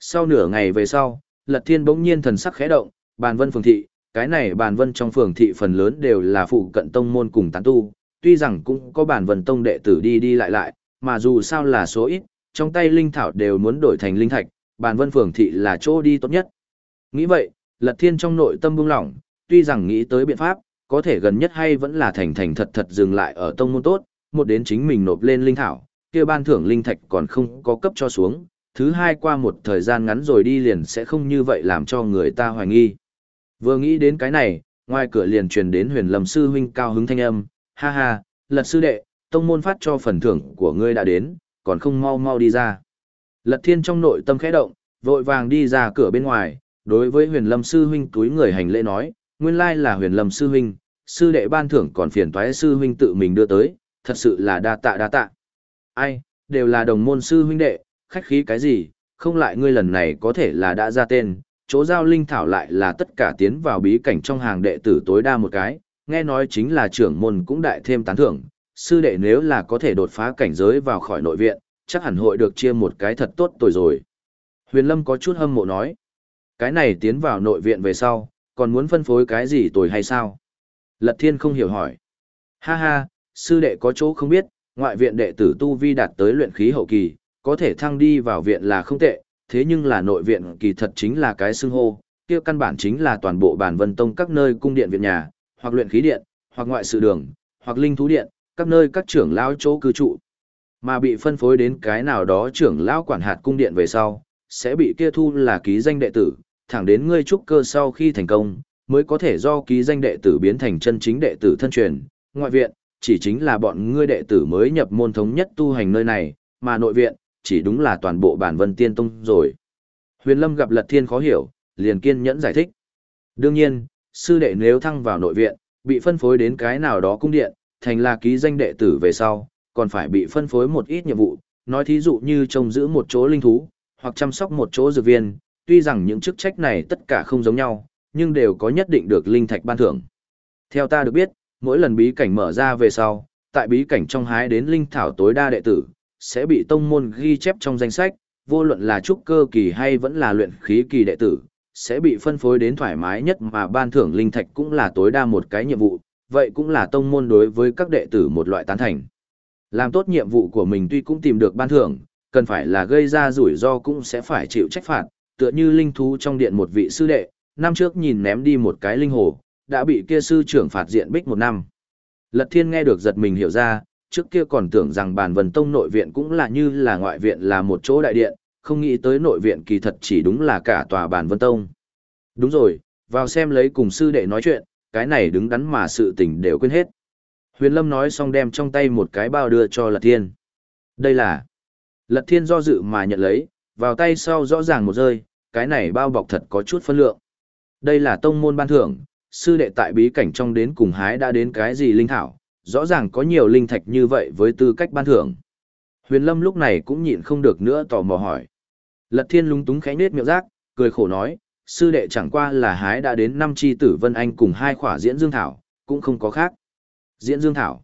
Sau nửa ngày về sau, Lật Thiên bỗng nhiên thần sắc khẽ động, bàn vân phường thị, cái này bàn vân trong phường thị phần lớn đều là phụ cận tông môn cùng tán tu, tuy rằng cũng có bàn vân tông đệ tử đi đi lại lại, mà dù sao là số ít, trong tay linh thảo đều muốn đổi thành linh thạch, bàn vân phường thị là chỗ đi tốt nhất. Nghĩ vậy, Lật Thiên trong nội tâm buông lỏng, tuy rằng nghĩ tới biện pháp, có thể gần nhất hay vẫn là thành thành thật thật dừng lại ở tông môn tốt, một đến chính mình nộp lên linh thảo, kia ban thưởng linh thạch còn không có cấp cho xuống, thứ hai qua một thời gian ngắn rồi đi liền sẽ không như vậy làm cho người ta hoài nghi. Vừa nghĩ đến cái này, ngoài cửa liền truyền đến huyền lâm sư huynh cao hứng thanh âm, ha ha, lật sư đệ, tông môn phát cho phần thưởng của ngươi đã đến, còn không mau mau đi ra. Lật thiên trong nội tâm khẽ động, vội vàng đi ra cửa bên ngoài, đối với huyền lâm sư huynh túi người hành lễ nói, nguyên lai là huyền lâm sư huynh, sư đệ ban thưởng còn phiền toái sư huynh tự mình đưa tới, thật sự là đa tạ đa tạ. Ai, đều là đồng môn sư huynh đệ, khách khí cái gì, không lại ngươi lần này có thể là đã ra tên, chỗ giao linh thảo lại là tất cả tiến vào bí cảnh trong hàng đệ tử tối đa một cái, nghe nói chính là trưởng môn cũng đại thêm tán thưởng, sư đệ nếu là có thể đột phá cảnh giới vào khỏi nội viện, chắc hẳn hội được chia một cái thật tốt tuổi rồi. Huyền Lâm có chút hâm mộ nói, cái này tiến vào nội viện về sau, còn muốn phân phối cái gì tuổi hay sao? Lật Thiên không hiểu hỏi. Ha ha, sư đệ có chỗ không biết, ngoại viện đệ tử Tu Vi đạt tới luyện khí hậu kỳ, có thể thăng đi vào viện là không tệ, thế nhưng là nội viện kỳ thật chính là cái xưng hô, kia căn bản chính là toàn bộ bản vân tông các nơi cung điện viện nhà, hoặc luyện khí điện, hoặc ngoại sự đường, hoặc linh thú điện, các nơi các trưởng lão chỗ cư trụ. Mà bị phân phối đến cái nào đó trưởng lão quản hạt cung điện về sau, sẽ bị kia thu là ký danh đệ tử, thẳng đến ngươi trúc cơ sau khi thành công, mới có thể do ký danh đệ tử biến thành chân chính đệ tử thân truyền, ngoại viện, chỉ chính là bọn ngươi đệ tử mới nhập môn thống nhất tu hành nơi này, mà nội viện, chỉ đúng là toàn bộ bản vân tiên tông rồi. Huyền Lâm gặp Lật Thiên khó hiểu, liền kiên nhẫn giải thích. Đương nhiên, sư đệ nếu thăng vào nội viện, bị phân phối đến cái nào đó cung điện, thành là ký danh đệ tử về sau, còn phải bị phân phối một ít nhiệm vụ, nói thí dụ như trông giữ một chỗ linh thú, hoặc chăm sóc một chỗ dược viên, tuy rằng những chức trách này tất cả không giống nhau, nhưng đều có nhất định được linh thạch ban thưởng. Theo ta được biết, mỗi lần bí cảnh mở ra về sau, tại bí cảnh trong hái đến linh thảo tối đa đệ tử, sẽ bị tông môn ghi chép trong danh sách, vô luận là trúc cơ kỳ hay vẫn là luyện khí kỳ đệ tử, sẽ bị phân phối đến thoải mái nhất mà ban thưởng linh thạch cũng là tối đa một cái nhiệm vụ, vậy cũng là tông môn đối với các đệ tử một loại tán thành. Làm tốt nhiệm vụ của mình tuy cũng tìm được ban thưởng, cần phải là gây ra rủi ro cũng sẽ phải chịu trách phạt, tựa như linh thú trong điện một vị sư đệ, năm trước nhìn ném đi một cái linh hồ, đã bị kia sư trưởng phạt diện bích một năm. Lật thiên nghe được giật mình hiểu ra, trước kia còn tưởng rằng bàn vần tông nội viện cũng là như là ngoại viện là một chỗ đại điện, không nghĩ tới nội viện kỳ thật chỉ đúng là cả tòa bàn vân tông. Đúng rồi, vào xem lấy cùng sư đệ nói chuyện, cái này đứng đắn mà sự tình đều quên hết. Huyền Lâm nói xong đem trong tay một cái bao đưa cho Lật Thiên. Đây là... Lật Thiên do dự mà nhận lấy, vào tay sau rõ ràng một rơi, cái này bao bọc thật có chút phân lượng. Đây là tông môn ban thưởng, sư đệ tại bí cảnh trong đến cùng hái đã đến cái gì linh thảo, rõ ràng có nhiều linh thạch như vậy với tư cách ban thưởng. Huyền Lâm lúc này cũng nhịn không được nữa tò mò hỏi. Lật Thiên lúng túng khẽ nết miệng rác, cười khổ nói, sư đệ chẳng qua là hái đã đến năm chi tử Vân Anh cùng hai khỏa diễn dương thảo, cũng không có khác. Diễn dương thảo.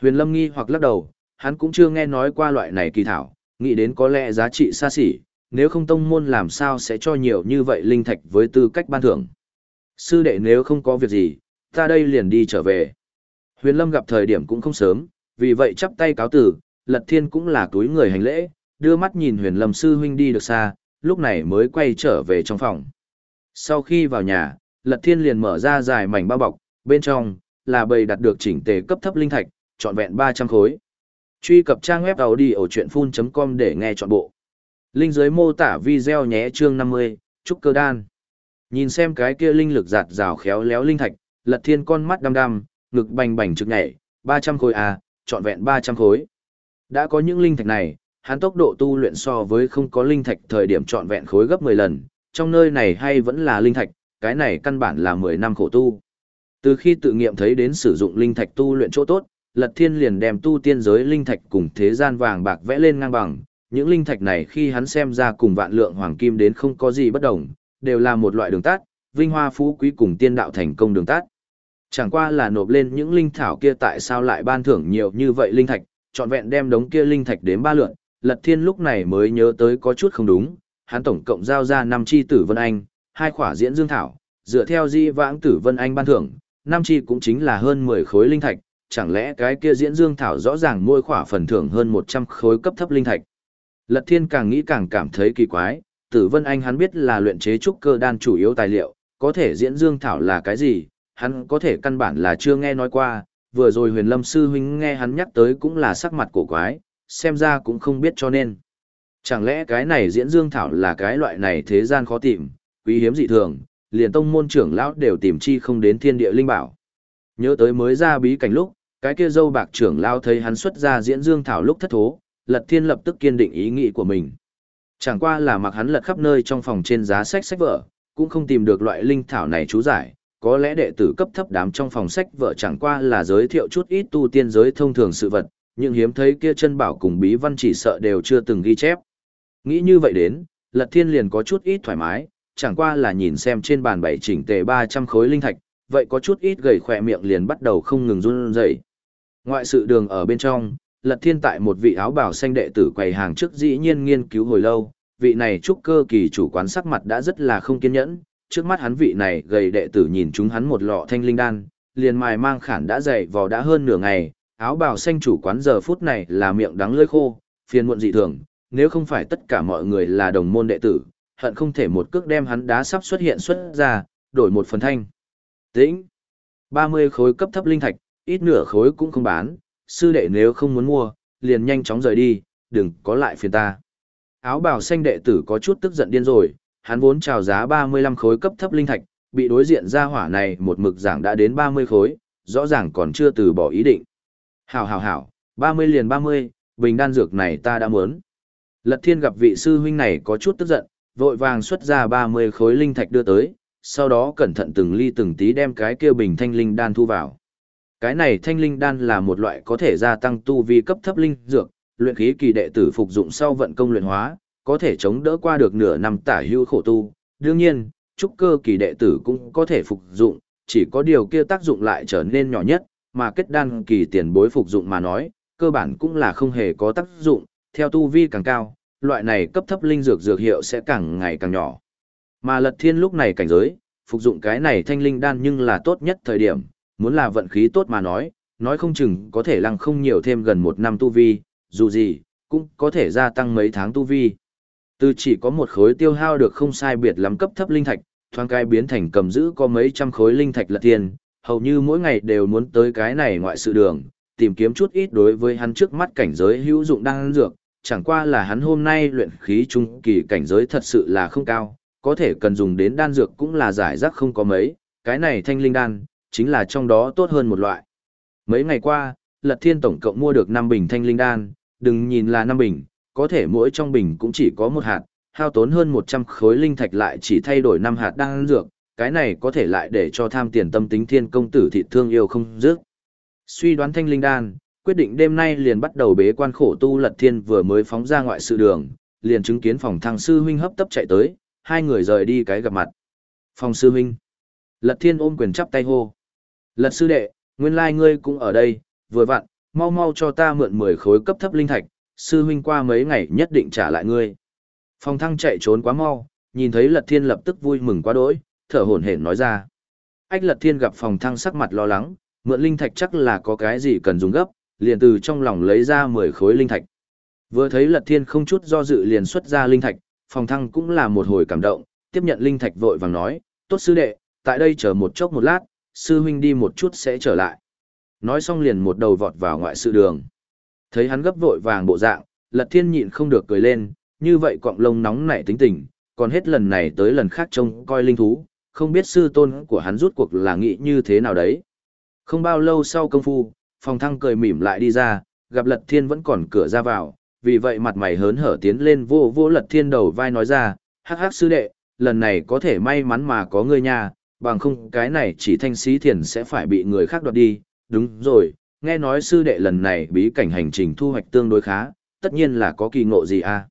Huyền Lâm nghi hoặc lắc đầu, hắn cũng chưa nghe nói qua loại này kỳ thảo, nghĩ đến có lẽ giá trị xa xỉ, nếu không tông môn làm sao sẽ cho nhiều như vậy linh thạch với tư cách ban thưởng. Sư đệ nếu không có việc gì, ta đây liền đi trở về. Huyền Lâm gặp thời điểm cũng không sớm, vì vậy chắp tay cáo tử, Lật Thiên cũng là túi người hành lễ, đưa mắt nhìn Huyền Lâm sư huynh đi được xa, lúc này mới quay trở về trong phòng. Sau khi vào nhà, Lật Thiên liền mở ra dài mảnh bao bọc, bên trong là bầy đặt được chỉnh tề cấp thấp linh thạch, trọn vẹn 300 khối. Truy cập trang web đầu đi ở chuyện.com để nghe trọn bộ. Linh dưới mô tả video nhé chương 50, Trúc Cơ Đan. Nhìn xem cái kia linh lực giạt rào khéo léo linh thạch, Lật Thiên con mắt đăm đăm, ngực bành bành trực nhảy, 300 khối à, trọn vẹn 300 khối. Đã có những linh thạch này, hắn tốc độ tu luyện so với không có linh thạch thời điểm trọn vẹn khối gấp 10 lần, trong nơi này hay vẫn là linh thạch, cái này căn bản là 10 năm khổ tu. Từ khi tự nghiệm thấy đến sử dụng linh thạch tu luyện chỗ tốt, Lật Thiên liền đem tu tiên giới linh thạch cùng thế gian vàng bạc vẽ lên ngang bằng, những linh thạch này khi hắn xem ra cùng vạn lượng hoàng kim đến không có gì bất đồng, đều là một loại đường tát, vinh hoa phú quý cùng tiên đạo thành công đường tát. Chẳng qua là nộp lên những linh thảo kia tại sao lại ban thưởng nhiều như vậy linh thạch, trọn vẹn đem đống kia linh thạch đến ba lượn, Lật Thiên lúc này mới nhớ tới có chút không đúng, hắn tổng cộng giao ra 5 chi tử Vân Anh, hai khỏa diễn dương thảo, dựa theo di vãng tử Vân Anh ban thưởng, 5 chi cũng chính là hơn 10 khối linh thạch, chẳng lẽ cái kia diễn dương thảo rõ ràng mỗi khỏa phần thưởng hơn 100 khối cấp thấp linh thạch. Lật Thiên càng nghĩ càng cảm thấy kỳ quái, tử Vân Anh hắn biết là luyện chế trúc cơ đan chủ yếu tài liệu, có thể diễn dương thảo là cái gì, hắn có thể căn bản là chưa nghe nói qua, vừa rồi huyền lâm sư huynh nghe hắn nhắc tới cũng là sắc mặt cổ quái, xem ra cũng không biết cho nên. Chẳng lẽ cái này diễn dương thảo là cái loại này thế gian khó tìm, quý hiếm dị thường, liền tông môn trưởng lão đều tìm chi không đến thiên địa linh bảo. Nhớ tới mới ra bí cảnh lúc, cái kia dâu bạc trưởng lão thấy hắn xuất ra diễn dương thảo lúc thất thố, lật thiên lập tức kiên định ý nghĩ của mình. Chẳng qua là mặc hắn lật khắp nơi trong phòng trên giá sách sách vở, cũng không tìm được loại linh thảo này chú giải, có lẽ đệ tử cấp thấp đám trong phòng sách vợ chẳng qua là giới thiệu chút ít tu tiên giới thông thường sự vật, nhưng hiếm thấy kia chân bảo cùng bí văn chỉ sợ đều chưa từng ghi chép. Nghĩ như vậy đến, Lật Thiên liền có chút ít thoải mái, chẳng qua là nhìn xem trên bàn bảy chỉnh tề 300 khối linh thạch, vậy có chút ít gầy khỏe miệng liền bắt đầu không ngừng run rẩy. Ngoại sự đường ở bên trong, Lật Thiên tại một vị áo bào xanh đệ tử quầy hàng trước dĩ nhiên nghiên cứu hồi lâu, vị này trúc cơ kỳ chủ quán sắc mặt đã rất là không kiên nhẫn, trước mắt hắn vị này gầy đệ tử nhìn chúng hắn một lọ thanh linh đan, liền mài mang khản đã dày vò đã hơn nửa ngày, áo bào xanh chủ quán giờ phút này là miệng đắng lưỡi khô, phiền muộn dị thường, nếu không phải tất cả mọi người là đồng môn đệ tử, hận không thể một cước đem hắn đá sắp xuất hiện xuất ra, đổi một phần thanh. Tĩnh. 30 khối cấp thấp linh thạch, ít nửa khối cũng không bán, sư đệ nếu không muốn mua, liền nhanh chóng rời đi, đừng có lại phiền ta. Áo bào xanh đệ tử có chút tức giận điên rồi, hắn vốn chào giá 35 khối cấp thấp linh thạch, bị đối diện ra hỏa này một mực giảng đã đến 30 khối, rõ ràng còn chưa từ bỏ ý định. Hảo hảo hảo, 30 liền 30, bình đan dược này ta đã muốn. Lật thiên gặp vị sư huynh này có chút tức giận, vội vàng xuất ra 30 khối linh thạch đưa tới, sau đó cẩn thận từng ly từng tí đem cái kia bình thanh linh đan thu vào. Cái này thanh linh đan là một loại có thể gia tăng tu vi cấp thấp linh dược, luyện khí kỳ đệ tử phục dụng sau vận công luyện hóa, có thể chống đỡ qua được nửa năm tả hưu khổ tu. Đương nhiên, trúc cơ kỳ đệ tử cũng có thể phục dụng, chỉ có điều kia tác dụng lại trở nên nhỏ nhất, mà kết đan kỳ tiền bối phục dụng mà nói, cơ bản cũng là không hề có tác dụng, theo tu vi càng cao, loại này cấp thấp linh dược dược hiệu sẽ càng ngày càng nhỏ. Mà Lật Thiên lúc này cảnh giới, phục dụng cái này thanh linh đan nhưng là tốt nhất thời điểm, muốn là vận khí tốt mà nói, nói không chừng có thể lăng không nhiều thêm gần một năm tu vi, dù gì, cũng có thể gia tăng mấy tháng tu vi. Từ chỉ có một khối tiêu hao được không sai biệt lắm cấp thấp linh thạch, thoáng cái biến thành cầm giữ có mấy trăm khối linh thạch lật tiền, hầu như mỗi ngày đều muốn tới cái này ngoại sự đường, tìm kiếm chút ít đối với hắn trước mắt cảnh giới hữu dụng đang dược, chẳng qua là hắn hôm nay luyện khí trung kỳ cảnh giới thật sự là không cao, có thể cần dùng đến đan dược cũng là giải rác không có mấy, cái này thanh linh đan, chính là trong đó tốt hơn một loại. Mấy ngày qua, Lật Thiên tổng cộng mua được 5 bình thanh linh đan, đừng nhìn là 5 bình, có thể mỗi trong bình cũng chỉ có một hạt, hao tốn hơn 100 khối linh thạch lại chỉ thay đổi 5 hạt đan dược, cái này có thể lại để cho tham tiền tâm tính thiên công tử thị thương yêu không dứt. Suy đoán thanh linh đan, quyết định đêm nay liền bắt đầu bế quan khổ tu Lật Thiên vừa mới phóng ra ngoại sự đường, liền chứng kiến phòng thăng sư huynh hấp tấp chạy tới, hai người rời đi cái gặp mặt. Phòng sư huynh. Lật Thiên ôm quyền chắp tay hô. Lật sư đệ, nguyên lai ngươi cũng ở đây, vừa vặn, mau mau cho ta mượn 10 khối cấp thấp linh thạch, sư huynh qua mấy ngày nhất định trả lại ngươi. Phong thăng chạy trốn quá mau, nhìn thấy lật thiên lập tức vui mừng quá đỗi, thở hổn hển nói ra. Ách lật thiên gặp phòng thăng sắc mặt lo lắng, mượn linh thạch chắc là có cái gì cần dùng gấp, liền từ trong lòng lấy ra 10 khối linh thạch. Vừa thấy lật thiên không chút do dự liền xuất ra linh thạch, phòng thăng cũng là một hồi cảm động, tiếp nhận linh thạch vội vàng nói, tốt sư đệ, tại đây chờ một chốc một lát, sư huynh đi một chút sẽ trở lại. Nói xong liền một đầu vọt vào ngoại sự đường. Thấy hắn gấp vội vàng bộ dạng, lật thiên nhịn không được cười lên, như vậy cọng lông nóng nảy tính tình, còn hết lần này tới lần khác trông coi linh thú, không biết sư tôn của hắn rút cuộc là nghĩ như thế nào đấy. Không bao lâu sau công phu, phòng thăng cười mỉm lại đi ra, gặp lật thiên vẫn còn cửa ra vào, vì vậy mặt mày hớn hở tiến lên vô vô lật thiên đầu vai nói ra, hắc hắc sư đệ, lần này có thể may mắn mà có ngươi nha, bằng không cái này chỉ thanh sĩ thiền sẽ phải bị người khác đoạt đi. Đúng rồi, nghe nói sư đệ lần này bí cảnh hành trình thu hoạch tương đối khá, tất nhiên là có kỳ ngộ gì à?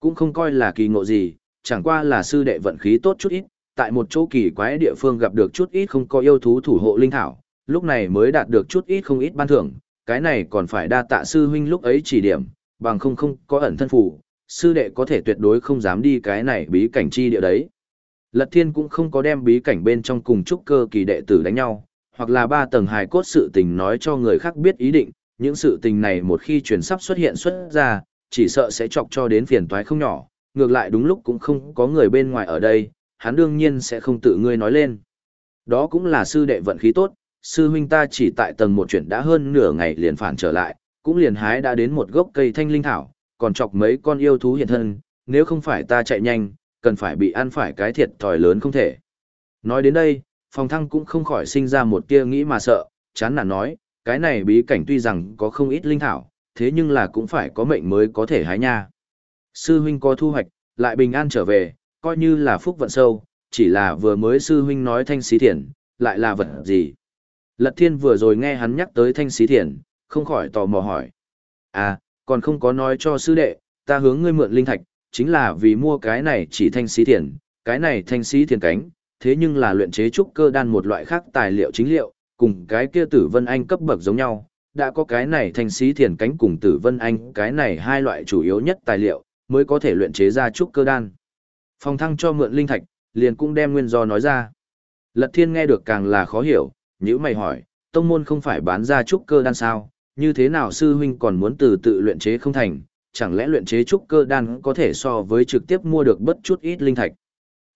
Cũng không coi là kỳ ngộ gì, chẳng qua là sư đệ vận khí tốt chút ít, tại một chỗ kỳ quái địa phương gặp được chút ít không có yêu thú thủ hộ linh thảo, lúc này mới đạt được chút ít không ít ban thưởng, cái này còn phải đa tạ sư huynh lúc ấy chỉ điểm, bằng không không có ẩn thân phủ, sư đệ có thể tuyệt đối không dám đi cái này bí cảnh chi địa đấy. Lật Thiên cũng không có đem bí cảnh bên trong cùng trúc cơ kỳ đệ tử đánh nhau, hoặc là ba tầng hài cốt sự tình nói cho người khác biết ý định, những sự tình này một khi truyền sắp xuất hiện xuất ra, chỉ sợ sẽ chọc cho đến phiền toái không nhỏ, ngược lại đúng lúc cũng không có người bên ngoài ở đây, hắn đương nhiên sẽ không tự ngươi nói lên. Đó cũng là sư đệ vận khí tốt, sư huynh ta chỉ tại tầng một chuyện đã hơn nửa ngày liền phản trở lại, cũng liền hái đã đến một gốc cây thanh linh thảo, còn chọc mấy con yêu thú hiện thân, nếu không phải ta chạy nhanh, cần phải bị ăn phải cái thiệt thòi lớn không thể. Nói đến đây, phòng thăng cũng không khỏi sinh ra một tia nghĩ mà sợ, chán nản nói, cái này bí cảnh tuy rằng có không ít linh thảo, thế nhưng là cũng phải có mệnh mới có thể hái nha. Sư huynh có thu hoạch, lại bình an trở về, coi như là phúc vận sâu, chỉ là vừa mới sư huynh nói thanh xí thiền, lại là vật gì. Lật thiên vừa rồi nghe hắn nhắc tới thanh xí thiền, không khỏi tò mò hỏi. À, còn không có nói cho sư đệ, ta hướng ngươi mượn linh thạch, chính là vì mua cái này chỉ thanh xí thiền, cái này thanh xí thiền cánh, thế nhưng là luyện chế trúc cơ đan một loại khác tài liệu chính liệu, cùng cái kia tử vân anh cấp bậc giống nhau, đã có cái này thanh xí thiền cánh cùng tử vân anh, cái này hai loại chủ yếu nhất tài liệu, mới có thể luyện chế ra trúc cơ đan. Phong thăng cho mượn linh thạch, liền cũng đem nguyên do nói ra. Lật thiên nghe được càng là khó hiểu, nhữ mày hỏi, tông môn không phải bán ra trúc cơ đan sao, như thế nào sư huynh còn muốn từ tự luyện chế không thành, chẳng lẽ luyện chế trúc cơ đan có thể so với trực tiếp mua được bất chút ít linh thạch.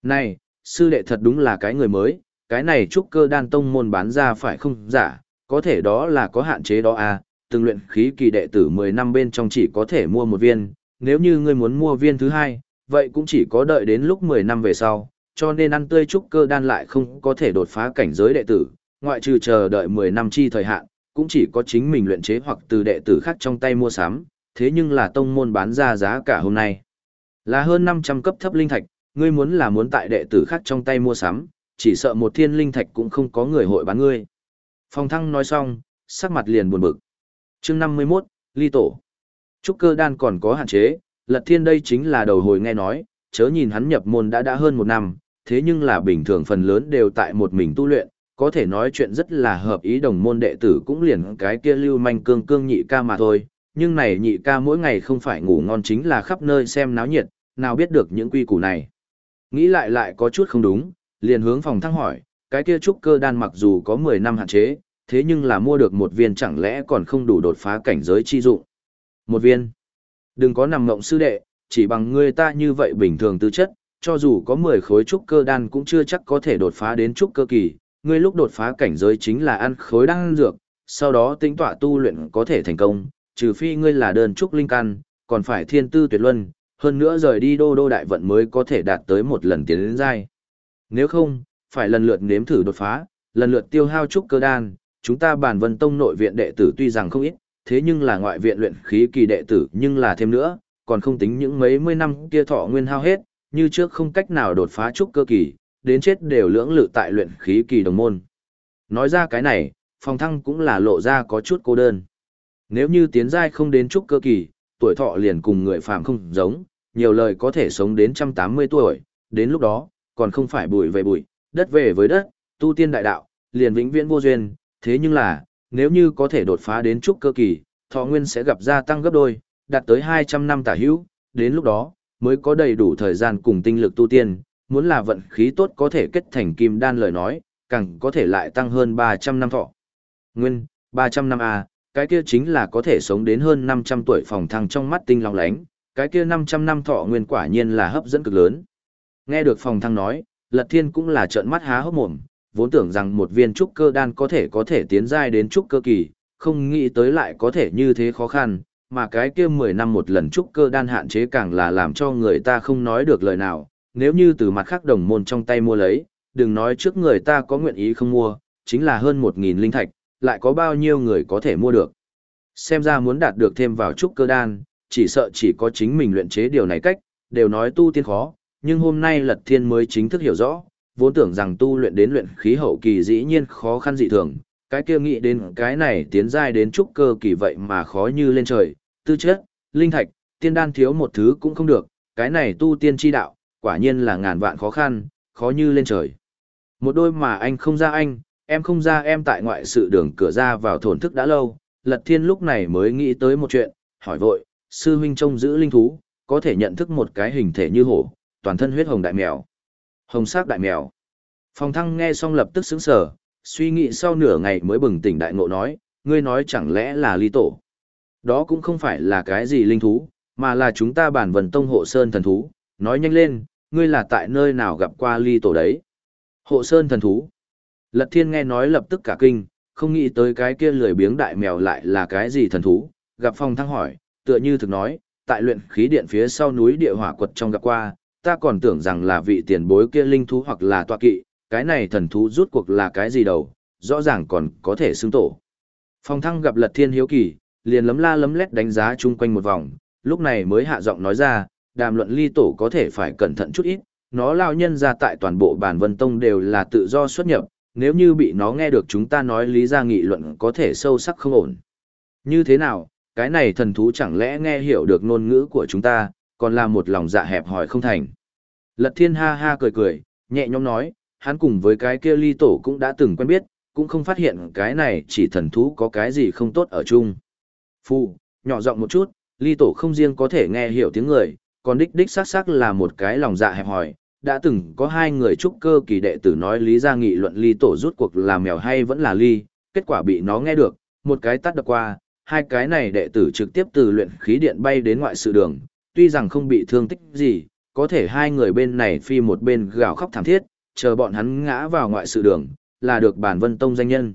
Này, sư đệ thật đúng là cái người mới, cái này trúc cơ đan tông môn bán ra phải không giả, có thể đó là có hạn chế đó à, từng luyện khí kỳ đệ tử 10 năm bên trong chỉ có thể mua một viên, nếu như ngươi muốn mua viên thứ hai, vậy cũng chỉ có đợi đến lúc 10 năm về sau, cho nên ăn tươi trúc cơ đan lại không có thể đột phá cảnh giới đệ tử, ngoại trừ chờ đợi 10 năm chi thời hạn, cũng chỉ có chính mình luyện chế hoặc từ đệ tử khác trong tay mua sắm, thế nhưng là tông môn bán ra giá cả hôm nay. Là hơn 500 cấp thấp linh thạch, ngươi muốn là muốn tại đệ tử khác trong tay mua sắm, chỉ sợ một thiên linh thạch cũng không có người hội bán ngươi. Phong thăng nói xong, sắc mặt liền buồn bực. chương 51, ly tổ. Trúc cơ đan còn có hạn chế, lật thiên đây chính là đầu hồi nghe nói, chớ nhìn hắn nhập môn đã đã hơn một năm, thế nhưng là bình thường phần lớn đều tại một mình tu luyện, có thể nói chuyện rất là hợp ý đồng môn đệ tử cũng liền cái kia lưu manh cương cương nhị ca mà thôi, nhưng này nhị ca mỗi ngày không phải ngủ ngon chính là khắp nơi xem náo nhiệt, nào biết được những quy củ này. Nghĩ lại lại có chút không đúng, liền hướng phòng thăng hỏi, cái kia trúc cơ đan mặc dù có 10 năm hạn chế, thế nhưng là mua được một viên chẳng lẽ còn không đủ đột phá cảnh giới chi dụng. Một viên. Đừng có nằm ngộng sư đệ, chỉ bằng người ta như vậy bình thường tư chất, cho dù có 10 khối trúc cơ đan cũng chưa chắc có thể đột phá đến trúc cơ kỳ, ngươi lúc đột phá cảnh giới chính là ăn khối đan dược, sau đó tính tọa tu luyện có thể thành công, trừ phi ngươi là đơn trúc linh căn, còn phải thiên tư tuyệt luân, hơn nữa rời đi đô đô đại vận mới có thể đạt tới một lần tiến đến giai. Nếu không, phải lần lượt nếm thử đột phá, lần lượt tiêu hao trúc cơ đan, chúng ta bản vân tông nội viện đệ tử tuy rằng không ít, thế nhưng là ngoại viện luyện khí kỳ đệ tử nhưng là thêm nữa, còn không tính những mấy mươi năm kia thọ nguyên hao hết, như trước không cách nào đột phá trúc cơ kỳ, đến chết đều lưỡng lự tại luyện khí kỳ đồng môn. Nói ra cái này, phòng thăng cũng là lộ ra có chút cô đơn. Nếu như tiến giai không đến trúc cơ kỳ, tuổi thọ liền cùng người phàm không giống, nhiều lời có thể sống đến 180 tuổi, đến lúc đó, còn không phải bụi về bụi, đất về với đất, tu tiên đại đạo, liền vĩnh viễn vô duyên, thế nhưng là, nếu như có thể đột phá đến trúc cơ kỳ, thọ nguyên sẽ gặp gia tăng gấp đôi, đạt tới 200 năm tả hữu, đến lúc đó, mới có đầy đủ thời gian cùng tinh lực tu tiên, muốn là vận khí tốt có thể kết thành kim đan lời nói, càng có thể lại tăng hơn 300 năm thọ. Nguyên, 300 năm A, cái kia chính là có thể sống đến hơn 500 tuổi phòng thăng trong mắt tinh long lánh, cái kia 500 năm thọ nguyên quả nhiên là hấp dẫn cực lớn. Nghe được phòng thăng nói, Lật Thiên cũng là trợn mắt há hốc mồm, vốn tưởng rằng một viên trúc cơ đan có thể có thể tiến giai đến trúc cơ kỳ, không nghĩ tới lại có thể như thế khó khăn, mà cái kia 10 năm một lần trúc cơ đan hạn chế càng là làm cho người ta không nói được lời nào, nếu như từ mặt khác đồng môn trong tay mua lấy, đừng nói trước người ta có nguyện ý không mua, chính là hơn 1.000 linh thạch, lại có bao nhiêu người có thể mua được. Xem ra muốn đạt được thêm vào trúc cơ đan, chỉ sợ chỉ có chính mình luyện chế điều này cách, đều nói tu tiên khó, nhưng hôm nay Lật Thiên mới chính thức hiểu rõ, vốn tưởng rằng tu luyện đến luyện khí hậu kỳ dĩ nhiên khó khăn dị thường, cái kia nghĩ đến cái này tiến giai đến trúc cơ kỳ vậy mà khó như lên trời, tư chất, linh thạch, tiên đan thiếu một thứ cũng không được, cái này tu tiên chi đạo, quả nhiên là ngàn vạn khó khăn, khó như lên trời. Một đôi mà anh không ra anh, em không ra em tại ngoại sự đường cửa ra vào thổn thức đã lâu, Lật Thiên lúc này mới nghĩ tới một chuyện, hỏi vội, sư huynh trông giữ linh thú, có thể nhận thức một cái hình thể như hổ, toàn thân huyết hồng đại mèo. Hồng sắc đại mèo. Phong thăng nghe xong lập tức sững sờ, suy nghĩ sau nửa ngày mới bừng tỉnh đại ngộ nói, ngươi nói chẳng lẽ là ly tổ. Đó cũng không phải là cái gì linh thú, mà là chúng ta bản vần tông hộ sơn thần thú, nói nhanh lên, ngươi là tại nơi nào gặp qua ly tổ đấy. Hộ sơn thần thú. Lật thiên nghe nói lập tức cả kinh, không nghĩ tới cái kia lười biếng đại mèo lại là cái gì thần thú, gặp phong thăng hỏi, tựa như thực nói, tại luyện khí điện phía sau núi địa hỏa quật trong gặp qua, ta còn tưởng rằng là vị tiền bối kia linh thú hoặc là tọa kỵ, cái này thần thú rút cuộc là cái gì đâu, rõ ràng còn có thể xưng tổ. Phong thăng gặp lật thiên hiếu kỳ, liền lấm la lấm lét đánh giá chung quanh một vòng, lúc này mới hạ giọng nói ra, đàm luận ly tổ có thể phải cẩn thận chút ít, nó lao nhân ra tại toàn bộ bản vân tông đều là tự do xuất nhập, nếu như bị nó nghe được chúng ta nói lý ra nghị luận có thể sâu sắc không ổn. Như thế nào, cái này thần thú chẳng lẽ nghe hiểu được ngôn ngữ của chúng ta, còn là một lòng dạ hẹp hỏi không thành. Lật thiên ha ha cười cười, nhẹ nhõm nói, hắn cùng với cái kia ly tổ cũng đã từng quen biết, cũng không phát hiện cái này chỉ thần thú có cái gì không tốt ở chung. Phu, nhỏ giọng một chút, ly tổ không riêng có thể nghe hiểu tiếng người, còn đích đích xác xác là một cái lòng dạ hẹp hòi. Đã từng có hai người trúc cơ kỳ đệ tử nói lý ra nghị luận ly tổ rút cuộc là mèo hay vẫn là ly, kết quả bị nó nghe được, một cái tắt đập qua, hai cái này đệ tử trực tiếp từ luyện khí điện bay đến ngoại sự đường, tuy rằng không bị thương tích gì, có thể hai người bên này phi một bên gào khóc thảm thiết, chờ bọn hắn ngã vào ngoại sự đường, là được bản vân tông danh nhân.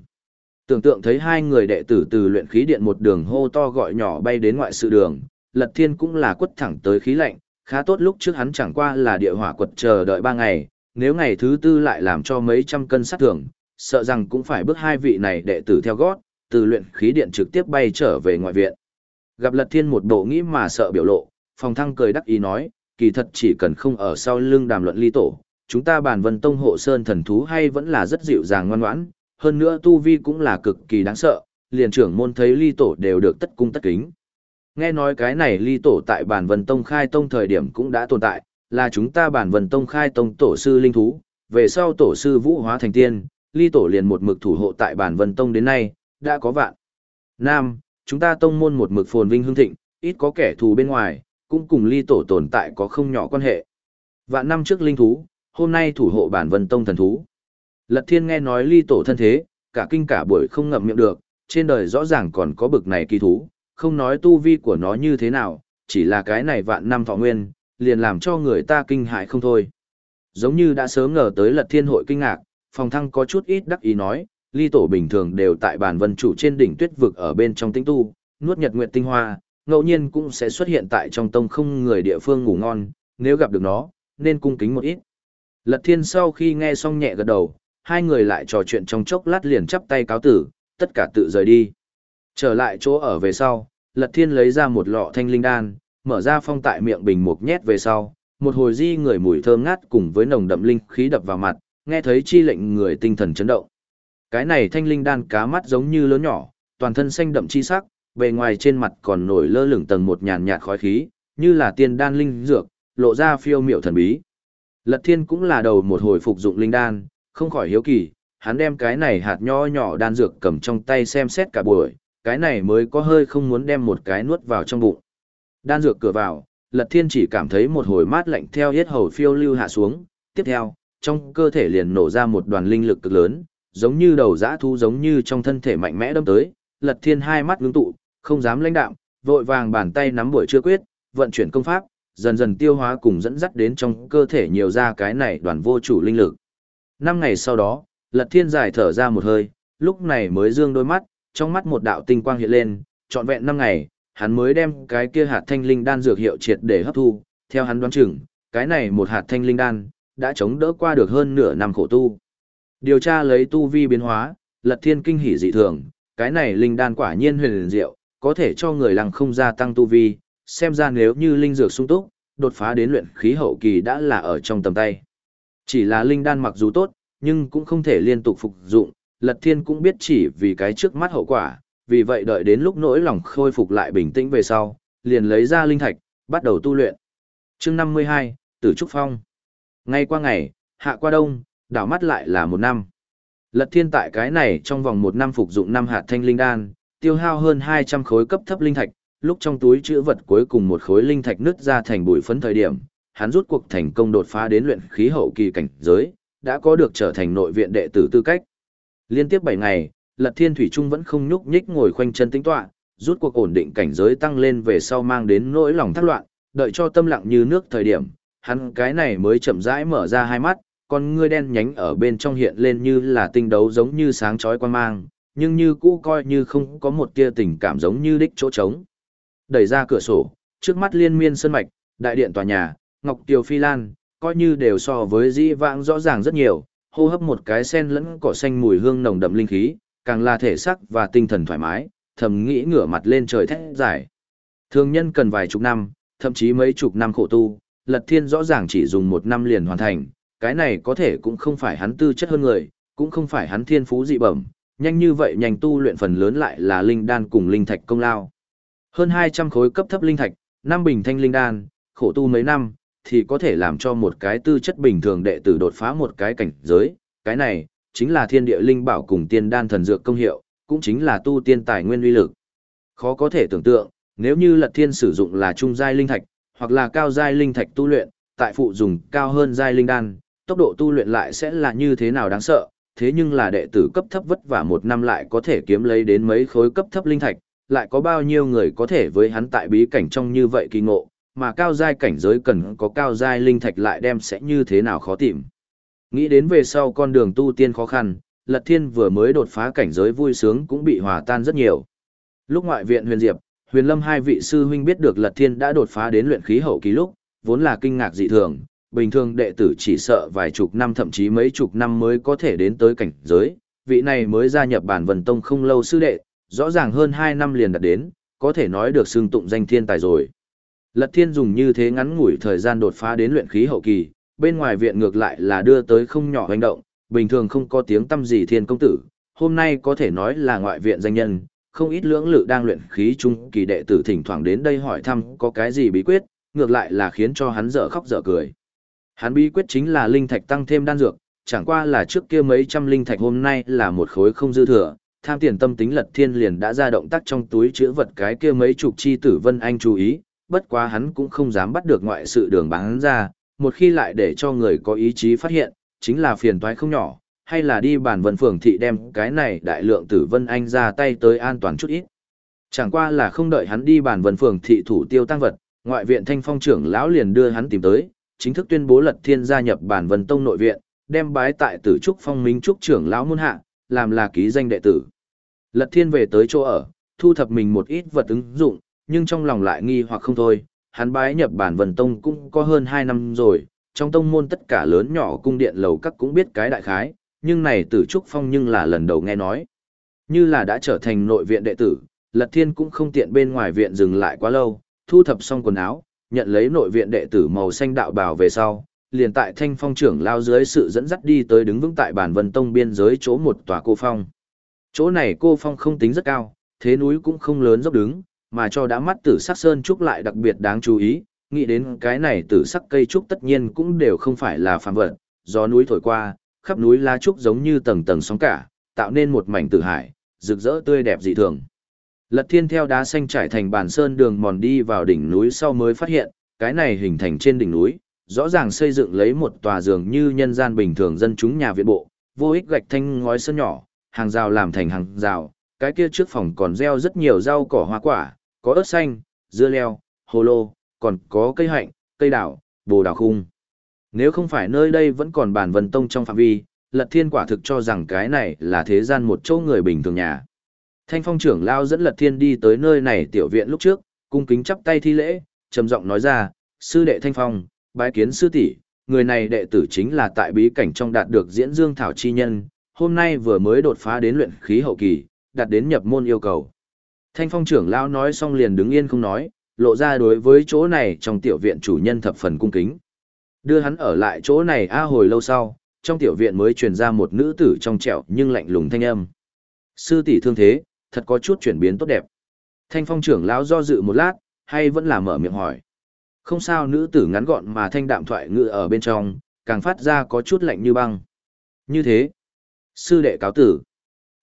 Tưởng tượng thấy hai người đệ tử từ luyện khí điện một đường hô to gọi nhỏ bay đến ngoại sự đường, Lật Thiên cũng là quất thẳng tới khí lạnh, khá tốt lúc trước hắn chẳng qua là địa hỏa quật chờ đợi ba ngày, nếu ngày thứ tư lại làm cho mấy trăm cân sát thưởng, sợ rằng cũng phải bước hai vị này đệ tử theo gót, từ luyện khí điện trực tiếp bay trở về ngoại viện. Gặp Lật Thiên một bộ nghĩ mà sợ biểu lộ, phòng thăng cười đắc ý nói, kỳ thật chỉ cần không ở sau lưng đàm luận ly tổ, chúng ta bản vân tông hộ sơn thần thú hay vẫn là rất dịu dàng ngoan ngoãn, hơn nữa tu vi cũng là cực kỳ đáng sợ, liền trưởng môn thấy ly tổ đều được tất cung tất kính. Nghe nói cái này ly tổ tại bản vân tông khai tông thời điểm cũng đã tồn tại, là chúng ta bản vân tông khai tông tổ sư linh thú, về sau tổ sư vũ hóa thành tiên, ly tổ liền một mực thủ hộ tại bản vân tông đến nay, đã có vạn. Nam, chúng ta tông môn một mực phồn vinh hương thịnh, ít có kẻ thù bên ngoài, cũng cùng ly tổ tồn tại có không nhỏ quan hệ. Vạn năm trước linh thú, hôm nay thủ hộ bản vân tông thần thú. Lật thiên nghe nói ly tổ thân thế, cả kinh cả buổi không ngậm miệng được, trên đời rõ ràng còn có bực này kỳ thú, không nói tu vi của nó như thế nào, chỉ là cái này vạn năm thọ nguyên, liền làm cho người ta kinh hại không thôi. Giống như đã sớm ngờ tới lật thiên hội kinh ngạc, phòng thăng có chút ít đắc ý nói, ly tổ bình thường đều tại bàn vân chủ trên đỉnh tuyết vực ở bên trong tinh tu, nuốt nhật nguyện tinh hoa, ngẫu nhiên cũng sẽ xuất hiện tại trong tông không người địa phương ngủ ngon, nếu gặp được nó, nên cung kính một ít. Lật thiên sau khi nghe xong nhẹ gật đầu, hai người lại trò chuyện trong chốc lát liền chắp tay cáo tử, tất cả tự rời đi. Trở lại chỗ ở về sau, Lật Thiên lấy ra một lọ thanh linh đan, mở ra phong tại miệng bình mục nhét về sau, một hồi di người mùi thơm ngát cùng với nồng đậm linh khí đập vào mặt, nghe thấy chi lệnh người tinh thần chấn động. Cái này thanh linh đan cá mắt giống như lớn nhỏ, toàn thân xanh đậm chi sắc, bề ngoài trên mặt còn nổi lơ lửng tầng một nhàn nhạt khói khí, như là tiên đan linh dược, lộ ra phiêu miệu thần bí. Lật Thiên cũng là đầu một hồi phục dụng linh đan, không khỏi hiếu kỳ, hắn đem cái này hạt nho nhỏ đan dược cầm trong tay xem xét cả buổi, cái này mới có hơi không muốn đem một cái nuốt vào trong bụng. Đan dược cửa vào, Lật Thiên chỉ cảm thấy một hồi mát lạnh theo hết hầu phiêu lưu hạ xuống, tiếp theo, trong cơ thể liền nổ ra một đoàn linh lực cực lớn, giống như đầu dã thu giống như trong thân thể mạnh mẽ đâm tới, Lật Thiên hai mắt ngưng tụ, không dám lãnh đạm, vội vàng bàn tay nắm buổi chưa quyết, vận chuyển công pháp, dần dần tiêu hóa cùng dẫn dắt đến trong cơ thể nhiều ra cái này đoàn vô chủ linh lực. Năm ngày sau đó, Lật Thiên dài thở ra một hơi, lúc này mới dương đôi mắt, trong mắt một đạo tinh quang hiện lên, trọn vẹn năm ngày, hắn mới đem cái kia hạt thanh linh đan dược hiệu triệt để hấp thu, theo hắn đoán chừng, cái này một hạt thanh linh đan đã chống đỡ qua được hơn nửa năm khổ tu. Điều tra lấy tu vi biến hóa, Lật Thiên kinh hỉ dị thường, cái này linh đan quả nhiên huyền diệu, có thể cho người lăng không gia tăng tu vi, xem ra nếu như linh dược sung túc, đột phá đến luyện khí hậu kỳ đã là ở trong tầm tay. Chỉ là linh đan mặc dù tốt, nhưng cũng không thể liên tục phục dụng, Lật Thiên cũng biết chỉ vì cái trước mắt hậu quả, vì vậy đợi đến lúc nỗi lòng khôi phục lại bình tĩnh về sau, liền lấy ra linh thạch, bắt đầu tu luyện. Chương 52, Tử Trúc Phong. Ngay qua ngày, hạ qua đông, đảo mắt lại là một năm. Lật Thiên tại cái này trong vòng một năm phục dụng năm hạt thanh linh đan, tiêu hao hơn 200 khối cấp thấp linh thạch, lúc trong túi chữ vật cuối cùng một khối linh thạch nứt ra thành bụi phấn thời điểm, hắn rút cuộc thành công đột phá đến luyện khí hậu kỳ cảnh giới, đã có được trở thành nội viện đệ tử tư cách. Liên tiếp 7 ngày, Lật Thiên Thủy Trung vẫn không nhúc nhích ngồi khoanh chân tĩnh tọa, rút cuộc ổn định cảnh giới tăng lên về sau mang đến nỗi lòng thất loạn, đợi cho tâm lặng như nước thời điểm, hắn cái này mới chậm rãi mở ra hai mắt, con ngươi đen nhánh ở bên trong hiện lên như là tinh đấu giống như sáng chói quan mang, nhưng như cũ coi như không có một tia tình cảm giống như đích chỗ trống. Đẩy ra cửa sổ, trước mắt liên miên sân mạch, đại điện tòa nhà, Ngọc Tiều Phi Lan, coi như đều so với dĩ vãng rõ ràng rất nhiều, hô hấp một cái sen lẫn cỏ xanh mùi hương nồng đậm linh khí, càng là thể sắc và tinh thần thoải mái, thầm nghĩ ngửa mặt lên trời thét giải. Thường nhân cần vài chục năm, thậm chí mấy chục năm khổ tu, Lật Thiên rõ ràng chỉ dùng một năm liền hoàn thành, cái này có thể cũng không phải hắn tư chất hơn người, cũng không phải hắn thiên phú dị bẩm, nhanh như vậy nhanh tu luyện phần lớn lại là linh đan cùng linh thạch công lao. Hơn 200 khối cấp thấp linh thạch, năm bình thanh linh đan, khổ tu mấy năm, thì có thể làm cho một cái tư chất bình thường đệ tử đột phá một cái cảnh giới, cái này chính là thiên địa linh bảo cùng tiên đan thần dược công hiệu, cũng chính là tu tiên tài nguyên uy lực. Khó có thể tưởng tượng, nếu như Lật Thiên sử dụng là trung giai linh thạch, hoặc là cao giai linh thạch tu luyện, tại phụ dùng cao hơn giai linh đan, tốc độ tu luyện lại sẽ là như thế nào đáng sợ, thế nhưng là đệ tử cấp thấp vất vả một năm lại có thể kiếm lấy đến mấy khối cấp thấp linh thạch, lại có bao nhiêu người có thể với hắn tại bí cảnh trong như vậy kỳ ngộ, mà cao giai cảnh giới cần có cao giai linh thạch lại đem sẽ như thế nào khó tìm. Nghĩ đến về sau con đường tu tiên khó khăn, Lật Thiên vừa mới đột phá cảnh giới vui sướng cũng bị hòa tan rất nhiều. Lúc ngoại viện Huyền Diệp, Huyền Lâm hai vị sư huynh biết được Lật Thiên đã đột phá đến luyện khí hậu kỳ lúc, vốn là kinh ngạc dị thường, bình thường đệ tử chỉ sợ vài chục năm thậm chí mấy chục năm mới có thể đến tới cảnh giới, vị này mới gia nhập bản vân tông không lâu sư đệ, rõ ràng hơn 2 năm liền đạt đến, có thể nói được xưng tụng danh thiên tài rồi. Lật Thiên dùng như thế ngắn ngủi thời gian đột phá đến luyện khí hậu kỳ, bên ngoài viện ngược lại là đưa tới không nhỏ hành động, bình thường không có tiếng tâm gì thiên công tử, hôm nay có thể nói là ngoại viện danh nhân, không ít lưỡng lự đang luyện khí trung kỳ đệ tử thỉnh thoảng đến đây hỏi thăm có cái gì bí quyết, ngược lại là khiến cho hắn dở khóc dở cười. Hắn bí quyết chính là linh thạch tăng thêm đan dược, chẳng qua là trước kia mấy trăm linh thạch hôm nay là một khối không dư thừa, tham tiền tâm tính lật thiên liền đã ra động tác trong túi chứa vật cái kia mấy chục chi tử vân anh chú ý, bất quá hắn cũng không dám bắt được ngoại sự đường bán ra, một khi lại để cho người có ý chí phát hiện, chính là phiền toái không nhỏ, hay là đi bản vân phường thị đem cái này đại lượng tử vân anh ra tay tới an toàn chút ít. Chẳng qua là không đợi hắn đi bản vân phường thị thủ tiêu tăng vật, ngoại viện thanh phong trưởng lão liền đưa hắn tìm tới, chính thức tuyên bố lật thiên gia nhập bản vân tông nội viện, đem bái tại tử trúc phong minh trúc trưởng lão môn hạ, làm là ký danh đệ tử. Lật thiên về tới chỗ ở, thu thập mình một ít vật ứng dụng, nhưng trong lòng lại nghi hoặc không thôi, hắn bái nhập bản vần tông cũng có hơn 2 năm rồi, trong tông môn tất cả lớn nhỏ cung điện lầu các cũng biết cái đại khái, nhưng này tử trúc phong nhưng là lần đầu nghe nói. Như là đã trở thành nội viện đệ tử, Lật Thiên cũng không tiện bên ngoài viện dừng lại quá lâu, thu thập xong quần áo, nhận lấy nội viện đệ tử màu xanh đạo bào về sau, liền tại thanh phong trưởng lao dưới sự dẫn dắt đi tới đứng vững tại bản vân tông biên giới chỗ một tòa cô phong. Chỗ này cô phong không tính rất cao, thế núi cũng không lớn dốc đứng, mà cho đã mắt tử sắc sơn trúc lại đặc biệt đáng chú ý, nghĩ đến cái này tử sắc cây trúc tất nhiên cũng đều không phải là phàm vật, gió núi thổi qua, khắp núi lá trúc giống như tầng tầng sóng cả, tạo nên một mảnh tử hải, rực rỡ tươi đẹp dị thường. Lật Thiên theo đá xanh trải thành bản sơn đường mòn đi vào đỉnh núi sau mới phát hiện, cái này hình thành trên đỉnh núi, rõ ràng xây dựng lấy một tòa giường như nhân gian bình thường dân chúng nhà viện bộ, vô ích gạch thanh ngói sơn nhỏ, hàng rào làm thành hàng rào, cái kia trước phòng còn gieo rất nhiều rau cỏ hoa quả, có ớt xanh, dưa leo, hồ lô, còn có cây hạnh, cây đào, bồ đào khung. Nếu không phải nơi đây vẫn còn bản vân tông trong phạm vi, lật thiên quả thực cho rằng cái này là thế gian một chỗ người bình thường nhà. Thanh phong trưởng lao dẫn lật thiên đi tới nơi này tiểu viện lúc trước, cung kính chắp tay thi lễ, trầm giọng nói ra, sư đệ thanh phong, bái kiến sư tỷ, người này đệ tử chính là tại bí cảnh trong đạt được diễn dương thảo chi nhân, hôm nay vừa mới đột phá đến luyện khí hậu kỳ, đạt đến nhập môn yêu cầu. Thanh phong trưởng lão nói xong liền đứng yên không nói, lộ ra đối với chỗ này trong tiểu viện chủ nhân thập phần cung kính. Đưa hắn ở lại chỗ này a hồi lâu sau, trong tiểu viện mới truyền ra một nữ tử trong trẻo nhưng lạnh lùng thanh âm. Sư tỷ thương thế, thật có chút chuyển biến tốt đẹp. Thanh phong trưởng lão do dự một lát, hay vẫn là mở miệng hỏi. Không sao nữ tử ngắn gọn mà thanh đạm thoại ngự ở bên trong, càng phát ra có chút lạnh như băng. Như thế, sư đệ cáo tử.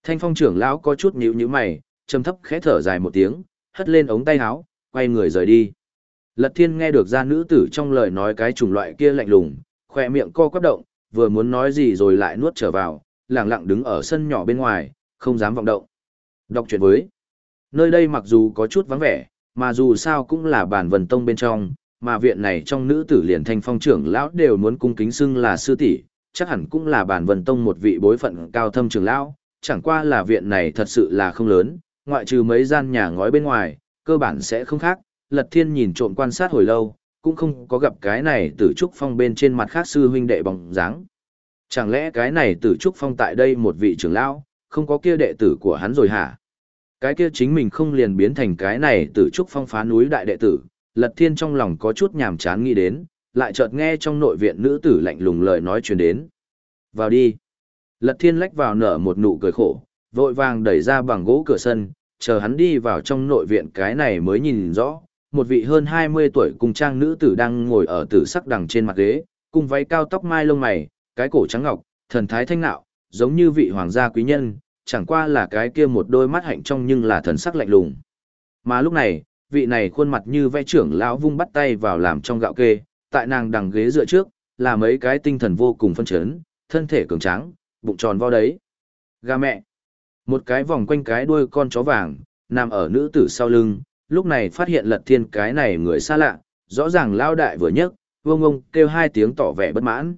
Thanh phong trưởng lão có chút nhíu nhíu mày, trầm thấp khẽ thở dài một tiếng, hất lên ống tay áo, quay người rời đi. Lật thiên nghe được ra nữ tử trong lời nói cái chủng loại kia lạnh lùng, khỏe miệng co quắp động, vừa muốn nói gì rồi lại nuốt trở vào, lặng lặng đứng ở sân nhỏ bên ngoài, không dám vọng động. Đọc chuyện với. Nơi đây mặc dù có chút vắng vẻ, mà dù sao cũng là bản vần tông bên trong, mà viện này trong nữ tử liền thanh phong trưởng lão đều muốn cung kính xưng là sư tỷ, chắc hẳn cũng là bản vần tông một vị bối phận cao thâm trưởng lão, chẳng qua là viện này thật sự là không lớn, ngoại trừ mấy gian nhà ngói bên ngoài, cơ bản sẽ không khác, Lật Thiên nhìn trộm quan sát hồi lâu, cũng không có gặp cái này tử trúc phong bên trên mặt khác sư huynh đệ bóng dáng. Chẳng lẽ cái này tử trúc phong tại đây một vị trưởng lão, không có kia đệ tử của hắn rồi hả? Cái kia chính mình không liền biến thành cái này tử trúc phong phá núi đại đệ tử, Lật Thiên trong lòng có chút nhàm chán nghĩ đến, lại chợt nghe trong nội viện nữ tử lạnh lùng lời nói truyền đến. Vào đi. Lật Thiên lách vào nở một nụ cười khổ, vội vàng đẩy ra bằng gỗ cửa sân, chờ hắn đi vào trong nội viện cái này mới nhìn rõ, một vị hơn 20 tuổi cùng trang nữ tử đang ngồi ở tử sắc đằng trên mặt ghế, cùng váy cao tóc mai lông mày, cái cổ trắng ngọc, thần thái thanh nạo, giống như vị hoàng gia quý nhân, chẳng qua là cái kia một đôi mắt hạnh trong nhưng là thần sắc lạnh lùng. Mà lúc này, vị này khuôn mặt như vẽ trưởng lão vung bắt tay vào làm trong gạo kê, tại nàng đằng ghế dựa trước, là mấy cái tinh thần vô cùng phân chấn, thân thể cường tráng, bụng tròn vo đấy. Gà mẹ. Một cái vòng quanh cái đuôi con chó vàng, nằm ở nữ tử sau lưng, lúc này phát hiện lật thiên cái này người xa lạ, rõ ràng lao đại vừa nhấc, vông ông kêu hai tiếng tỏ vẻ bất mãn.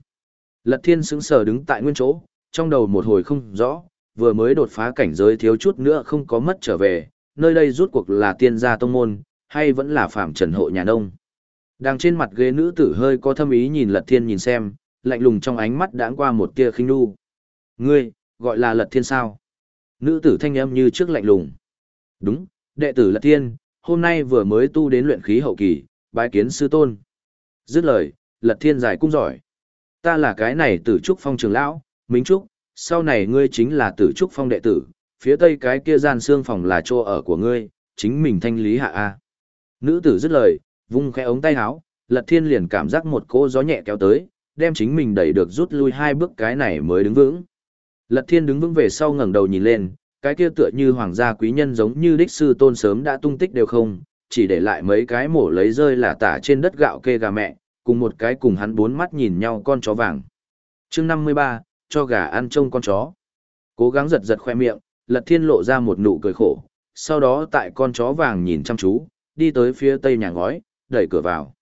Lật thiên sững sờ đứng tại nguyên chỗ, trong đầu một hồi không rõ, vừa mới đột phá cảnh giới thiếu chút nữa không có mất trở về, nơi đây rút cuộc là tiên gia tông môn, hay vẫn là phạm trần hộ nhà nông. Đang trên mặt ghế nữ tử hơi có thâm ý nhìn lật thiên nhìn xem, lạnh lùng trong ánh mắt đãng qua một tia khinh nu. Ngươi, gọi là lật thiên sao? Nữ tử thanh âm như trước lạnh lùng. Đúng, đệ tử lật thiên, hôm nay vừa mới tu đến luyện khí hậu kỳ, bái kiến sư tôn. Dứt lời, lật thiên giải cung giỏi. Ta là cái này tử trúc phong trường lão, Minh Trúc, sau này ngươi chính là tử trúc phong đệ tử, phía tây cái kia gian xương phòng là chỗ ở của ngươi, chính mình thanh lý hạ A. Nữ tử dứt lời, vung khẽ ống tay áo, lật thiên liền cảm giác một cỗ gió nhẹ kéo tới, đem chính mình đẩy được rút lui hai bước cái này mới đứng vững. Lật thiên đứng vững về sau ngẩng đầu nhìn lên, cái kia tựa như hoàng gia quý nhân giống như đích sư tôn sớm đã tung tích đều không, chỉ để lại mấy cái mổ lấy rơi là tả trên đất gạo kê gà mẹ, cùng một cái cùng hắn bốn mắt nhìn nhau con chó vàng. chương 53, cho gà ăn trông con chó. Cố gắng giật giật khoe miệng, lật thiên lộ ra một nụ cười khổ, sau đó tại con chó vàng nhìn chăm chú, đi tới phía tây nhà ngói, đẩy cửa vào.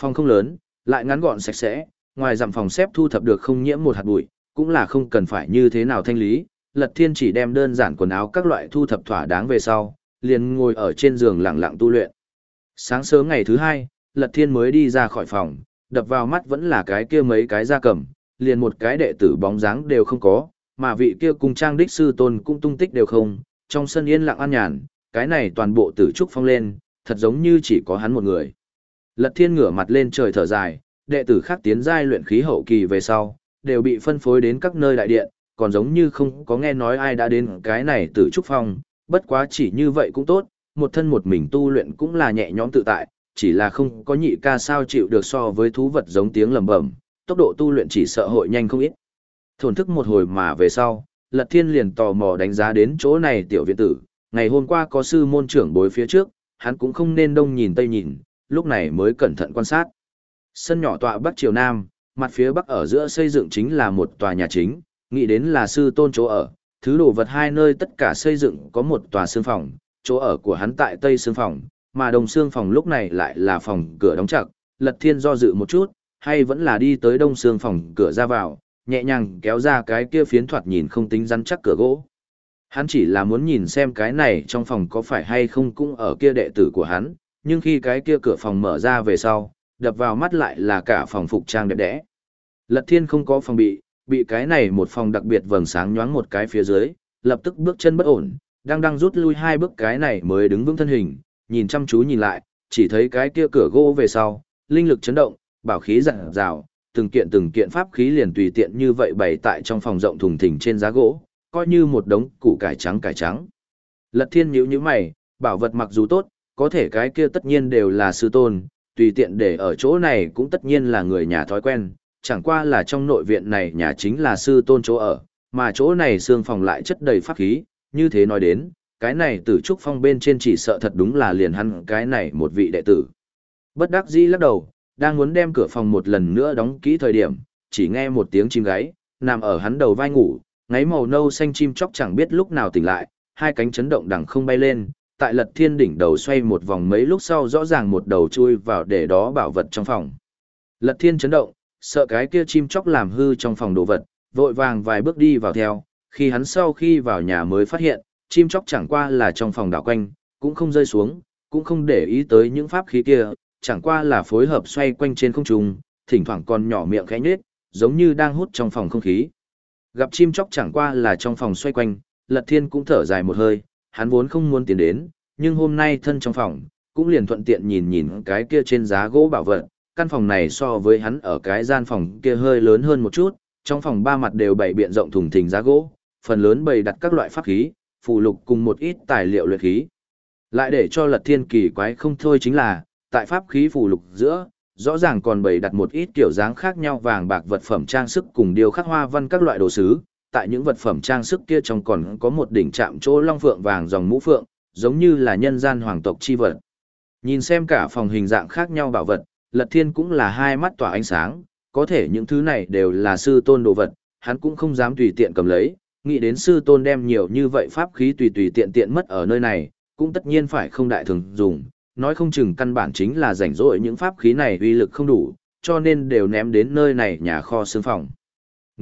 Phòng không lớn, lại ngắn gọn sạch sẽ, ngoài dặm phòng xếp thu thập được không nhiễm một hạt bụi, cũng là không cần phải như thế nào thanh lý. Lật Thiên chỉ đem đơn giản quần áo các loại thu thập thỏa đáng về sau, liền ngồi ở trên giường lặng lặng tu luyện. Sáng sớm ngày thứ hai, Lật Thiên mới đi ra khỏi phòng, đập vào mắt vẫn là cái kia mấy cái da cầm, liền một cái đệ tử bóng dáng đều không có, mà vị kia cùng trang đích sư tôn cũng tung tích đều không, trong sân yên lặng an nhàn, cái này toàn bộ tử trúc phong lên, thật giống như chỉ có hắn một người. Lật Thiên ngửa mặt lên trời thở dài, đệ tử khác tiến giai luyện khí hậu kỳ về sau, đều bị phân phối đến các nơi đại điện, còn giống như không có nghe nói ai đã đến cái này từ trúc phong, bất quá chỉ như vậy cũng tốt, một thân một mình tu luyện cũng là nhẹ nhõm tự tại, chỉ là không có nhị ca sao chịu được so với thú vật giống tiếng lầm bẩm, tốc độ tu luyện chỉ sợ hội nhanh không ít. Thổn thức một hồi mà về sau, Lật Thiên liền tò mò đánh giá đến chỗ này tiểu viện tử, ngày hôm qua có sư môn trưởng bối phía trước, hắn cũng không nên đông nhìn tây nhìn, lúc này mới cẩn thận quan sát. Sân nhỏ tọa bắc triều nam, mặt phía bắc ở giữa xây dựng chính là một tòa nhà chính, nghĩ đến là sư tôn chỗ ở, thứ đồ vật hai nơi tất cả xây dựng có một tòa xương phòng, chỗ ở của hắn tại tây xương phòng, mà đồng xương phòng lúc này lại là phòng cửa đóng chặt, lật thiên do dự một chút, hay vẫn là đi tới đông xương phòng cửa ra vào, nhẹ nhàng kéo ra cái kia phiến thoạt nhìn không tính rắn chắc cửa gỗ. Hắn chỉ là muốn nhìn xem cái này trong phòng có phải hay không cũng ở kia đệ tử của hắn, nhưng khi cái kia cửa phòng mở ra về sau, đập vào mắt lại là cả phòng phục trang đẹp đẽ. Lật thiên không có phòng bị, bị cái này một phòng đặc biệt vầng sáng nhoáng một cái phía dưới, lập tức bước chân bất ổn, đang đang rút lui hai bước cái này mới đứng vững thân hình, nhìn chăm chú nhìn lại, chỉ thấy cái kia cửa gỗ về sau, linh lực chấn động, bảo khí rạng rào, từng kiện từng kiện pháp khí liền tùy tiện như vậy bày tại trong phòng rộng thùng thình trên giá gỗ, coi như một đống củ cải trắng cải trắng. Lật thiên nhíu nhíu mày, bảo vật mặc dù tốt, có thể cái kia tất nhiên đều là sư tôn, tùy tiện để ở chỗ này cũng tất nhiên là người nhà thói quen, chẳng qua là trong nội viện này nhà chính là sư tôn chỗ ở, mà chỗ này xương phòng lại chất đầy pháp khí, như thế nói đến, cái này tử trúc phong bên trên chỉ sợ thật đúng là liền hắn cái này một vị đệ tử. Bất đắc dĩ lắc đầu, đang muốn đem cửa phòng một lần nữa đóng kỹ thời điểm, chỉ nghe một tiếng chim gáy, nằm ở hắn đầu vai ngủ, ngáy màu nâu xanh chim chóc chẳng biết lúc nào tỉnh lại, hai cánh chấn động đằng không bay lên, tại lật thiên đỉnh đầu xoay một vòng mấy lúc sau rõ ràng một đầu chui vào để đó bảo vật trong phòng. Lật thiên chấn động, sợ cái kia chim chóc làm hư trong phòng đồ vật, vội vàng vài bước đi vào theo, khi hắn sau khi vào nhà mới phát hiện, chim chóc chẳng qua là trong phòng đảo quanh, cũng không rơi xuống, cũng không để ý tới những pháp khí kia, chẳng qua là phối hợp xoay quanh trên không trung, thỉnh thoảng còn nhỏ miệng khẽ nhếch, giống như đang hút trong phòng không khí. Gặp chim chóc chẳng qua là trong phòng xoay quanh, Lật Thiên cũng thở dài một hơi, hắn vốn không muốn tiến đến, nhưng hôm nay thân trong phòng, cũng liền thuận tiện nhìn nhìn cái kia trên giá gỗ bảo vật, căn phòng này so với hắn ở cái gian phòng kia hơi lớn hơn một chút, trong phòng ba mặt đều bày biện rộng thùng thình giá gỗ, phần lớn bày đặt các loại pháp khí, phụ lục cùng một ít tài liệu luyện khí. Lại để cho Lật Thiên kỳ quái không thôi chính là, tại pháp khí phụ lục giữa, rõ ràng còn bày đặt một ít kiểu dáng khác nhau vàng bạc vật phẩm trang sức cùng điều khắc hoa văn các loại đồ sứ. Tại những vật phẩm trang sức kia trong còn có một đỉnh chạm chỗ long phượng vàng dòng mũ phượng, giống như là nhân gian hoàng tộc chi vật. Nhìn xem cả phòng hình dạng khác nhau bảo vật, Lật Thiên cũng là hai mắt tỏa ánh sáng, có thể những thứ này đều là sư tôn đồ vật, hắn cũng không dám tùy tiện cầm lấy, nghĩ đến sư tôn đem nhiều như vậy pháp khí tùy tùy tiện tiện mất ở nơi này, cũng tất nhiên phải không đại thường dùng, nói không chừng căn bản chính là rảnh rỗi những pháp khí này uy lực không đủ, cho nên đều ném đến nơi này nhà kho xương phòng.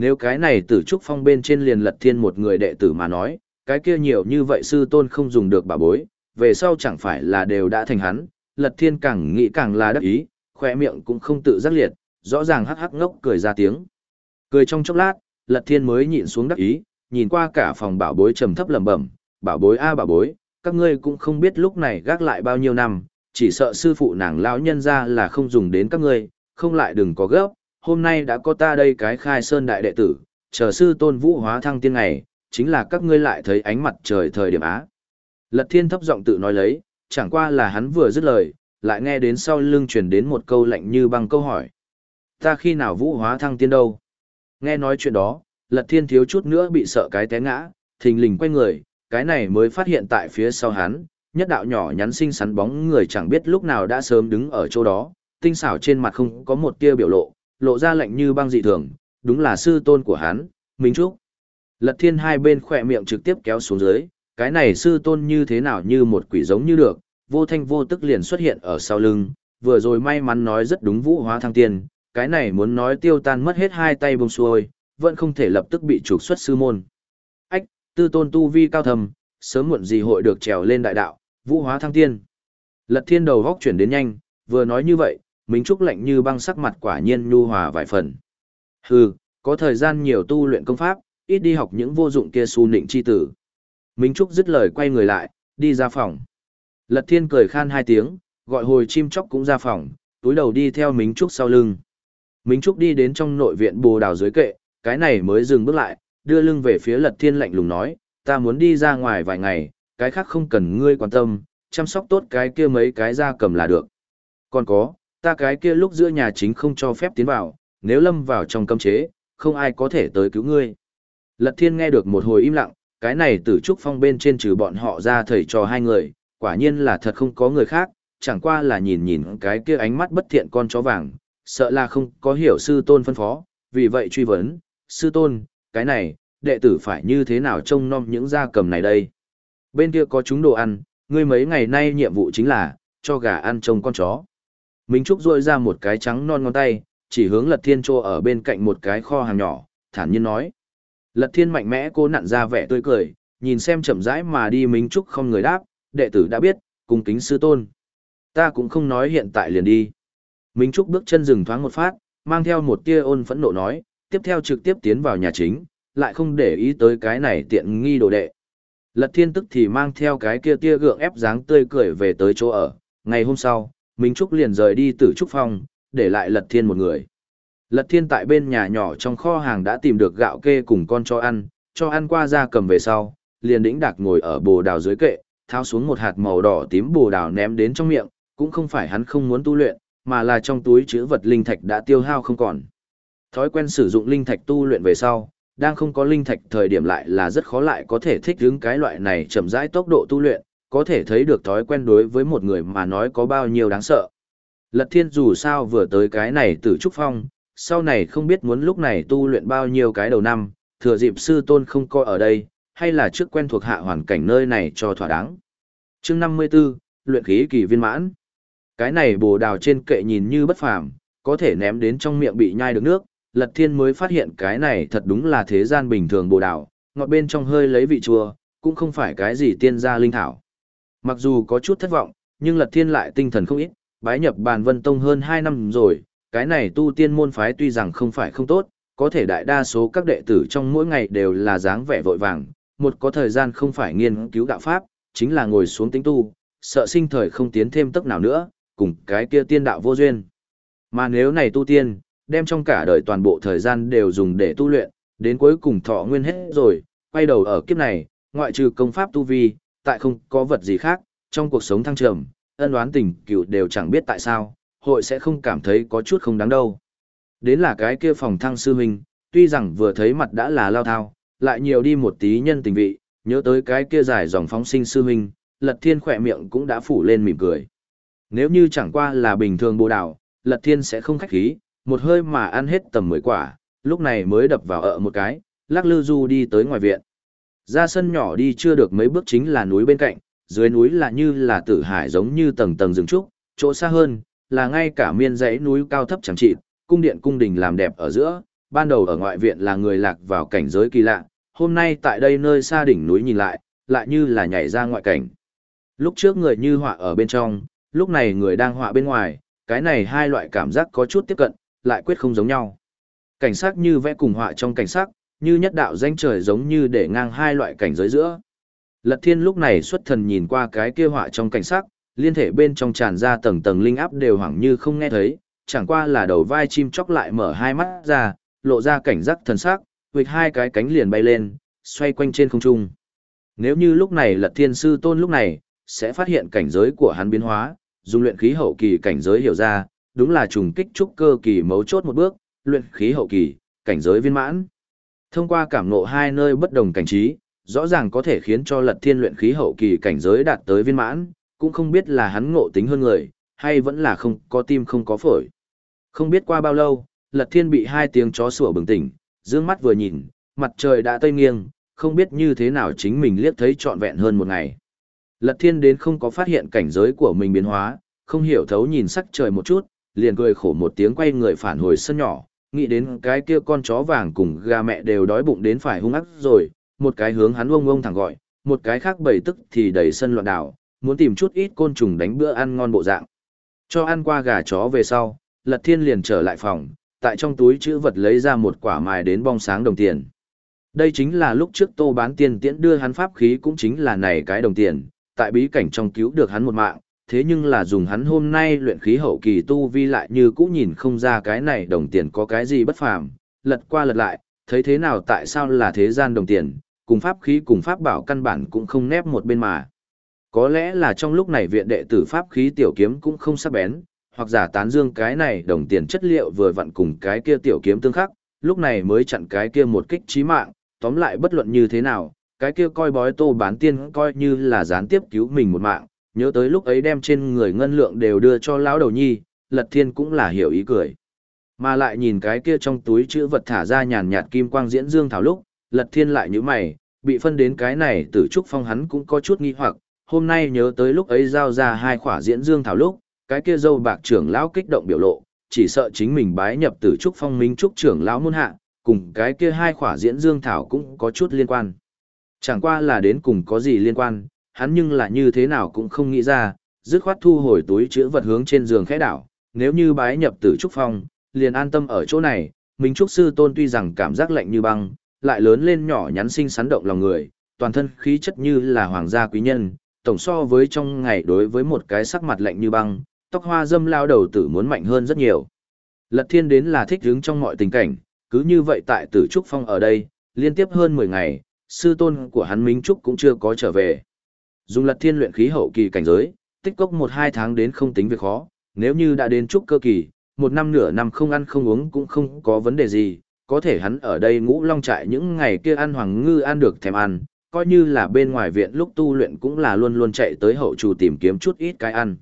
Nếu cái này tử trúc phong bên trên liền lật thiên một người đệ tử mà nói, cái kia nhiều như vậy sư tôn không dùng được bà bối, về sau chẳng phải là đều đã thành hắn, lật thiên càng nghĩ càng là đắc ý, khoe miệng cũng không tự giác liệt, rõ ràng hắc hắc ngốc cười ra tiếng. Cười trong chốc lát, lật thiên mới nhịn xuống đắc ý, nhìn qua cả phòng bảo bối trầm thấp lẩm bẩm, bảo bối a bảo bối, các ngươi cũng không biết lúc này gác lại bao nhiêu năm, chỉ sợ sư phụ nàng lão nhân ra là không dùng đến các ngươi, không lại đừng có gấp, hôm nay đã có ta đây cái khai sơn đại đệ tử, chờ sư tôn vũ hóa thăng tiên ngày, chính là các ngươi lại thấy ánh mặt trời thời điểm á. Lật thiên thấp giọng tự nói lấy, chẳng qua là hắn vừa dứt lời, lại nghe đến sau lưng truyền đến một câu lạnh như băng câu hỏi. Ta khi nào vũ hóa thăng tiên đâu? Nghe nói chuyện đó, lật thiên thiếu chút nữa bị sợ cái té ngã, thình lình quay người, cái này mới phát hiện tại phía sau hắn, nhất đạo nhỏ nhắn xinh xắn bóng người chẳng biết lúc nào đã sớm đứng ở chỗ đó, tinh xảo trên mặt không có một tia biểu lộ, lộ ra lạnh như băng dị thường, đúng là sư tôn của hắn, Minh Trúc. Lật thiên hai bên khỏe miệng trực tiếp kéo xuống dưới, cái này sư tôn như thế nào như một quỷ giống như được, vô thanh vô tức liền xuất hiện ở sau lưng, vừa rồi may mắn nói rất đúng vũ hóa thăng tiên, cái này muốn nói tiêu tan mất hết hai tay bông xuôi, vẫn không thể lập tức bị trục xuất sư môn. Ách, tư tôn tu vi cao thầm, sớm muộn gì hội được trèo lên đại đạo, vũ hóa thăng tiên. Lật thiên đầu góc chuyển đến nhanh, vừa nói như vậy, Minh Trúc lạnh như băng sắc mặt quả nhiên nhu hòa vài phần. Hừ, có thời gian nhiều tu luyện công pháp, ít đi học những vô dụng kia su nịnh chi tử. Minh Trúc dứt lời quay người lại, đi ra phòng. Lật thiên cười khan hai tiếng, gọi hồi chim chóc cũng ra phòng, túi đầu đi theo Minh Trúc sau lưng. Minh Trúc đi đến trong nội viện bồ đào dưới kệ, cái này mới dừng bước lại, đưa lưng về phía lật thiên lạnh lùng nói, ta muốn đi ra ngoài vài ngày, cái khác không cần ngươi quan tâm, chăm sóc tốt cái kia mấy cái da cầm là được. Còn có, ta cái kia lúc giữa nhà chính không cho phép tiến vào, nếu lâm vào trong cấm chế, không ai có thể tới cứu ngươi. Lật thiên nghe được một hồi im lặng, cái này tử trúc phong bên trên trừ bọn họ ra thầy trò hai người, quả nhiên là thật không có người khác, chẳng qua là nhìn nhìn cái kia ánh mắt bất thiện con chó vàng, sợ là không có hiểu sư tôn phân phó, vì vậy truy vấn, sư tôn, cái này, đệ tử phải như thế nào trông nom những gia cầm này đây? Bên kia có chúng đồ ăn, ngươi mấy ngày nay nhiệm vụ chính là, cho gà ăn trông con chó. Minh Trúc rôi ra một cái trắng non ngón tay, chỉ hướng Lật Thiên Trô ở bên cạnh một cái kho hàng nhỏ, thản nhiên nói. Lật Thiên mạnh mẽ cô nặn ra vẻ tươi cười, nhìn xem chậm rãi mà đi Minh Trúc không người đáp, đệ tử đã biết, cùng kính sư tôn. Ta cũng không nói hiện tại liền đi. Minh Trúc bước chân dừng thoáng một phát, mang theo một tia ôn phẫn nộ nói, tiếp theo trực tiếp tiến vào nhà chính, lại không để ý tới cái này tiện nghi đồ đệ. Lật Thiên tức thì mang theo cái kia tia gượng ép dáng tươi cười về tới chỗ ở, ngày hôm sau, Minh Trúc liền rời đi từ Trúc Phong, để lại Lật Thiên một người. Lật Thiên tại bên nhà nhỏ trong kho hàng đã tìm được gạo kê cùng con cho ăn, cho ăn qua ra cầm về sau, liền đĩnh đạc ngồi ở bồ đào dưới kệ, tháo xuống một hạt màu đỏ tím bồ đào ném đến trong miệng, cũng không phải hắn không muốn tu luyện, mà là trong túi chứa vật linh thạch đã tiêu hao không còn. Thói quen sử dụng linh thạch tu luyện về sau, đang không có linh thạch thời điểm lại là rất khó lại có thể thích ứng cái loại này chậm rãi tốc độ tu luyện, có thể thấy được thói quen đối với một người mà nói có bao nhiêu đáng sợ. Lật thiên dù sao vừa tới cái này từ trúc phong, sau này không biết muốn lúc này tu luyện bao nhiêu cái đầu năm, thừa dịp sư tôn không coi ở đây, hay là trước quen thuộc hạ hoàn cảnh nơi này cho thỏa đáng. chương 54, luyện khí kỳ viên mãn. Cái này bồ đào trên kệ nhìn như bất phàm, có thể ném đến trong miệng bị nhai được nước, lật thiên mới phát hiện cái này thật đúng là thế gian bình thường bồ đào, ngọt bên trong hơi lấy vị chua, cũng không phải cái gì tiên gia linh thảo. Mặc dù có chút thất vọng, nhưng lật thiên lại tinh thần không ít, bái nhập bàn vân tông hơn 2 năm rồi, cái này tu tiên môn phái tuy rằng không phải không tốt, có thể đại đa số các đệ tử trong mỗi ngày đều là dáng vẻ vội vàng, một có thời gian không phải nghiên cứu đạo pháp, chính là ngồi xuống tính tu, sợ sinh thời không tiến thêm tốc nào nữa, cùng cái kia tiên đạo vô duyên. Mà nếu này tu tiên, đem trong cả đời toàn bộ thời gian đều dùng để tu luyện, đến cuối cùng thọ nguyên hết rồi, quay đầu ở kiếp này, ngoại trừ công pháp tu vi, tại không có vật gì khác, trong cuộc sống thăng trầm, ân oán tình cựu đều chẳng biết tại sao, hội sẽ không cảm thấy có chút không đáng đâu. Đến là cái kia phòng thăng sư huynh, tuy rằng vừa thấy mặt đã là lao thao, lại nhiều đi một tí nhân tình vị, nhớ tới cái kia dài dòng phóng sinh sư huynh, lật thiên khỏe miệng cũng đã phủ lên mỉm cười. Nếu như chẳng qua là bình thường bồ đào, lật thiên sẽ không khách khí, một hơi mà ăn hết tầm mười quả, lúc này mới đập vào ở một cái, lắc lư du đi tới ngoài viện. Ra sân nhỏ đi chưa được mấy bước chính là núi bên cạnh, dưới núi là như là tử hải giống như tầng tầng rừng trúc, chỗ xa hơn, là ngay cả miên dãy núi cao thấp chẳng chịt, cung điện cung đình làm đẹp ở giữa, ban đầu ở ngoại viện là người lạc vào cảnh giới kỳ lạ, hôm nay tại đây nơi xa đỉnh núi nhìn lại, lại như là nhảy ra ngoại cảnh. Lúc trước người như họa ở bên trong, lúc này người đang họa bên ngoài, cái này hai loại cảm giác có chút tiếp cận, lại quyết không giống nhau. Cảnh sắc như vẽ cùng họa trong cảnh sắc, như nhất đạo danh trời giống như để ngang hai loại cảnh giới giữa. Lật thiên lúc này xuất thần nhìn qua cái kia họa trong cảnh sắc, liên thể bên trong tràn ra tầng tầng linh áp đều hoảng như không nghe thấy, chẳng qua là đầu vai chim chóc lại mở hai mắt ra, lộ ra cảnh giác thần sắc, huyệt hai cái cánh liền bay lên, xoay quanh trên không trung. Nếu như lúc này lật thiên sư tôn lúc này, sẽ phát hiện cảnh giới của hắn biến hóa, dùng luyện khí hậu kỳ cảnh giới hiểu ra, đúng là trùng kích trúc cơ kỳ mấu chốt một bước, luyện khí hậu kỳ, cảnh giới viên mãn. Thông qua cảm ngộ hai nơi bất đồng cảnh trí, rõ ràng có thể khiến cho lật thiên luyện khí hậu kỳ cảnh giới đạt tới viên mãn, cũng không biết là hắn ngộ tính hơn người, hay vẫn là không có tim không có phổi. Không biết qua bao lâu, lật thiên bị hai tiếng chó sủa bừng tỉnh, dương mắt vừa nhìn, mặt trời đã tây nghiêng, không biết như thế nào chính mình liếc thấy trọn vẹn hơn một ngày. Lật thiên đến không có phát hiện cảnh giới của mình biến hóa, không hiểu thấu nhìn sắc trời một chút, liền cười khổ một tiếng quay người phản hồi sân nhỏ, nghĩ đến cái kia con chó vàng cùng gà mẹ đều đói bụng đến phải hung ác rồi, một cái hướng hắn ông ông thẳng gọi, một cái khác bầy tức thì đầy sân loạn đảo, muốn tìm chút ít côn trùng đánh bữa ăn ngon bộ dạng. Cho ăn qua gà chó về sau, Lật Thiên liền trở lại phòng, tại trong túi chữ vật lấy ra một quả mài đến bong sáng đồng tiền. Đây chính là lúc trước Tô Bán tiền tiễn đưa hắn pháp khí cũng chính là này cái đồng tiền, tại bí cảnh trong cứu được hắn một mạng, thế nhưng là dùng hắn hôm nay luyện khí hậu kỳ tu vi lại như cũ nhìn không ra cái này đồng tiền có cái gì bất phàm, lật qua lật lại, thấy thế nào tại sao là thế gian đồng tiền, cùng pháp khí cùng pháp bảo căn bản cũng không nép một bên mà. Có lẽ là trong lúc này viện đệ tử pháp khí tiểu kiếm cũng không sắc bén, hoặc giả tán dương cái này đồng tiền chất liệu vừa vặn cùng cái kia tiểu kiếm tương khắc, lúc này mới chặn cái kia một kích chí mạng, tóm lại bất luận như thế nào, cái kia coi bói tô bán tiên coi như là gián tiếp cứu mình một mạng, nhớ tới lúc ấy đem trên người ngân lượng đều đưa cho lão đầu nhi, lật thiên cũng là hiểu ý cười. Mà lại nhìn cái kia trong túi chữ vật thả ra nhàn nhạt kim quang diễn dương thảo lúc, lật thiên lại như mày, bị phân đến cái này tử trúc phong hắn cũng có chút nghi hoặc, hôm nay nhớ tới lúc ấy giao ra hai khỏa diễn dương thảo lúc, cái kia dâu bạc trưởng lão kích động biểu lộ, chỉ sợ chính mình bái nhập tử trúc phong minh trúc trưởng lão môn hạ, cùng cái kia hai khỏa diễn dương thảo cũng có chút liên quan. Chẳng qua là đến cùng có gì liên quan, hắn nhưng là như thế nào cũng không nghĩ ra, dứt khoát thu hồi túi chữ vật hướng trên giường khẽ đảo, nếu như bái nhập tử trúc phong, liền an tâm ở chỗ này, Minh Trúc Sư Tôn tuy rằng cảm giác lạnh như băng, lại lớn lên nhỏ nhắn xinh xắn động lòng người, toàn thân khí chất như là hoàng gia quý nhân, tổng so với trong ngày đối với một cái sắc mặt lạnh như băng, tóc hoa dâm lao đầu tử muốn mạnh hơn rất nhiều. Lật thiên đến là thích hứng trong mọi tình cảnh, cứ như vậy tại tử trúc phong ở đây, liên tiếp hơn 10 ngày, sư tôn của hắn Minh Trúc cũng chưa có trở về. Dùng lật thiên luyện khí hậu kỳ cảnh giới, tích cốc 1-2 tháng đến không tính việc khó, nếu như đã đến trúc cơ kỳ, một năm nửa năm không ăn không uống cũng không có vấn đề gì, có thể hắn ở đây ngũ long trại những ngày kia ăn hoàng ngư ăn được thèm ăn, coi như là bên ngoài viện lúc tu luyện cũng là luôn luôn chạy tới hậu trù tìm kiếm chút ít cái ăn.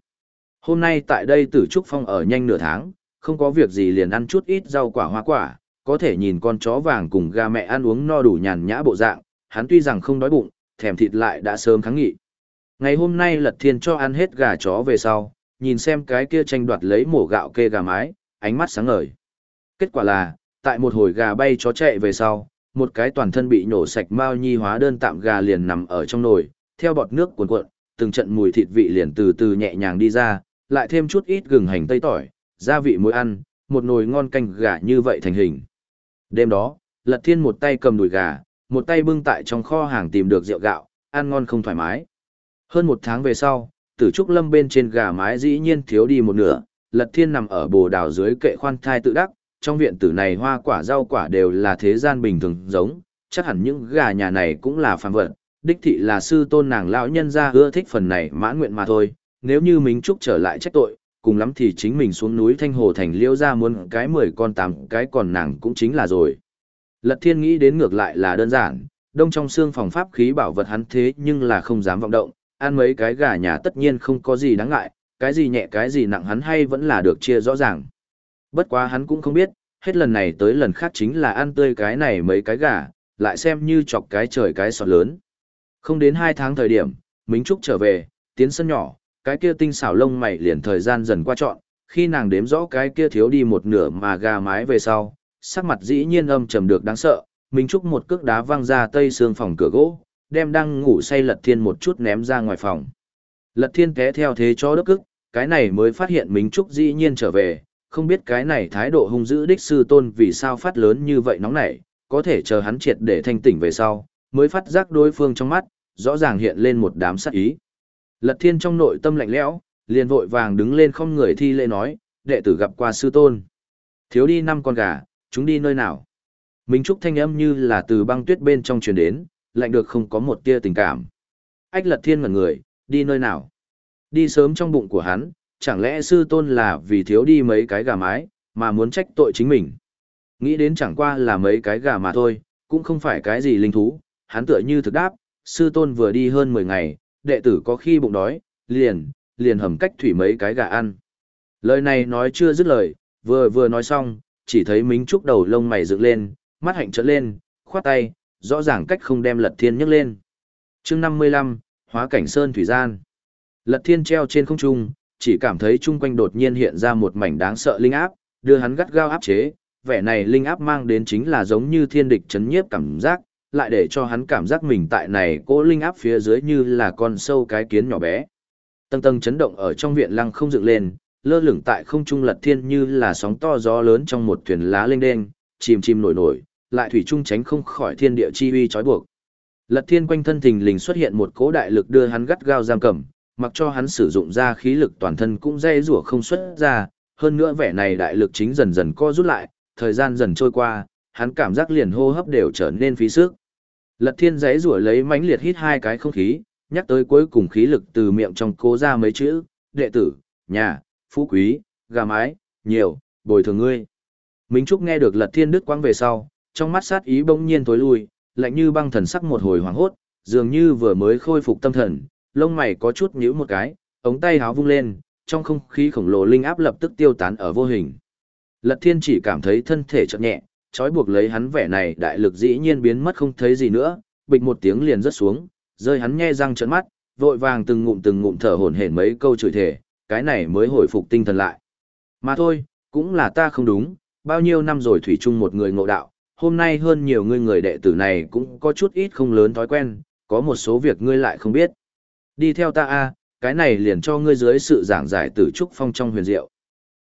Hôm nay tại đây tử trúc phong ở nhanh nửa tháng, không có việc gì liền ăn chút ít rau quả hoa quả, có thể nhìn con chó vàng cùng gà mẹ ăn uống no đủ nhàn nhã bộ dạng, hắn tuy rằng không đói bụng, thèm thịt lại đã sớm kháng nghị. Ngày hôm nay Lật Thiên cho ăn hết gà chó về sau, nhìn xem cái kia tranh đoạt lấy mổ gạo kê gà mái, ánh mắt sáng ngời. Kết quả là, tại một hồi gà bay chó chạy về sau, một cái toàn thân bị nhổ sạch mao nhi hóa đơn tạm gà liền nằm ở trong nồi, theo bọt nước cuồn cuộn, từng trận mùi thịt vị liền từ từ nhẹ nhàng đi ra, lại thêm chút ít gừng hành tây tỏi, gia vị muối ăn, một nồi ngon canh gà như vậy thành hình. Đêm đó, Lật Thiên một tay cầm đùi gà, một tay bưng tại trong kho hàng tìm được rượu gạo, ăn ngon không thoải mái. Hơn một tháng về sau, tử trúc lâm bên trên gà mái dĩ nhiên thiếu đi một nửa, Lật Thiên nằm ở bồ đào dưới kệ khoan thai tự đắc, trong viện tử này hoa quả rau quả đều là thế gian bình thường giống, chắc hẳn những gà nhà này cũng là phàm vật, đích thị là sư tôn nàng lão nhân ra ưa thích phần này mãn nguyện mà thôi, nếu như mình Trúc trở lại trách tội, cùng lắm thì chính mình xuống núi Thanh Hồ Thành liêu ra muốn cái mười con tám cái còn nàng cũng chính là rồi. Lật Thiên nghĩ đến ngược lại là đơn giản, đông trong xương phòng pháp khí bảo vật hắn thế nhưng là không dám vọng động, ăn mấy cái gà nhà tất nhiên không có gì đáng ngại, cái gì nhẹ cái gì nặng hắn hay vẫn là được chia rõ ràng. Bất quá hắn cũng không biết, hết lần này tới lần khác chính là ăn tươi cái này mấy cái gà, lại xem như chọc cái trời cái sọt lớn. Không đến hai tháng thời điểm, Mính Trúc trở về, tiến sân nhỏ, cái kia tinh xảo lông mày liền thời gian dần qua trọn, khi nàng đếm rõ cái kia thiếu đi một nửa mà gà mái về sau, sắc mặt dĩ nhiên âm trầm được đáng sợ, Mính Trúc một cước đá văng ra tây xương phòng cửa gỗ, đem đang ngủ say Lật Thiên một chút ném ra ngoài phòng. Lật Thiên té theo thế cho đất cức, cái này mới phát hiện Minh Trúc dĩ nhiên trở về, không biết cái này thái độ hung dữ đích sư tôn vì sao phát lớn như vậy nóng nảy, có thể chờ hắn triệt để thanh tỉnh về sau, mới phát giác đối phương trong mắt, rõ ràng hiện lên một đám sát ý. Lật thiên trong nội tâm lạnh lẽo, liền vội vàng đứng lên không người thi lễ nói, đệ tử gặp qua sư tôn. Thiếu đi năm con gà, chúng đi nơi nào? Minh Trúc thanh âm như là từ băng tuyết bên trong truyền đến, lạnh được không có một tia tình cảm. Ách lật thiên ngẩn người, đi nơi nào? Đi sớm trong bụng của hắn, chẳng lẽ sư tôn là vì thiếu đi mấy cái gà mái, mà muốn trách tội chính mình. Nghĩ đến chẳng qua là mấy cái gà mà thôi, cũng không phải cái gì linh thú, hắn tựa như thực đáp, sư tôn vừa đi hơn 10 ngày, đệ tử có khi bụng đói, liền, liền hầm cách thủy mấy cái gà ăn. Lời này nói chưa dứt lời, vừa vừa nói xong, chỉ thấy Mính Trúc đầu lông mày dựng lên, mắt hạnh trợn lên, khoát tay, rõ ràng cách không đem Lật Thiên nhấc lên. chương 55, Hóa cảnh Sơn Thủy Gian. Lật Thiên treo trên không trung, chỉ cảm thấy chung quanh đột nhiên hiện ra một mảnh đáng sợ linh áp, đưa hắn gắt gao áp chế, vẻ này linh áp mang đến chính là giống như thiên địch chấn nhiếp cảm giác, lại để cho hắn cảm giác mình tại này cỗ linh áp phía dưới như là con sâu cái kiến nhỏ bé. Tầng tầng chấn động ở trong viện lăng không dựng lên, lơ lửng tại không trung lật thiên như là sóng to gió lớn trong một thuyền lá lênh đen, chìm chìm nổi nổi, lại thủy trung tránh không khỏi thiên địa chi uy trói buộc. Lật thiên quanh thân thình lình xuất hiện một cỗ đại lực đưa hắn gắt gao giam cầm, mặc cho hắn sử dụng ra khí lực toàn thân cũng dây rủa không xuất ra, hơn nữa vẻ này đại lực chính dần dần co rút lại, thời gian dần trôi qua, hắn cảm giác liền hô hấp đều trở nên phí sức. Lật thiên giấy rủa lấy mãnh liệt hít hai cái không khí, nhắc tới cuối cùng khí lực từ miệng trong cố ra mấy chữ, đệ tử, nhà, phú quý, gà mái, nhiều, bồi thường ngươi. Minh Trúc nghe được lật thiên đứt quăng về sau, trong mắt sát ý bỗng nhiên tối lui, lạnh như băng thần sắc một hồi hoảng hốt, dường như vừa mới khôi phục tâm thần, lông mày có chút nhíu một cái, ống tay háo vung lên, trong không khí khổng lồ linh áp lập tức tiêu tán ở vô hình. Lật thiên chỉ cảm thấy thân thể chợt nhẹ, trói buộc lấy hắn vẻ này đại lực dĩ nhiên biến mất không thấy gì nữa, bịch một tiếng liền rớt xuống, rơi hắn nhe răng trợn mắt, vội vàng từng ngụm từng ngụm thở hổn hển mấy câu chửi thể, cái này mới hồi phục tinh thần lại. Mà thôi, cũng là ta không đúng, bao nhiêu năm rồi thủy chung một người ngộ đạo, hôm nay hơn nhiều ngươi người đệ tử này cũng có chút ít không lớn thói quen, có một số việc ngươi lại không biết. Đi theo ta a, cái này liền cho ngươi dưới sự giảng giải từ trúc phong trong huyền diệu.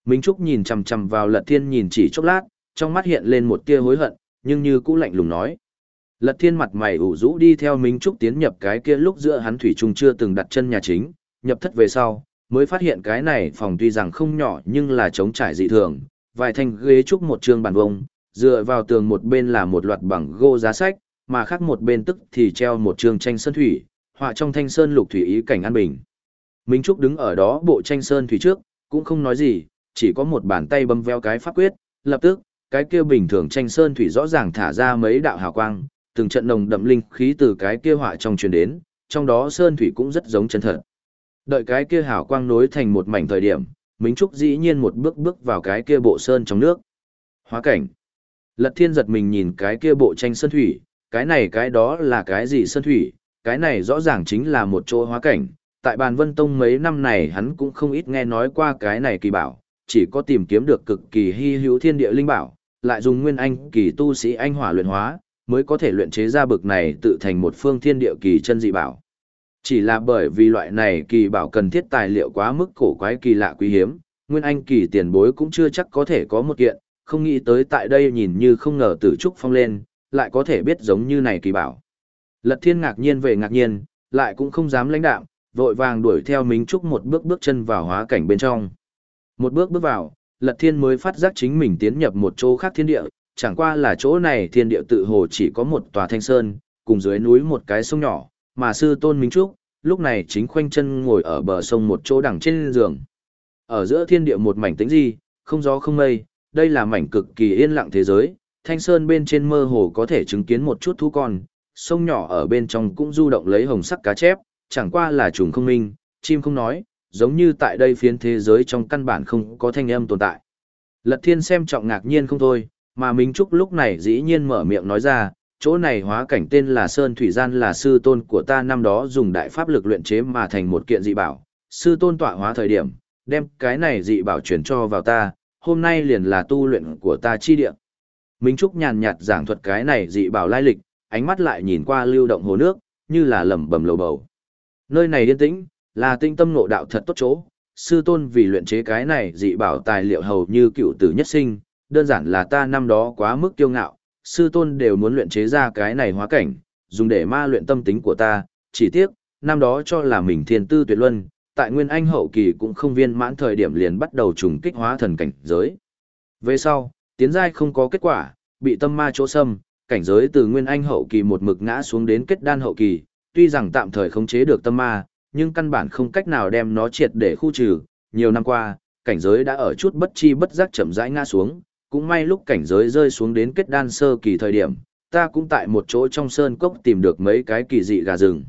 Minh Trúc nhìn chằm chằm vào Lật Thiên nhìn chỉ chốc lát, trong mắt hiện lên một tia hối hận, nhưng như cũ lạnh lùng nói. Lật Thiên mặt mày ủ rũ đi theo Minh Trúc tiến nhập cái kia lúc giữa hắn thủy trung chưa từng đặt chân nhà chính, nhập thất về sau, mới phát hiện cái này phòng tuy rằng không nhỏ nhưng là trống trải dị thường, vài thanh ghế trúc một trường bàn vông, dựa vào tường một bên là một loạt bằng gỗ giá sách, mà khác một bên tức thì treo một trường tranh sơn thủy, họa trong thanh sơn lục thủy ý cảnh an bình. Minh Trúc đứng ở đó bộ tranh sơn thủy trước, cũng không nói gì, chỉ có một bàn tay bấm veo cái pháp quyết, lập tức, cái kia bình thường tranh sơn thủy rõ ràng thả ra mấy đạo hào quang, từng trận nồng đậm linh khí từ cái kia họa trong truyền đến, trong đó sơn thủy cũng rất giống chân thật. Đợi cái kia hào quang nối thành một mảnh thời điểm, Minh Trúc dĩ nhiên một bước bước vào cái kia bộ sơn trong nước. Hóa cảnh. Lật Thiên giật mình nhìn cái kia bộ tranh sơn thủy, cái này cái đó là cái gì sơn thủy, cái này rõ ràng chính là một chỗ hóa cảnh. Tại bàn Vân Tông mấy năm này hắn cũng không ít nghe nói qua cái này kỳ bảo, chỉ có tìm kiếm được cực kỳ hy hữu thiên địa linh bảo, lại dùng nguyên anh kỳ tu sĩ anh hỏa luyện hóa, mới có thể luyện chế ra bực này tự thành một phương thiên địa kỳ chân dị bảo. Chỉ là bởi vì loại này kỳ bảo cần thiết tài liệu quá mức cổ quái kỳ lạ quý hiếm, nguyên anh kỳ tiền bối cũng chưa chắc có thể có một kiện, không nghĩ tới tại đây nhìn như không ngờ tử trúc phong lên, lại có thể biết giống như này kỳ bảo. Lật thiên ngạc nhiên về ngạc nhiên, lại cũng không dám lãnh đạm, vội vàng đuổi theo Minh Trúc một bước bước chân vào hóa cảnh bên trong. Một bước bước vào, Lật Thiên mới phát giác chính mình tiến nhập một chỗ khác thiên địa, chẳng qua là chỗ này thiên địa tự hồ chỉ có một tòa thanh sơn, cùng dưới núi một cái sông nhỏ, mà sư tôn Minh Trúc, lúc này chính khoanh chân ngồi ở bờ sông một chỗ đằng trên giường. Ở giữa thiên địa một mảnh tĩnh di, không gió không mây, đây là mảnh cực kỳ yên lặng thế giới, thanh sơn bên trên mơ hồ có thể chứng kiến một chút thú con, sông nhỏ ở bên trong cũng du động lấy hồng sắc cá chép, chẳng qua là trùng không minh, chim không nói, giống như tại đây phiến thế giới trong căn bản không có thanh âm tồn tại. Lật thiên xem trọng ngạc nhiên không thôi, mà Minh Trúc lúc này dĩ nhiên mở miệng nói ra, chỗ này hóa cảnh tên là Sơn Thủy Gian là sư tôn của ta năm đó dùng đại pháp lực luyện chế mà thành một kiện dị bảo. Sư tôn tọa hóa thời điểm, đem cái này dị bảo chuyển cho vào ta, hôm nay liền là tu luyện của ta chi địa. Minh Trúc nhàn nhạt giảng thuật cái này dị bảo lai lịch, ánh mắt lại nhìn qua lưu động hồ nước, như là lẩm bẩm lầu bầu. Nơi này yên tĩnh, là tinh tâm ngộ đạo thật tốt chỗ. Sư tôn vì luyện chế cái này dị bảo tài liệu hầu như cựu tử nhất sinh, đơn giản là ta năm đó quá mức kiêu ngạo, sư tôn đều muốn luyện chế ra cái này hóa cảnh, dùng để ma luyện tâm tính của ta, chỉ tiếc, năm đó cho là mình thiên tư tuyệt luân, tại Nguyên Anh hậu kỳ cũng không viên mãn thời điểm liền bắt đầu trùng kích hóa thần cảnh giới. Về sau, tiến giai không có kết quả, bị tâm ma chỗ xâm, cảnh giới từ Nguyên Anh hậu kỳ một mực ngã xuống đến kết đan hậu kỳ, tuy rằng tạm thời khống chế được tâm ma, nhưng căn bản không cách nào đem nó triệt để khu trừ. Nhiều năm qua, cảnh giới đã ở chút bất chi bất giác chậm rãi ngã xuống, cũng may lúc cảnh giới rơi xuống đến kết đan sơ kỳ thời điểm, ta cũng tại một chỗ trong sơn cốc tìm được mấy cái kỳ dị gà rừng.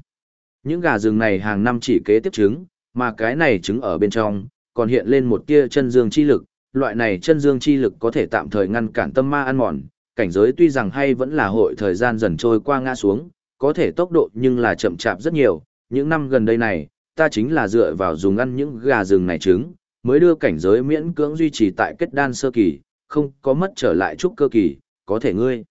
Những gà rừng này hàng năm chỉ kế tiếp trứng, mà cái này trứng ở bên trong, còn hiện lên một tia chân dương chi lực, loại này chân dương chi lực có thể tạm thời ngăn cản tâm ma ăn mòn, cảnh giới tuy rằng hay vẫn là hội thời gian dần trôi qua ngã xuống, có thể tốc độ nhưng là chậm chạp rất nhiều, những năm gần đây này, ta chính là dựa vào dùng ăn những gà rừng này trứng, mới đưa cảnh giới miễn cưỡng duy trì tại kết đan sơ kỳ, không có mất trở lại chút cơ kỳ, có thể ngươi.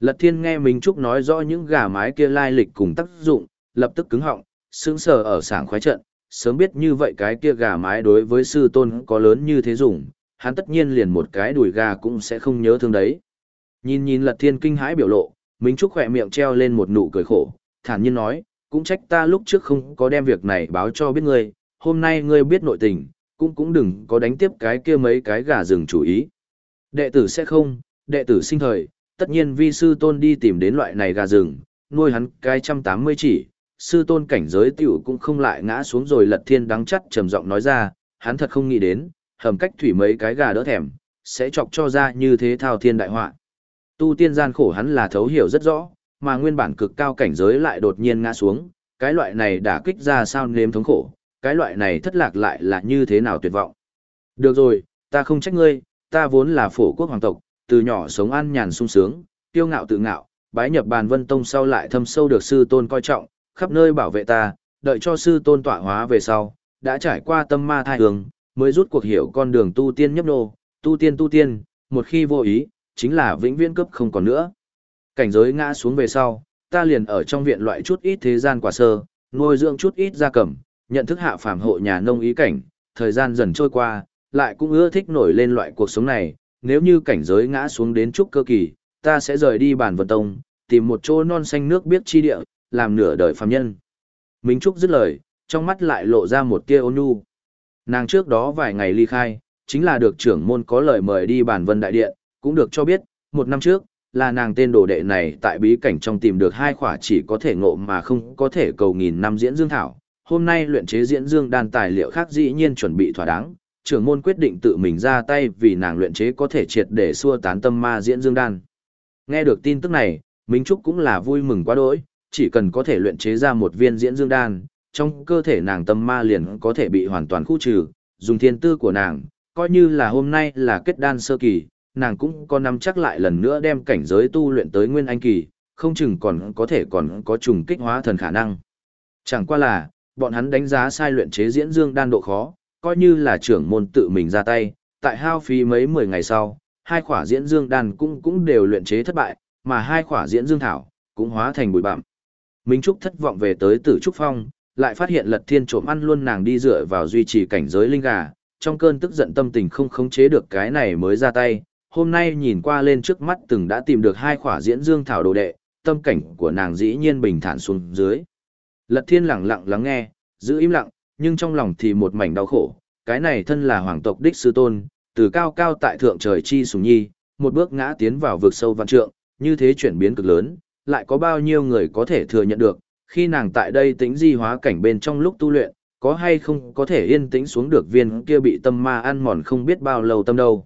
Lật thiên nghe Minh Trúc nói rõ những gà mái kia lai lịch cùng tác dụng, lập tức cứng họng, sững sờ ở sảng khoái trận, sớm biết như vậy cái kia gà mái đối với sư tôn có lớn như thế dùng, hắn tất nhiên liền một cái đùi gà cũng sẽ không nhớ thương đấy. Nhìn nhìn lật thiên kinh hãi biểu lộ, Minh Trúc khỏe miệng treo lên một nụ cười khổ, thản nhiên nói, cũng trách ta lúc trước không có đem việc này báo cho biết ngươi, hôm nay ngươi biết nội tình, cũng cũng đừng có đánh tiếp cái kia mấy cái gà rừng chủ ý. Đệ tử sẽ không, đệ tử sinh thời, tất nhiên vi sư tôn đi tìm đến loại này gà rừng, nuôi hắn cái trăm tám mươi chỉ, sư tôn cảnh giới tiểu cũng không lại ngã xuống rồi lật thiên đắng chắt trầm giọng nói ra, hắn thật không nghĩ đến, hầm cách thủy mấy cái gà đỡ thèm, sẽ chọc cho ra như thế thao thiên đại họa. Tu tiên gian khổ hắn là thấu hiểu rất rõ, mà nguyên bản cực cao cảnh giới lại đột nhiên ngã xuống, cái loại này đã kích ra sao nếm thống khổ, cái loại này thất lạc lại là như thế nào tuyệt vọng. Được rồi, ta không trách ngươi, ta vốn là phổ quốc hoàng tộc, từ nhỏ sống an nhàn sung sướng, tiêu ngạo tự ngạo, bái nhập bàn vân tông sau lại thâm sâu được sư tôn coi trọng, khắp nơi bảo vệ ta, đợi cho sư tôn tọa hóa về sau, đã trải qua tâm ma thai hướng, mới rút cuộc hiểu con đường tu tiên nhấp nô, tu tiên tu tiên, một khi vô ý, chính là vĩnh viễn cấp không còn nữa. Cảnh giới ngã xuống về sau, ta liền ở trong viện loại chút ít thế gian quả sơ, nuôi dưỡng chút ít gia cầm, nhận thức hạ phàm hộ nhà nông ý cảnh, thời gian dần trôi qua, lại cũng ưa thích nổi lên loại cuộc sống này, nếu như cảnh giới ngã xuống đến chút cơ kỳ, ta sẽ rời đi bản vân tông, tìm một chỗ non xanh nước biết chi địa, làm nửa đời phàm nhân. Minh Trúc dứt lời, trong mắt lại lộ ra một tia ôn nhu. Nàng trước đó vài ngày ly khai, chính là được trưởng môn có lời mời đi bản vân đại điện, cũng được cho biết, một năm trước, là nàng tên đồ đệ này tại bí cảnh trong tìm được hai khỏa chỉ có thể ngộ mà không có thể cầu nghìn năm diễn dương thảo. Hôm nay luyện chế diễn dương đan tài liệu khác dĩ nhiên chuẩn bị thỏa đáng, trưởng môn quyết định tự mình ra tay vì nàng luyện chế có thể triệt để xua tán tâm ma diễn dương đan. Nghe được tin tức này, Minh Trúc cũng là vui mừng quá đỗi, chỉ cần có thể luyện chế ra một viên diễn dương đan, trong cơ thể nàng tâm ma liền có thể bị hoàn toàn khu trừ, dùng thiên tư của nàng, coi như là hôm nay là kết đan sơ kỳ, nàng cũng có nắm chắc lại lần nữa đem cảnh giới tu luyện tới nguyên anh kỳ, không chừng còn có thể còn có trùng kích hóa thần khả năng. Chẳng qua là, bọn hắn đánh giá sai luyện chế diễn dương đan độ khó, coi như là trưởng môn tự mình ra tay, tại hao phí mấy mười ngày sau, hai khỏa diễn dương đan cũng cũng đều luyện chế thất bại, mà hai khỏa diễn dương thảo cũng hóa thành bụi bặm. Minh Trúc thất vọng về tới Tử Trúc Phong, lại phát hiện Lật Thiên trộm ăn luôn nàng đi dựa vào duy trì cảnh giới linh gà, trong cơn tức giận tâm tình không khống chế được cái này mới ra tay, hôm nay nhìn qua lên trước mắt từng đã tìm được hai khỏa diễn dương thảo đồ đệ, tâm cảnh của nàng dĩ nhiên bình thản xuống dưới. Lật Thiên lặng lặng lắng nghe, giữ im lặng, nhưng trong lòng thì một mảnh đau khổ, cái này thân là hoàng tộc đích sư tôn, từ cao cao tại thượng trời chi sùng nhi, một bước ngã tiến vào vực sâu văn trượng, như thế chuyển biến cực lớn, lại có bao nhiêu người có thể thừa nhận được, khi nàng tại đây tĩnh di hóa cảnh bên trong lúc tu luyện, có hay không có thể yên tĩnh xuống được viên kia bị tâm ma ăn mòn không biết bao lâu tâm đâu.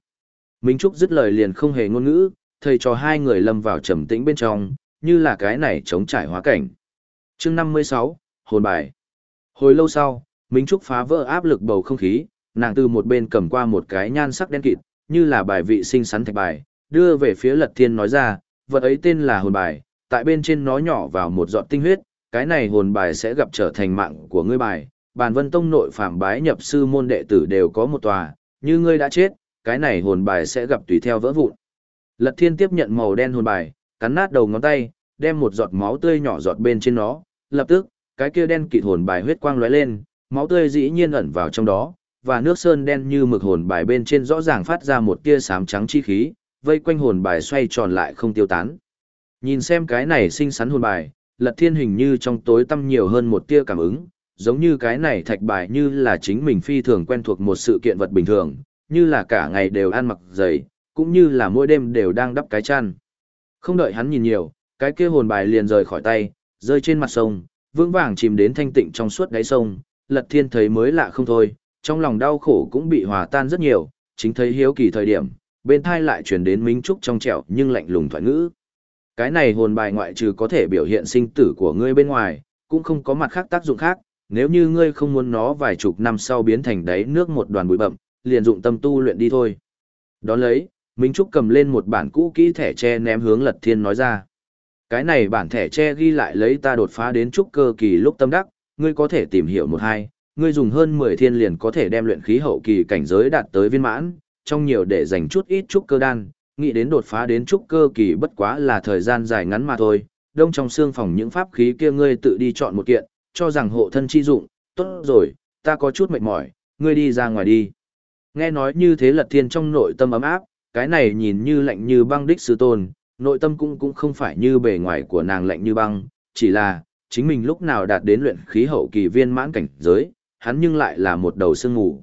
Minh Trúc dứt lời liền không hề ngôn ngữ, thầy cho hai người lâm vào trầm tĩnh bên trong, như là cái này chống trải hóa cảnh. chương 56, hồn bài. Hồi lâu sau, Minh Trúc phá vỡ áp lực bầu không khí, nàng từ một bên cầm qua một cái nhan sắc đen kịt, như là bài vị sinh sắn thạch bài, đưa về phía Lật Thiên nói ra, vật ấy tên là hồn bài, tại bên trên nó nhỏ vào một giọt tinh huyết, cái này hồn bài sẽ gặp trở thành mạng của ngươi bài. Bàn Vân Tông nội phạm bái nhập sư môn đệ tử đều có một tòa, như ngươi đã chết, cái này hồn bài sẽ gặp tùy theo vỡ vụn. Lật Thiên tiếp nhận màu đen hồn bài, cắn nát đầu ngón tay, đem một giọt máu tươi nhỏ giọt bên trên nó, lập tức, cái kia đen kịt hồn bài huyết quang lóe lên, máu tươi dĩ nhiên ẩn vào trong đó, và nước sơn đen như mực hồn bài bên trên rõ ràng phát ra một tia xám trắng chi khí, vây quanh hồn bài xoay tròn lại không tiêu tán. Nhìn xem cái này xinh xắn hồn bài, Lật Thiên hình như trong tối tâm nhiều hơn một tia cảm ứng, giống như cái này thạch bài như là chính mình phi thường quen thuộc một sự kiện vật bình thường, như là cả ngày đều ăn mặc giày, cũng như là mỗi đêm đều đang đắp cái chăn. Không đợi hắn nhìn nhiều, cái kia hồn bài liền rời khỏi tay, rơi trên mặt sông, vững vàng chìm đến thanh tịnh trong suốt đáy sông, Lật Thiên thấy mới lạ không thôi, trong lòng đau khổ cũng bị hòa tan rất nhiều, chính thấy hiếu kỳ thời điểm, bên thai lại truyền đến minh trúc trong trẻo nhưng lạnh lùng thoại ngữ. Cái này hồn bài ngoại trừ có thể biểu hiện sinh tử của ngươi bên ngoài, cũng không có mặt khác tác dụng khác, nếu như ngươi không muốn nó vài chục năm sau biến thành đáy nước một đoàn bụi bậm, liền dụng tâm tu luyện đi thôi. Đón lấy, Minh Trúc cầm lên một bản cũ kỹ thẻ tre ném hướng Lật Thiên nói ra. Cái này bản thẻ tre ghi lại lấy ta đột phá đến trúc cơ kỳ lúc tâm đắc, ngươi có thể tìm hiểu một hai, ngươi dùng hơn 10 thiên liền có thể đem luyện khí hậu kỳ cảnh giới đạt tới viên mãn, trong nhiều để dành chút ít trúc cơ đan, nghĩ đến đột phá đến trúc cơ kỳ bất quá là thời gian dài ngắn mà thôi, đông trong xương phòng những pháp khí kia ngươi tự đi chọn một kiện, cho rằng hộ thân chi dụng, tốt rồi, ta có chút mệt mỏi, ngươi đi ra ngoài đi. Nghe nói như thế lật thiên trong nội tâm ấm áp, cái này nhìn như lạnh như băng đích sư tôn, nội tâm cũng cũng không phải như bề ngoài của nàng lạnh như băng, chỉ là, chính mình lúc nào đạt đến luyện khí hậu kỳ viên mãn cảnh giới, hắn nhưng lại là một đầu sương ngủ.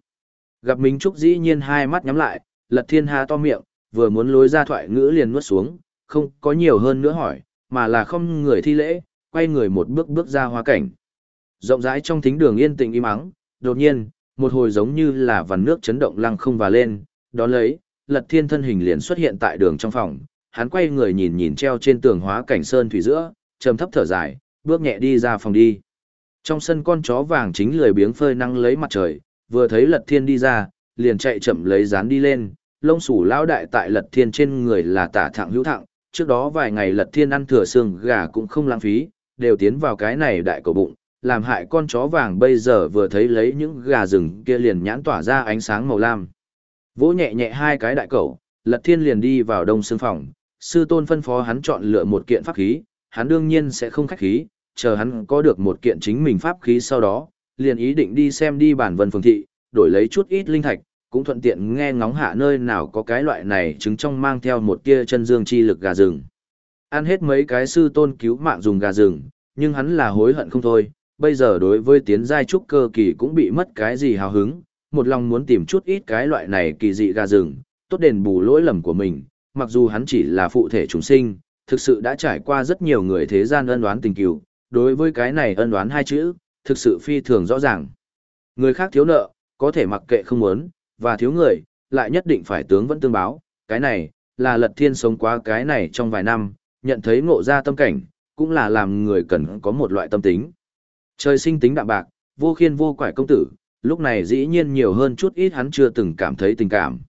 Gặp Minh Trúc dĩ nhiên hai mắt nhắm lại, lật thiên hà to miệng, vừa muốn lối ra thoại ngữ liền nuốt xuống, không có nhiều hơn nữa hỏi, mà là không người thi lễ, quay người một bước bước ra hoa cảnh. Rộng rãi trong thính đường yên tĩnh im ắng, đột nhiên, một hồi giống như là vằn nước chấn động lăng không và lên, đó lấy, lật thiên thân hình liền xuất hiện tại đường trong phòng, hắn quay người nhìn nhìn treo trên tường hóa cảnh sơn thủy giữa, trầm thấp thở dài, bước nhẹ đi ra phòng đi. Trong sân con chó vàng chính lười biếng phơi năng lấy mặt trời, vừa thấy lật thiên đi ra, liền chạy chậm lấy dán đi lên, lông sủ lão đại tại lật thiên trên người là tả thẳng hữu thẳng, trước đó vài ngày lật thiên ăn thừa xương gà cũng không lãng phí, đều tiến vào cái này đại cầu bụng, làm hại con chó vàng bây giờ vừa thấy lấy những gà rừng kia liền nhãn tỏa ra ánh sáng màu lam. Vỗ nhẹ nhẹ hai cái đại cầu, lật thiên liền đi vào đông xương phòng, sư tôn phân phó hắn chọn lựa một kiện pháp khí, hắn đương nhiên sẽ không khách khí, chờ hắn có được một kiện chính mình pháp khí sau đó, liền ý định đi xem đi bản vân phường thị, đổi lấy chút ít linh thạch, cũng thuận tiện nghe ngóng hạ nơi nào có cái loại này trứng trong mang theo một tia chân dương chi lực gà rừng. Ăn hết mấy cái sư tôn cứu mạng dùng gà rừng, nhưng hắn là hối hận không thôi, bây giờ đối với tiến giai trúc cơ kỳ cũng bị mất cái gì hào hứng, một lòng muốn tìm chút ít cái loại này kỳ dị gà rừng, tốt đền bù lỗi lầm của mình, mặc dù hắn chỉ là phụ thể chúng sinh, thực sự đã trải qua rất nhiều người thế gian ân đoán tình cứu, đối với cái này ân đoán hai chữ, thực sự phi thường rõ ràng. Người khác thiếu nợ, có thể mặc kệ không muốn, và thiếu người, lại nhất định phải tướng vẫn tương báo, cái này, là lật thiên sống quá cái này trong vài năm, nhận thấy ngộ ra tâm cảnh, cũng là làm người cần có một loại tâm tính. Trời sinh tính đạm bạc, vô khiên vô quải công tử, lúc này dĩ nhiên nhiều hơn chút ít hắn chưa từng cảm thấy tình cảm.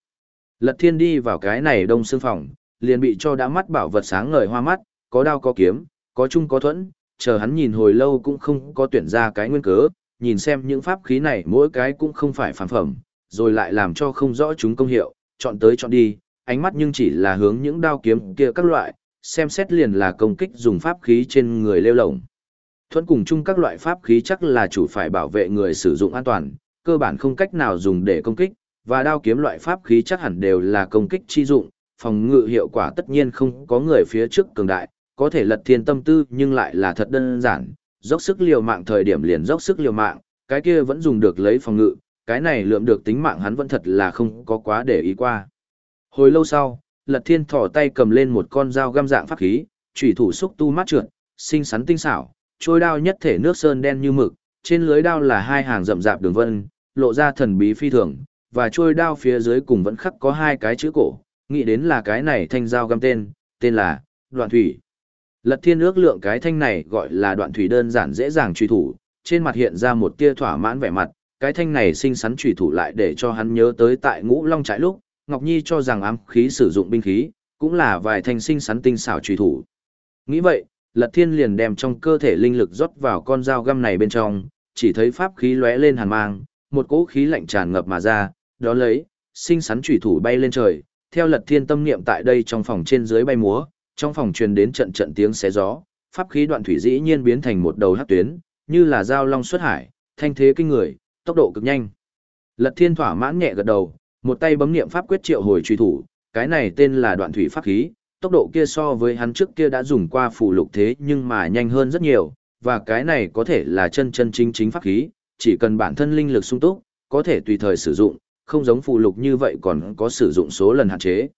Lật thiên đi vào cái này đông xương phòng, liền bị cho đã mắt bảo vật sáng ngời hoa mắt, có đao có kiếm, có chung có thuẫn, chờ hắn nhìn hồi lâu cũng không có tuyển ra cái nguyên cớ, nhìn xem những pháp khí này mỗi cái cũng không phải phản phẩm, rồi lại làm cho không rõ chúng công hiệu, chọn tới chọn đi, ánh mắt nhưng chỉ là hướng những đao kiếm kia các loại, xem xét liền là công kích dùng pháp khí trên người lêu lổng. Thuẫn cùng chung các loại pháp khí chắc là chủ phải bảo vệ người sử dụng an toàn, cơ bản không cách nào dùng để công kích, và đao kiếm loại pháp khí chắc hẳn đều là công kích chi dụng, phòng ngự hiệu quả tất nhiên không có người phía trước cường đại, có thể lật thiên tâm tư nhưng lại là thật đơn giản, dốc sức liều mạng thời điểm liền dốc sức liều mạng, cái kia vẫn dùng được lấy phòng ngự, cái này lượm được tính mạng hắn vẫn thật là không có quá để ý qua. Hồi lâu sau, lật thiên thỏ tay cầm lên một con dao găm dạng pháp khí, chủy thủ xúc tu mát trượt, xinh xắn tinh xảo, trôi đao nhất thể nước sơn đen như mực, trên lưới đao là hai hàng rậm rạp đường vân, lộ ra thần bí phi thường, và trôi đao phía dưới cùng vẫn khắc có hai cái chữ cổ, nghĩ đến là cái này thanh dao găm tên, tên là Đoạn Thủy. Lật Thiên ước lượng cái thanh này gọi là Đoạn Thủy đơn giản dễ dàng truy thủ, trên mặt hiện ra một tia thỏa mãn vẻ mặt, cái thanh này sinh sắn chủy thủ lại để cho hắn nhớ tới tại Ngũ Long trại lúc, Ngọc Nhi cho rằng ám khí sử dụng binh khí, cũng là vài thanh sinh sắn tinh xảo chủy thủ. Nghĩ vậy, Lật Thiên liền đem trong cơ thể linh lực rót vào con dao găm này bên trong, chỉ thấy pháp khí lóe lên hàn mang, một cỗ khí lạnh tràn ngập mà ra, đó lấy, sinh sắn chủy thủ bay lên trời, theo Lật Thiên tâm niệm tại đây trong phòng trên dưới bay múa, trong phòng truyền đến trận trận tiếng xé gió, pháp khí đoạn thủy dĩ nhiên biến thành một đầu hắc tuyến, như là dao long xuất hải, thanh thế kinh người, tốc độ cực nhanh. Lật Thiên thỏa mãn nhẹ gật đầu, một tay bấm niệm pháp quyết triệu hồi truy thủ, cái này tên là đoạn thủy pháp khí, tốc độ kia so với hắn trước kia đã dùng qua phù lục thế nhưng mà nhanh hơn rất nhiều, và cái này có thể là chân chân chính chính pháp khí, chỉ cần bản thân linh lực sung túc, có thể tùy thời sử dụng, không giống phù lục như vậy còn có sử dụng số lần hạn chế.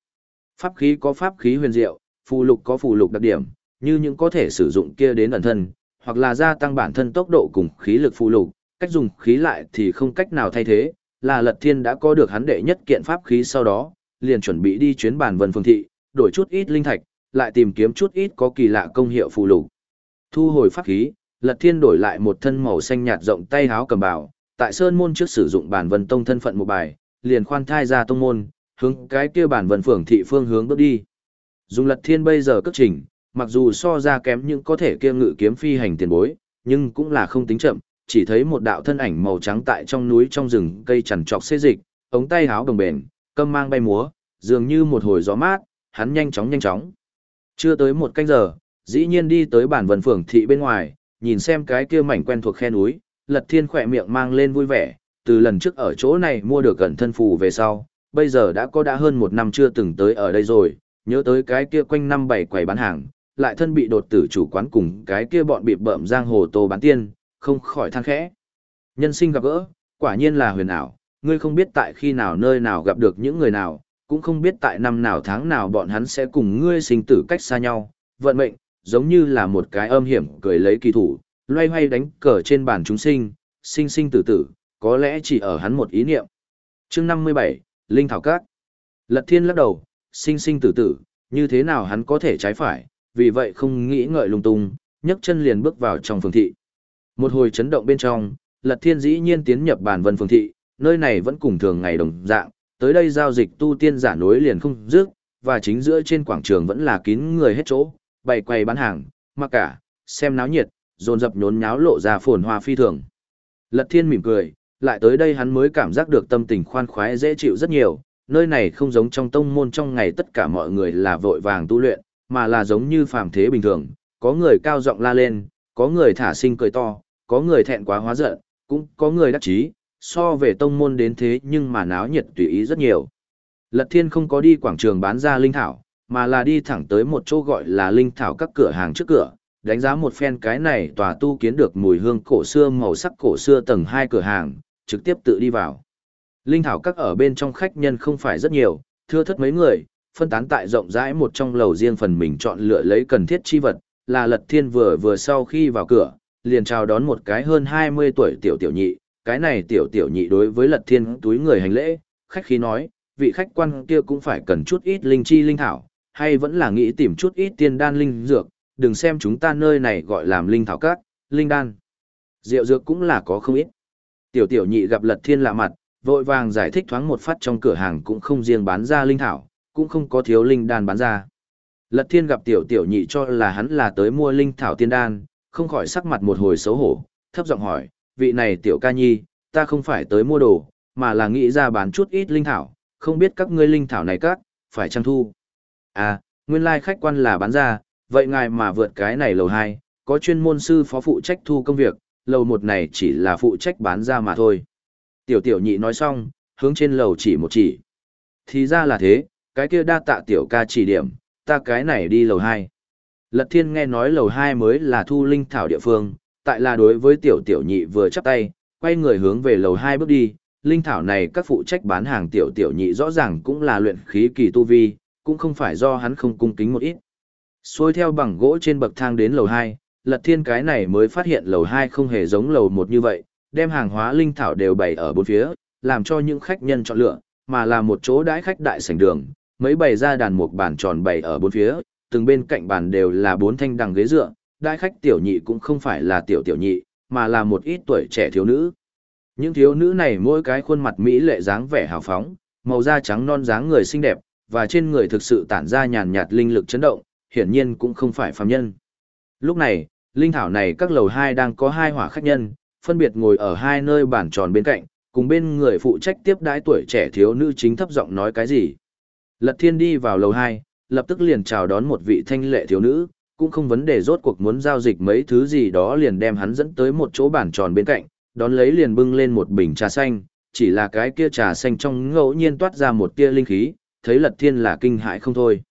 Pháp khí có pháp khí huyền diệu, phù lục có phù lục đặc điểm, như những có thể sử dụng kia đến ẩn thân, hoặc là gia tăng bản thân tốc độ cùng khí lực phù lục, cách dùng khí lại thì không cách nào thay thế, là Lật Thiên đã có được hắn đệ nhất kiện pháp khí sau đó, liền chuẩn bị đi chuyến bản vân phương thị, đổi chút ít linh thạch, lại tìm kiếm chút ít có kỳ lạ công hiệu phù lục. Thu hồi pháp khí, Lật Thiên đổi lại một thân màu xanh nhạt rộng tay háo cầm bảo, tại sơn môn trước sử dụng bản vân tông thân phận một bài, liền khoan thai ra tông môn, hướng cái kia bản vân phường thị phương hướng bước đi. Dùng Lật Thiên bây giờ cất trình, mặc dù so ra kém những có thể kia ngự kiếm phi hành tiền bối, nhưng cũng là không tính chậm, chỉ thấy một đạo thân ảnh màu trắng tại trong núi trong rừng cây chằn trọc xê dịch, ống tay háo đồng bền, cơm mang bay múa, dường như một hồi gió mát, hắn nhanh chóng nhanh chóng. Chưa tới một canh giờ, dĩ nhiên đi tới bản vần phường thị bên ngoài, nhìn xem cái kia mảnh quen thuộc khe núi, lật thiên khỏe miệng mang lên vui vẻ, từ lần trước ở chỗ này mua được gần thân phù về sau, bây giờ đã có đã hơn một năm chưa từng tới ở đây rồi, nhớ tới cái kia quanh năm bảy quầy bán hàng, lại thân bị đột tử chủ quán cùng cái kia bọn bị bợm giang hồ tô bán tiên, không khỏi than khẽ. Nhân sinh gặp gỡ, quả nhiên là huyền ảo, ngươi không biết tại khi nào nơi nào gặp được những người nào, cũng không biết tại năm nào tháng nào bọn hắn sẽ cùng ngươi sinh tử cách xa nhau, vận mệnh, giống như là một cái âm hiểm cười lấy kỳ thủ, loay hoay đánh cờ trên bàn chúng sinh, sinh sinh tử tử, có lẽ chỉ ở hắn một ý niệm. chương 57, Linh Thảo Các. Lật thiên lắc đầu, sinh sinh tử tử, như thế nào hắn có thể trái phải, vì vậy không nghĩ ngợi lung tung, nhấc chân liền bước vào trong phường thị. Một hồi chấn động bên trong, Lật Thiên dĩ nhiên tiến nhập bản vân phường thị, nơi này vẫn cùng thường ngày đồng dạng, tới đây giao dịch tu tiên giả nối liền không dứt, và chính giữa trên quảng trường vẫn là kín người hết chỗ, bày quầy bán hàng, mặc cả, xem náo nhiệt, dồn dập nhốn nháo lộ ra phồn hoa phi thường. Lật Thiên mỉm cười, lại tới đây hắn mới cảm giác được tâm tình khoan khoái dễ chịu rất nhiều, nơi này không giống trong tông môn trong ngày tất cả mọi người là vội vàng tu luyện, mà là giống như phàm thế bình thường, có người cao giọng la lên, có người thả sinh cười to, có người thẹn quá hóa giận, cũng có người đắc chí, so về tông môn đến thế nhưng mà náo nhiệt tùy ý rất nhiều. Lật Thiên không có đi quảng trường bán ra linh thảo, mà là đi thẳng tới một chỗ gọi là linh thảo các cửa hàng trước cửa, đánh giá một phen cái này tòa tu kiến được mùi hương cổ xưa màu sắc cổ xưa tầng hai cửa hàng, trực tiếp tự đi vào. Linh thảo các ở bên trong khách nhân không phải rất nhiều, thưa thất mấy người, phân tán tại rộng rãi một trong lầu riêng phần mình chọn lựa lấy cần thiết chi vật, là Lật Thiên vừa vừa sau khi vào cửa, liền chào đón một cái hơn 20 tuổi tiểu tiểu nhị, cái này tiểu tiểu nhị đối với Lật Thiên túi người hành lễ, khách khí nói, vị khách quan kia cũng phải cần chút ít linh chi linh thảo, hay vẫn là nghĩ tìm chút ít tiên đan linh dược, đừng xem chúng ta nơi này gọi làm linh thảo các, linh đan. Rượu dược cũng là có không ít. Tiểu tiểu nhị gặp Lật Thiên lạ mặt, vội vàng giải thích thoáng một phát trong cửa hàng cũng không riêng bán ra linh thảo, cũng không có thiếu linh đan bán ra. Lật Thiên gặp tiểu tiểu nhị cho là hắn là tới mua linh thảo tiên đan, không khỏi sắc mặt một hồi xấu hổ, thấp giọng hỏi, vị này tiểu ca nhi, ta không phải tới mua đồ, mà là nghĩ ra bán chút ít linh thảo, không biết các ngươi linh thảo này các, phải trang thu. À, nguyên lai like khách quan là bán ra, vậy ngài mà vượt cái này lầu 2, có chuyên môn sư phó phụ trách thu công việc, lầu 1 này chỉ là phụ trách bán ra mà thôi. Tiểu tiểu nhị nói xong, hướng trên lầu chỉ một chỉ. Thì ra là thế, cái kia đa tạ tiểu ca chỉ điểm, ta cái này đi lầu 2. Lật thiên nghe nói lầu 2 mới là thu linh thảo địa phương, tại là đối với tiểu tiểu nhị vừa chắp tay, quay người hướng về lầu 2 bước đi, linh thảo này các phụ trách bán hàng tiểu tiểu nhị rõ ràng cũng là luyện khí kỳ tu vi, cũng không phải do hắn không cung kính một ít. Xuôi theo bằng gỗ trên bậc thang đến lầu 2, lật thiên cái này mới phát hiện lầu 2 không hề giống lầu 1 như vậy, đem hàng hóa linh thảo đều bày ở bốn phía, làm cho những khách nhân chọn lựa, mà là một chỗ đãi khách đại sảnh đường, mấy bày ra đàn một bàn tròn bày ở bốn phía, từng bên cạnh bàn đều là bốn thanh đằng ghế dựa, đại khách tiểu nhị cũng không phải là tiểu tiểu nhị, mà là một ít tuổi trẻ thiếu nữ. Những thiếu nữ này mỗi cái khuôn mặt mỹ lệ dáng vẻ hào phóng, màu da trắng non dáng người xinh đẹp, và trên người thực sự tản ra nhàn nhạt linh lực chấn động, hiển nhiên cũng không phải phàm nhân. Lúc này, linh thảo này các lầu hai đang có hai hỏa khách nhân, phân biệt ngồi ở hai nơi bàn tròn bên cạnh, cùng bên người phụ trách tiếp đái tuổi trẻ thiếu nữ chính thấp giọng nói cái gì. Lật Thiên đi vào lầu hai, lập tức liền chào đón một vị thanh lệ thiếu nữ, cũng không vấn đề rốt cuộc muốn giao dịch mấy thứ gì đó liền đem hắn dẫn tới một chỗ bàn tròn bên cạnh, đón lấy liền bưng lên một bình trà xanh, chỉ là cái kia trà xanh trong ngẫu nhiên toát ra một tia linh khí, thấy Lật Thiên là kinh hãi không thôi.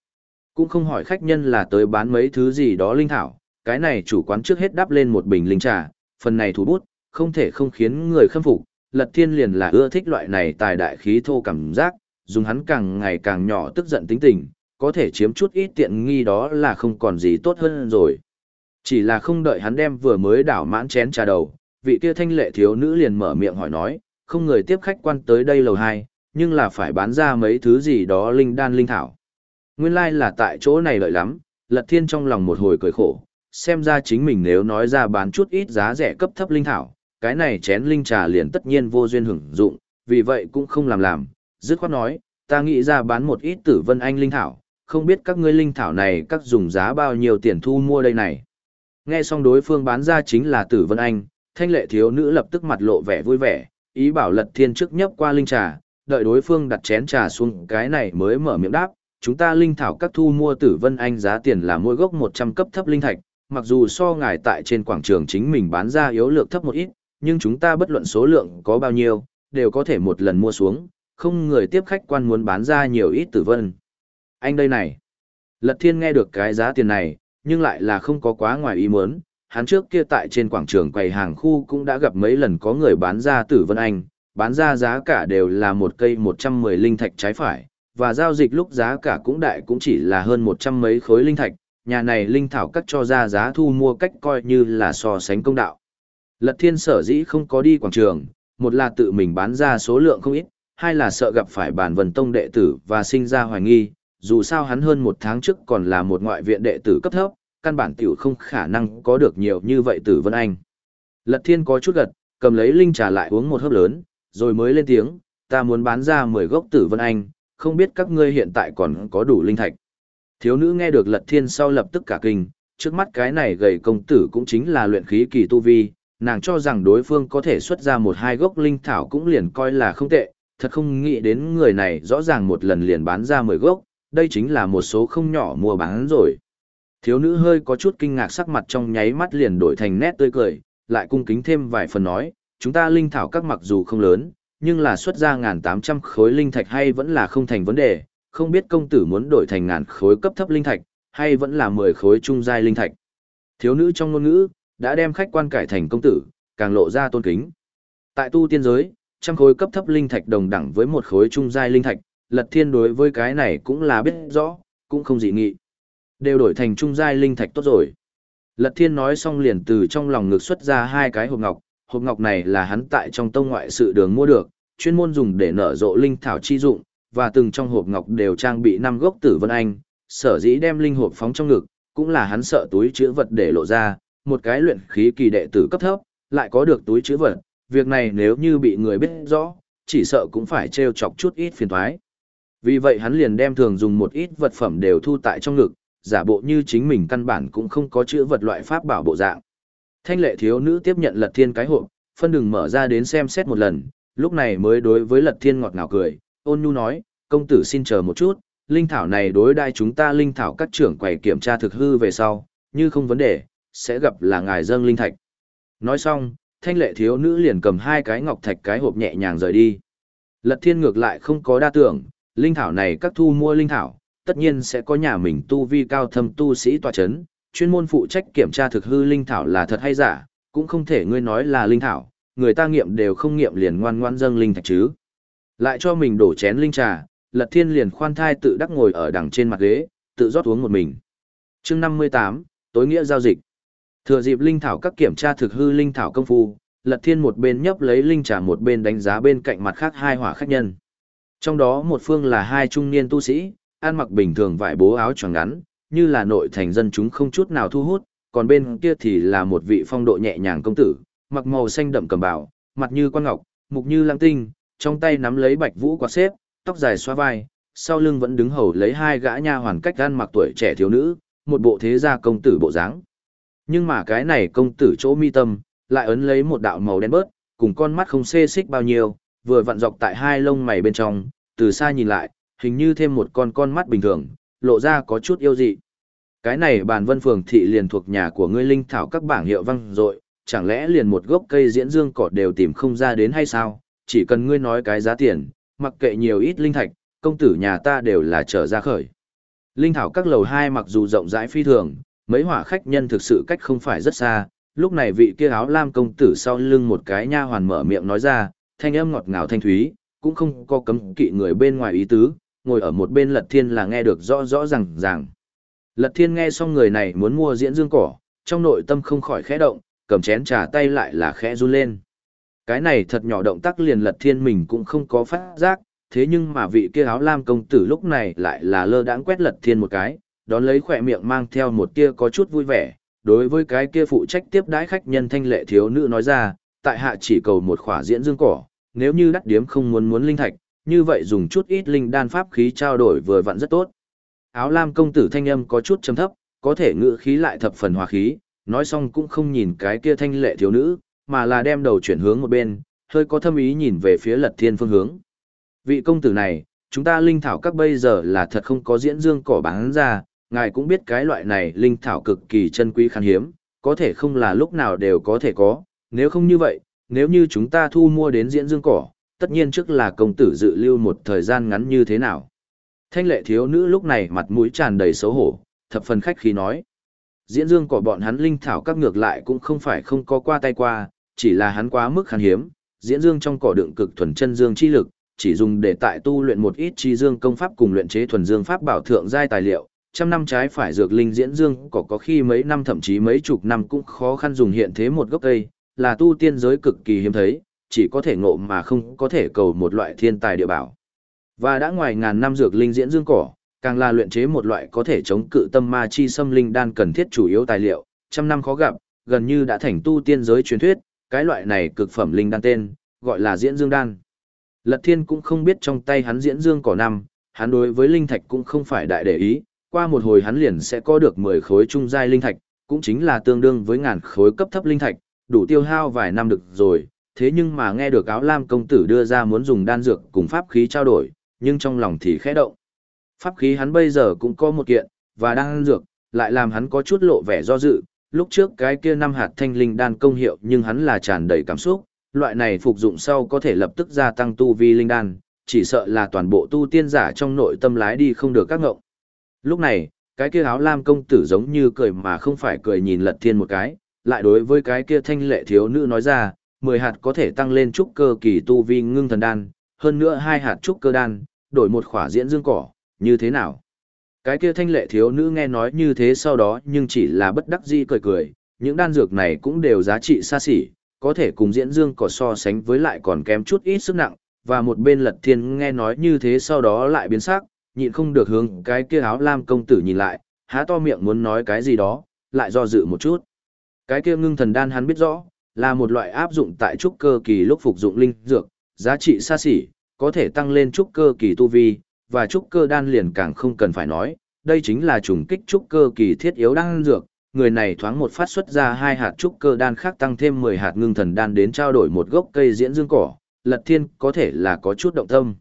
Cũng không hỏi khách nhân là tới bán mấy thứ gì đó linh thảo, cái này chủ quán trước hết đáp lên một bình linh trà, phần này thủ bút, không thể không khiến người khâm phục, Lật Thiên liền là ưa thích loại này tài đại khí thô cảm giác, dùng hắn càng ngày càng nhỏ tức giận tính tình, có thể chiếm chút ít tiện nghi đó là không còn gì tốt hơn rồi. Chỉ là không đợi hắn đem vừa mới đảo mãn chén trà đầu, vị kia thanh lệ thiếu nữ liền mở miệng hỏi nói, không người tiếp khách quan tới đây lầu 2, nhưng là phải bán ra mấy thứ gì đó linh đan linh thảo. Nguyên lai like là tại chỗ này lợi lắm, Lật Thiên trong lòng một hồi cười khổ, xem ra chính mình nếu nói ra bán chút ít giá rẻ cấp thấp linh thảo, cái này chén linh trà liền tất nhiên vô duyên hưởng dụng, vì vậy cũng không làm làm, dứt khoát nói, ta nghĩ ra bán một ít tử vân anh linh thảo, không biết các ngươi linh thảo này các dùng giá bao nhiêu tiền thu mua đây này. Nghe xong đối phương bán ra chính là tử vân anh, thanh lệ thiếu nữ lập tức mặt lộ vẻ vui vẻ, ý bảo lật thiên trước nhấp qua linh trà, đợi đối phương đặt chén trà xuống cái này mới mở miệng đáp, chúng ta linh thảo các thu mua tử vân anh giá tiền là mỗi gốc 100 cấp thấp linh thạch, mặc dù so ngài tại trên quảng trường chính mình bán ra yếu lược thấp một ít, nhưng chúng ta bất luận số lượng có bao nhiêu, đều có thể một lần mua xuống, không người tiếp khách quan muốn bán ra nhiều ít tử vân. Anh đây này. Lật thiên nghe được cái giá tiền này, nhưng lại là không có quá ngoài ý muốn. Hắn trước kia tại trên quảng trường quầy hàng khu cũng đã gặp mấy lần có người bán ra tử vân anh, bán ra giá cả đều là một cây 110 linh thạch trái phải, và giao dịch lúc giá cả cũng đại cũng chỉ là hơn 100 mấy khối linh thạch, nhà này linh thảo cắt cho ra giá thu mua cách coi như là so sánh công đạo. Lật thiên sở dĩ không có đi quảng trường, một là tự mình bán ra số lượng không ít, hai là sợ gặp phải bản vần tông đệ tử và sinh ra hoài nghi, dù sao hắn hơn một tháng trước còn là một ngoại viện đệ tử cấp thấp, căn bản tiểu không khả năng có được nhiều như vậy tử vân anh. Lật thiên có chút gật, cầm lấy linh trà lại uống một hớp lớn, rồi mới lên tiếng, ta muốn bán ra 10 gốc tử vân anh, không biết các ngươi hiện tại còn có đủ linh thạch. Thiếu nữ nghe được lật thiên sau lập tức cả kinh, trước mắt cái này gầy công tử cũng chính là luyện khí kỳ tu vi, nàng cho rằng đối phương có thể xuất ra một hai gốc linh thảo cũng liền coi là không tệ, thật không nghĩ đến người này rõ ràng một lần liền bán ra 10 gốc, đây chính là một số không nhỏ mua bán rồi. Thiếu nữ hơi có chút kinh ngạc sắc mặt trong nháy mắt liền đổi thành nét tươi cười, lại cung kính thêm vài phần nói, chúng ta linh thảo các mặc dù không lớn, nhưng là xuất ra ngàn tám trăm khối linh thạch hay vẫn là không thành vấn đề, không biết công tử muốn đổi thành ngàn khối cấp thấp linh thạch, hay vẫn là mười khối trung giai linh thạch. Thiếu nữ trong ngôn ngữ, đã đem khách quan cải thành công tử, càng lộ ra tôn kính. Tại tu tiên giới, trăm khối cấp thấp linh thạch đồng đẳng với một khối trung giai linh thạch, Lật Thiên đối với cái này cũng là biết rõ, cũng không dị nghị. Đều đổi thành trung giai linh thạch tốt rồi. Lật Thiên nói xong liền từ trong lòng ngực xuất ra hai cái hộp ngọc, hộp ngọc này là hắn tại trong tông ngoại sự đường mua được, chuyên môn dùng để nở rộ linh thảo chi dụng, và từng trong hộp ngọc đều trang bị năm gốc tử vân anh, sở dĩ đem linh hộp phóng trong ngực, cũng là hắn sợ túi chứa vật để lộ ra, một cái luyện khí kỳ đệ tử cấp thấp, lại có được túi chứa vật, việc này nếu như bị người biết rõ, chỉ sợ cũng phải trêu chọc chút ít phiền toái. Vì vậy hắn liền đem thường dùng một ít vật phẩm đều thu tại trong ngực, giả bộ như chính mình căn bản cũng không có chữ vật loại pháp bảo bộ dạng. Thanh lệ thiếu nữ tiếp nhận lật thiên cái hộp, phân đừng mở ra đến xem xét một lần, lúc này mới đối với lật thiên ngọt ngào cười, ôn nhu nói, công tử xin chờ một chút, linh thảo này đối đai chúng ta linh thảo các trưởng quầy kiểm tra thực hư về sau, như không vấn đề, sẽ gặp là ngài dâng linh thạch. Nói xong, thanh lệ thiếu nữ liền cầm hai cái ngọc thạch cái hộp nhẹ nhàng rời đi. Lật thiên ngược lại không có đa tưởng, linh thảo này các thu mua linh thảo, tất nhiên sẽ có nhà mình tu vi cao thâm tu sĩ tòa chấn, chuyên môn phụ trách kiểm tra thực hư linh thảo là thật hay giả, cũng không thể ngươi nói là linh thảo, người ta nghiệm đều không nghiệm liền ngoan ngoan dâng linh thạch chứ. Lại cho mình đổ chén linh trà, Lật Thiên liền khoan thai tự đắc ngồi ở đằng trên mặt ghế, tự rót uống một mình. Chương 58, tối nghĩa giao dịch. Thừa dịp linh thảo các kiểm tra thực hư linh thảo công phu, Lật Thiên một bên nhấp lấy linh trà một bên đánh giá bên cạnh mặt khác hai hỏa khách nhân. Trong đó một phương là hai trung niên tu sĩ, ăn mặc bình thường vải bố áo choàng ngắn, như là nội thành dân chúng không chút nào thu hút, còn bên kia thì là một vị phong độ nhẹ nhàng công tử, mặc màu xanh đậm cầm bảo, mặt như quan ngọc, mục như lăng tinh, trong tay nắm lấy bạch vũ quạt xếp, tóc dài xoa vai, sau lưng vẫn đứng hầu lấy hai gã nha hoàn cách gan mặc tuổi trẻ thiếu nữ, một bộ thế gia công tử bộ dáng. Nhưng mà cái này công tử chỗ mi tâm, lại ấn lấy một đạo màu đen bớt, cùng con mắt không xê xích bao nhiêu, vừa vặn dọc tại hai lông mày bên trong, từ xa nhìn lại, hình như thêm một con con mắt bình thường, lộ ra có chút yêu dị. Cái này bàn vân phường thị liền thuộc nhà của ngươi linh thảo các bảng hiệu văng rồi, chẳng lẽ liền một gốc cây diễn dương cỏ đều tìm không ra đến hay sao, chỉ cần ngươi nói cái giá tiền, mặc kệ nhiều ít linh thạch, công tử nhà ta đều là trở ra khởi. Linh thảo các lầu hai mặc dù rộng rãi phi thường, mấy hỏa khách nhân thực sự cách không phải rất xa, Lúc này vị kia áo lam công tử sau lưng một cái nha hoàn mở miệng nói ra, thanh âm ngọt ngào thanh thúy, cũng không có cấm kỵ người bên ngoài ý tứ, ngồi ở một bên lật thiên là nghe được rõ rõ ràng ràng. Lật thiên nghe xong người này muốn mua diễn dương cỏ, trong nội tâm không khỏi khẽ động, cầm chén trà tay lại là khẽ run lên. Cái này thật nhỏ động tác liền lật thiên mình cũng không có phát giác, thế nhưng mà vị kia áo lam công tử lúc này lại là lơ đãng quét lật thiên một cái, đón lấy khỏe miệng mang theo một tia có chút vui vẻ, đối với cái kia phụ trách tiếp đãi khách nhân thanh lệ thiếu nữ nói ra, tại hạ chỉ cầu một khỏa diễn dương cỏ, nếu như đắt điếm không muốn muốn linh thạch, như vậy dùng chút ít linh đan pháp khí trao đổi vừa vặn rất tốt. Áo lam công tử thanh âm có chút trầm thấp, có thể ngữ khí lại thập phần hòa khí, nói xong cũng không nhìn cái kia thanh lệ thiếu nữ, mà là đem đầu chuyển hướng một bên, hơi có thâm ý nhìn về phía lật thiên phương hướng. Vị công tử này, chúng ta linh thảo các bây giờ là thật không có diễn dương cỏ bán ra, ngài cũng biết cái loại này linh thảo cực kỳ chân quý khan hiếm, có thể không là lúc nào đều có thể có, nếu không như vậy, nếu như chúng ta thu mua đến diễn dương cỏ, tất nhiên trước là công tử dự lưu một thời gian ngắn như thế nào. Thanh lệ thiếu nữ lúc này mặt mũi tràn đầy xấu hổ, thập phần khách khí nói. Diễn dương cỏ bọn hắn linh thảo các ngược lại cũng không phải không có qua tay qua, chỉ là hắn quá mức khan hiếm, diễn dương trong cỏ đựng cực thuần chân dương chi lực, chỉ dùng để tại tu luyện một ít chi dương công pháp cùng luyện chế thuần dương pháp bảo thượng giai tài liệu, trăm năm trái phải dược linh diễn dương có có khi mấy năm thậm chí mấy chục năm cũng khó khăn dùng hiện thế một gốc cây, là tu tiên giới cực kỳ hiếm thấy, chỉ có thể ngộ mà không có thể cầu một loại thiên tài địa bảo. Và đã ngoài ngàn năm dược linh diễn dương cỏ, càng là luyện chế một loại có thể chống cự tâm ma chi xâm linh đan cần thiết chủ yếu tài liệu, trăm năm khó gặp, gần như đã thành tu tiên giới truyền thuyết, cái loại này cực phẩm linh đan tên, gọi là diễn dương đan. Lật thiên cũng không biết trong tay hắn diễn dương cỏ năm, hắn đối với linh thạch cũng không phải đại để ý, qua một hồi hắn liền sẽ có được 10 khối trung giai linh thạch, cũng chính là tương đương với ngàn khối cấp thấp linh thạch, đủ tiêu hao vài năm được rồi, thế nhưng mà nghe được áo lam công tử đưa ra muốn dùng đan dược cùng pháp khí trao đổi, nhưng trong lòng thì khẽ động. Pháp khí hắn bây giờ cũng có một kiện, và đan dược, lại làm hắn có chút lộ vẻ do dự, lúc trước cái kia năm hạt thanh linh đan công hiệu nhưng hắn là tràn đầy cảm xúc, loại này phục dụng sau có thể lập tức gia tăng tu vi linh đan, chỉ sợ là toàn bộ tu tiên giả trong nội tâm lái đi không được các ngộng. Lúc này, cái kia áo lam công tử giống như cười mà không phải cười nhìn lật thiên một cái, lại đối với cái kia thanh lệ thiếu nữ nói ra, 10 hạt có thể tăng lên trúc cơ kỳ tu vi ngưng thần đan, hơn nữa hai hạt trúc cơ đan, đổi một khỏa diễn dương cỏ, như thế nào? Cái kia thanh lệ thiếu nữ nghe nói như thế sau đó nhưng chỉ là bất đắc dĩ cười cười, những đan dược này cũng đều giá trị xa xỉ, có thể cùng diễn dương cỏ so sánh với lại còn kém chút ít sức nặng, và một bên lật thiên nghe nói như thế sau đó lại biến sắc, nhịn không được hướng cái kia áo lam công tử nhìn lại, há to miệng muốn nói cái gì đó, lại do dự một chút. Cái kia ngưng thần đan hắn biết rõ, là một loại áp dụng tại trúc cơ kỳ lúc phục dụng linh dược, giá trị xa xỉ, có thể tăng lên trúc cơ kỳ tu vi, và trúc cơ đan liền càng không cần phải nói, đây chính là trùng kích trúc cơ kỳ thiết yếu đan dược, người này thoáng một phát xuất ra hai hạt trúc cơ đan khác tăng thêm 10 hạt ngưng thần đan đến trao đổi một gốc cây diễn dương cỏ, Lật Thiên có thể là có chút động tâm.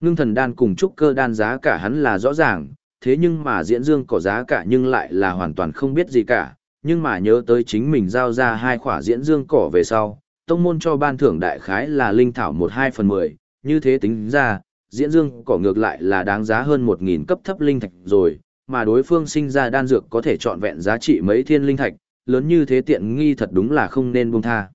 Ngưng thần đan cùng trúc cơ đan giá cả hắn là rõ ràng, thế nhưng mà diễn dương cỏ giá cả nhưng lại là hoàn toàn không biết gì cả, nhưng mà nhớ tới chính mình giao ra hai khỏa diễn dương cỏ về sau, tông môn cho ban thưởng đại khái là linh thảo 1-2 phần 10, như thế tính ra, diễn dương cỏ ngược lại là đáng giá hơn 1.000 cấp thấp linh thạch rồi, mà đối phương sinh ra đan dược có thể trọn vẹn giá trị mấy thiên linh thạch, lớn như thế tiện nghi thật đúng là không nên buông tha.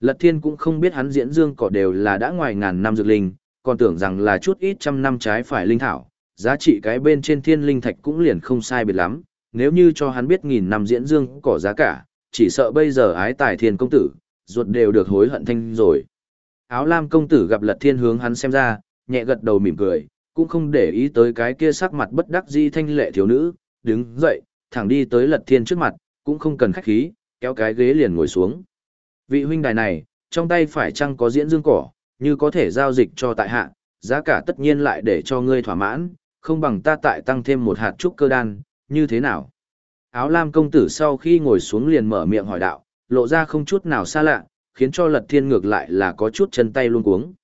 Lật thiên cũng không biết hắn diễn dương cỏ đều là đã ngoài ngàn năm dược linh, còn tưởng rằng là chút ít trăm năm trái phải linh thảo, giá trị cái bên trên thiên linh thạch cũng liền không sai biệt lắm, nếu như cho hắn biết nghìn năm diễn dương cỏ giá cả, chỉ sợ bây giờ ái tài thiên công tử, ruột đều được hối hận thanh rồi. Áo lam công tử gặp lật thiên hướng hắn xem ra, nhẹ gật đầu mỉm cười, cũng không để ý tới cái kia sắc mặt bất đắc di thanh lệ thiếu nữ, đứng dậy, thẳng đi tới lật thiên trước mặt, cũng không cần khách khí, kéo cái ghế liền ngồi xuống. Vị huynh đài này, trong tay phải chăng có diễn dương cỏ, như có thể giao dịch cho tại hạ, giá cả tất nhiên lại để cho ngươi thỏa mãn, không bằng ta tại tăng thêm một hạt trúc cơ đan, như thế nào? Áo lam công tử sau khi ngồi xuống liền mở miệng hỏi đạo, lộ ra không chút nào xa lạ, khiến cho lật thiên ngược lại là có chút chân tay luôn cuống.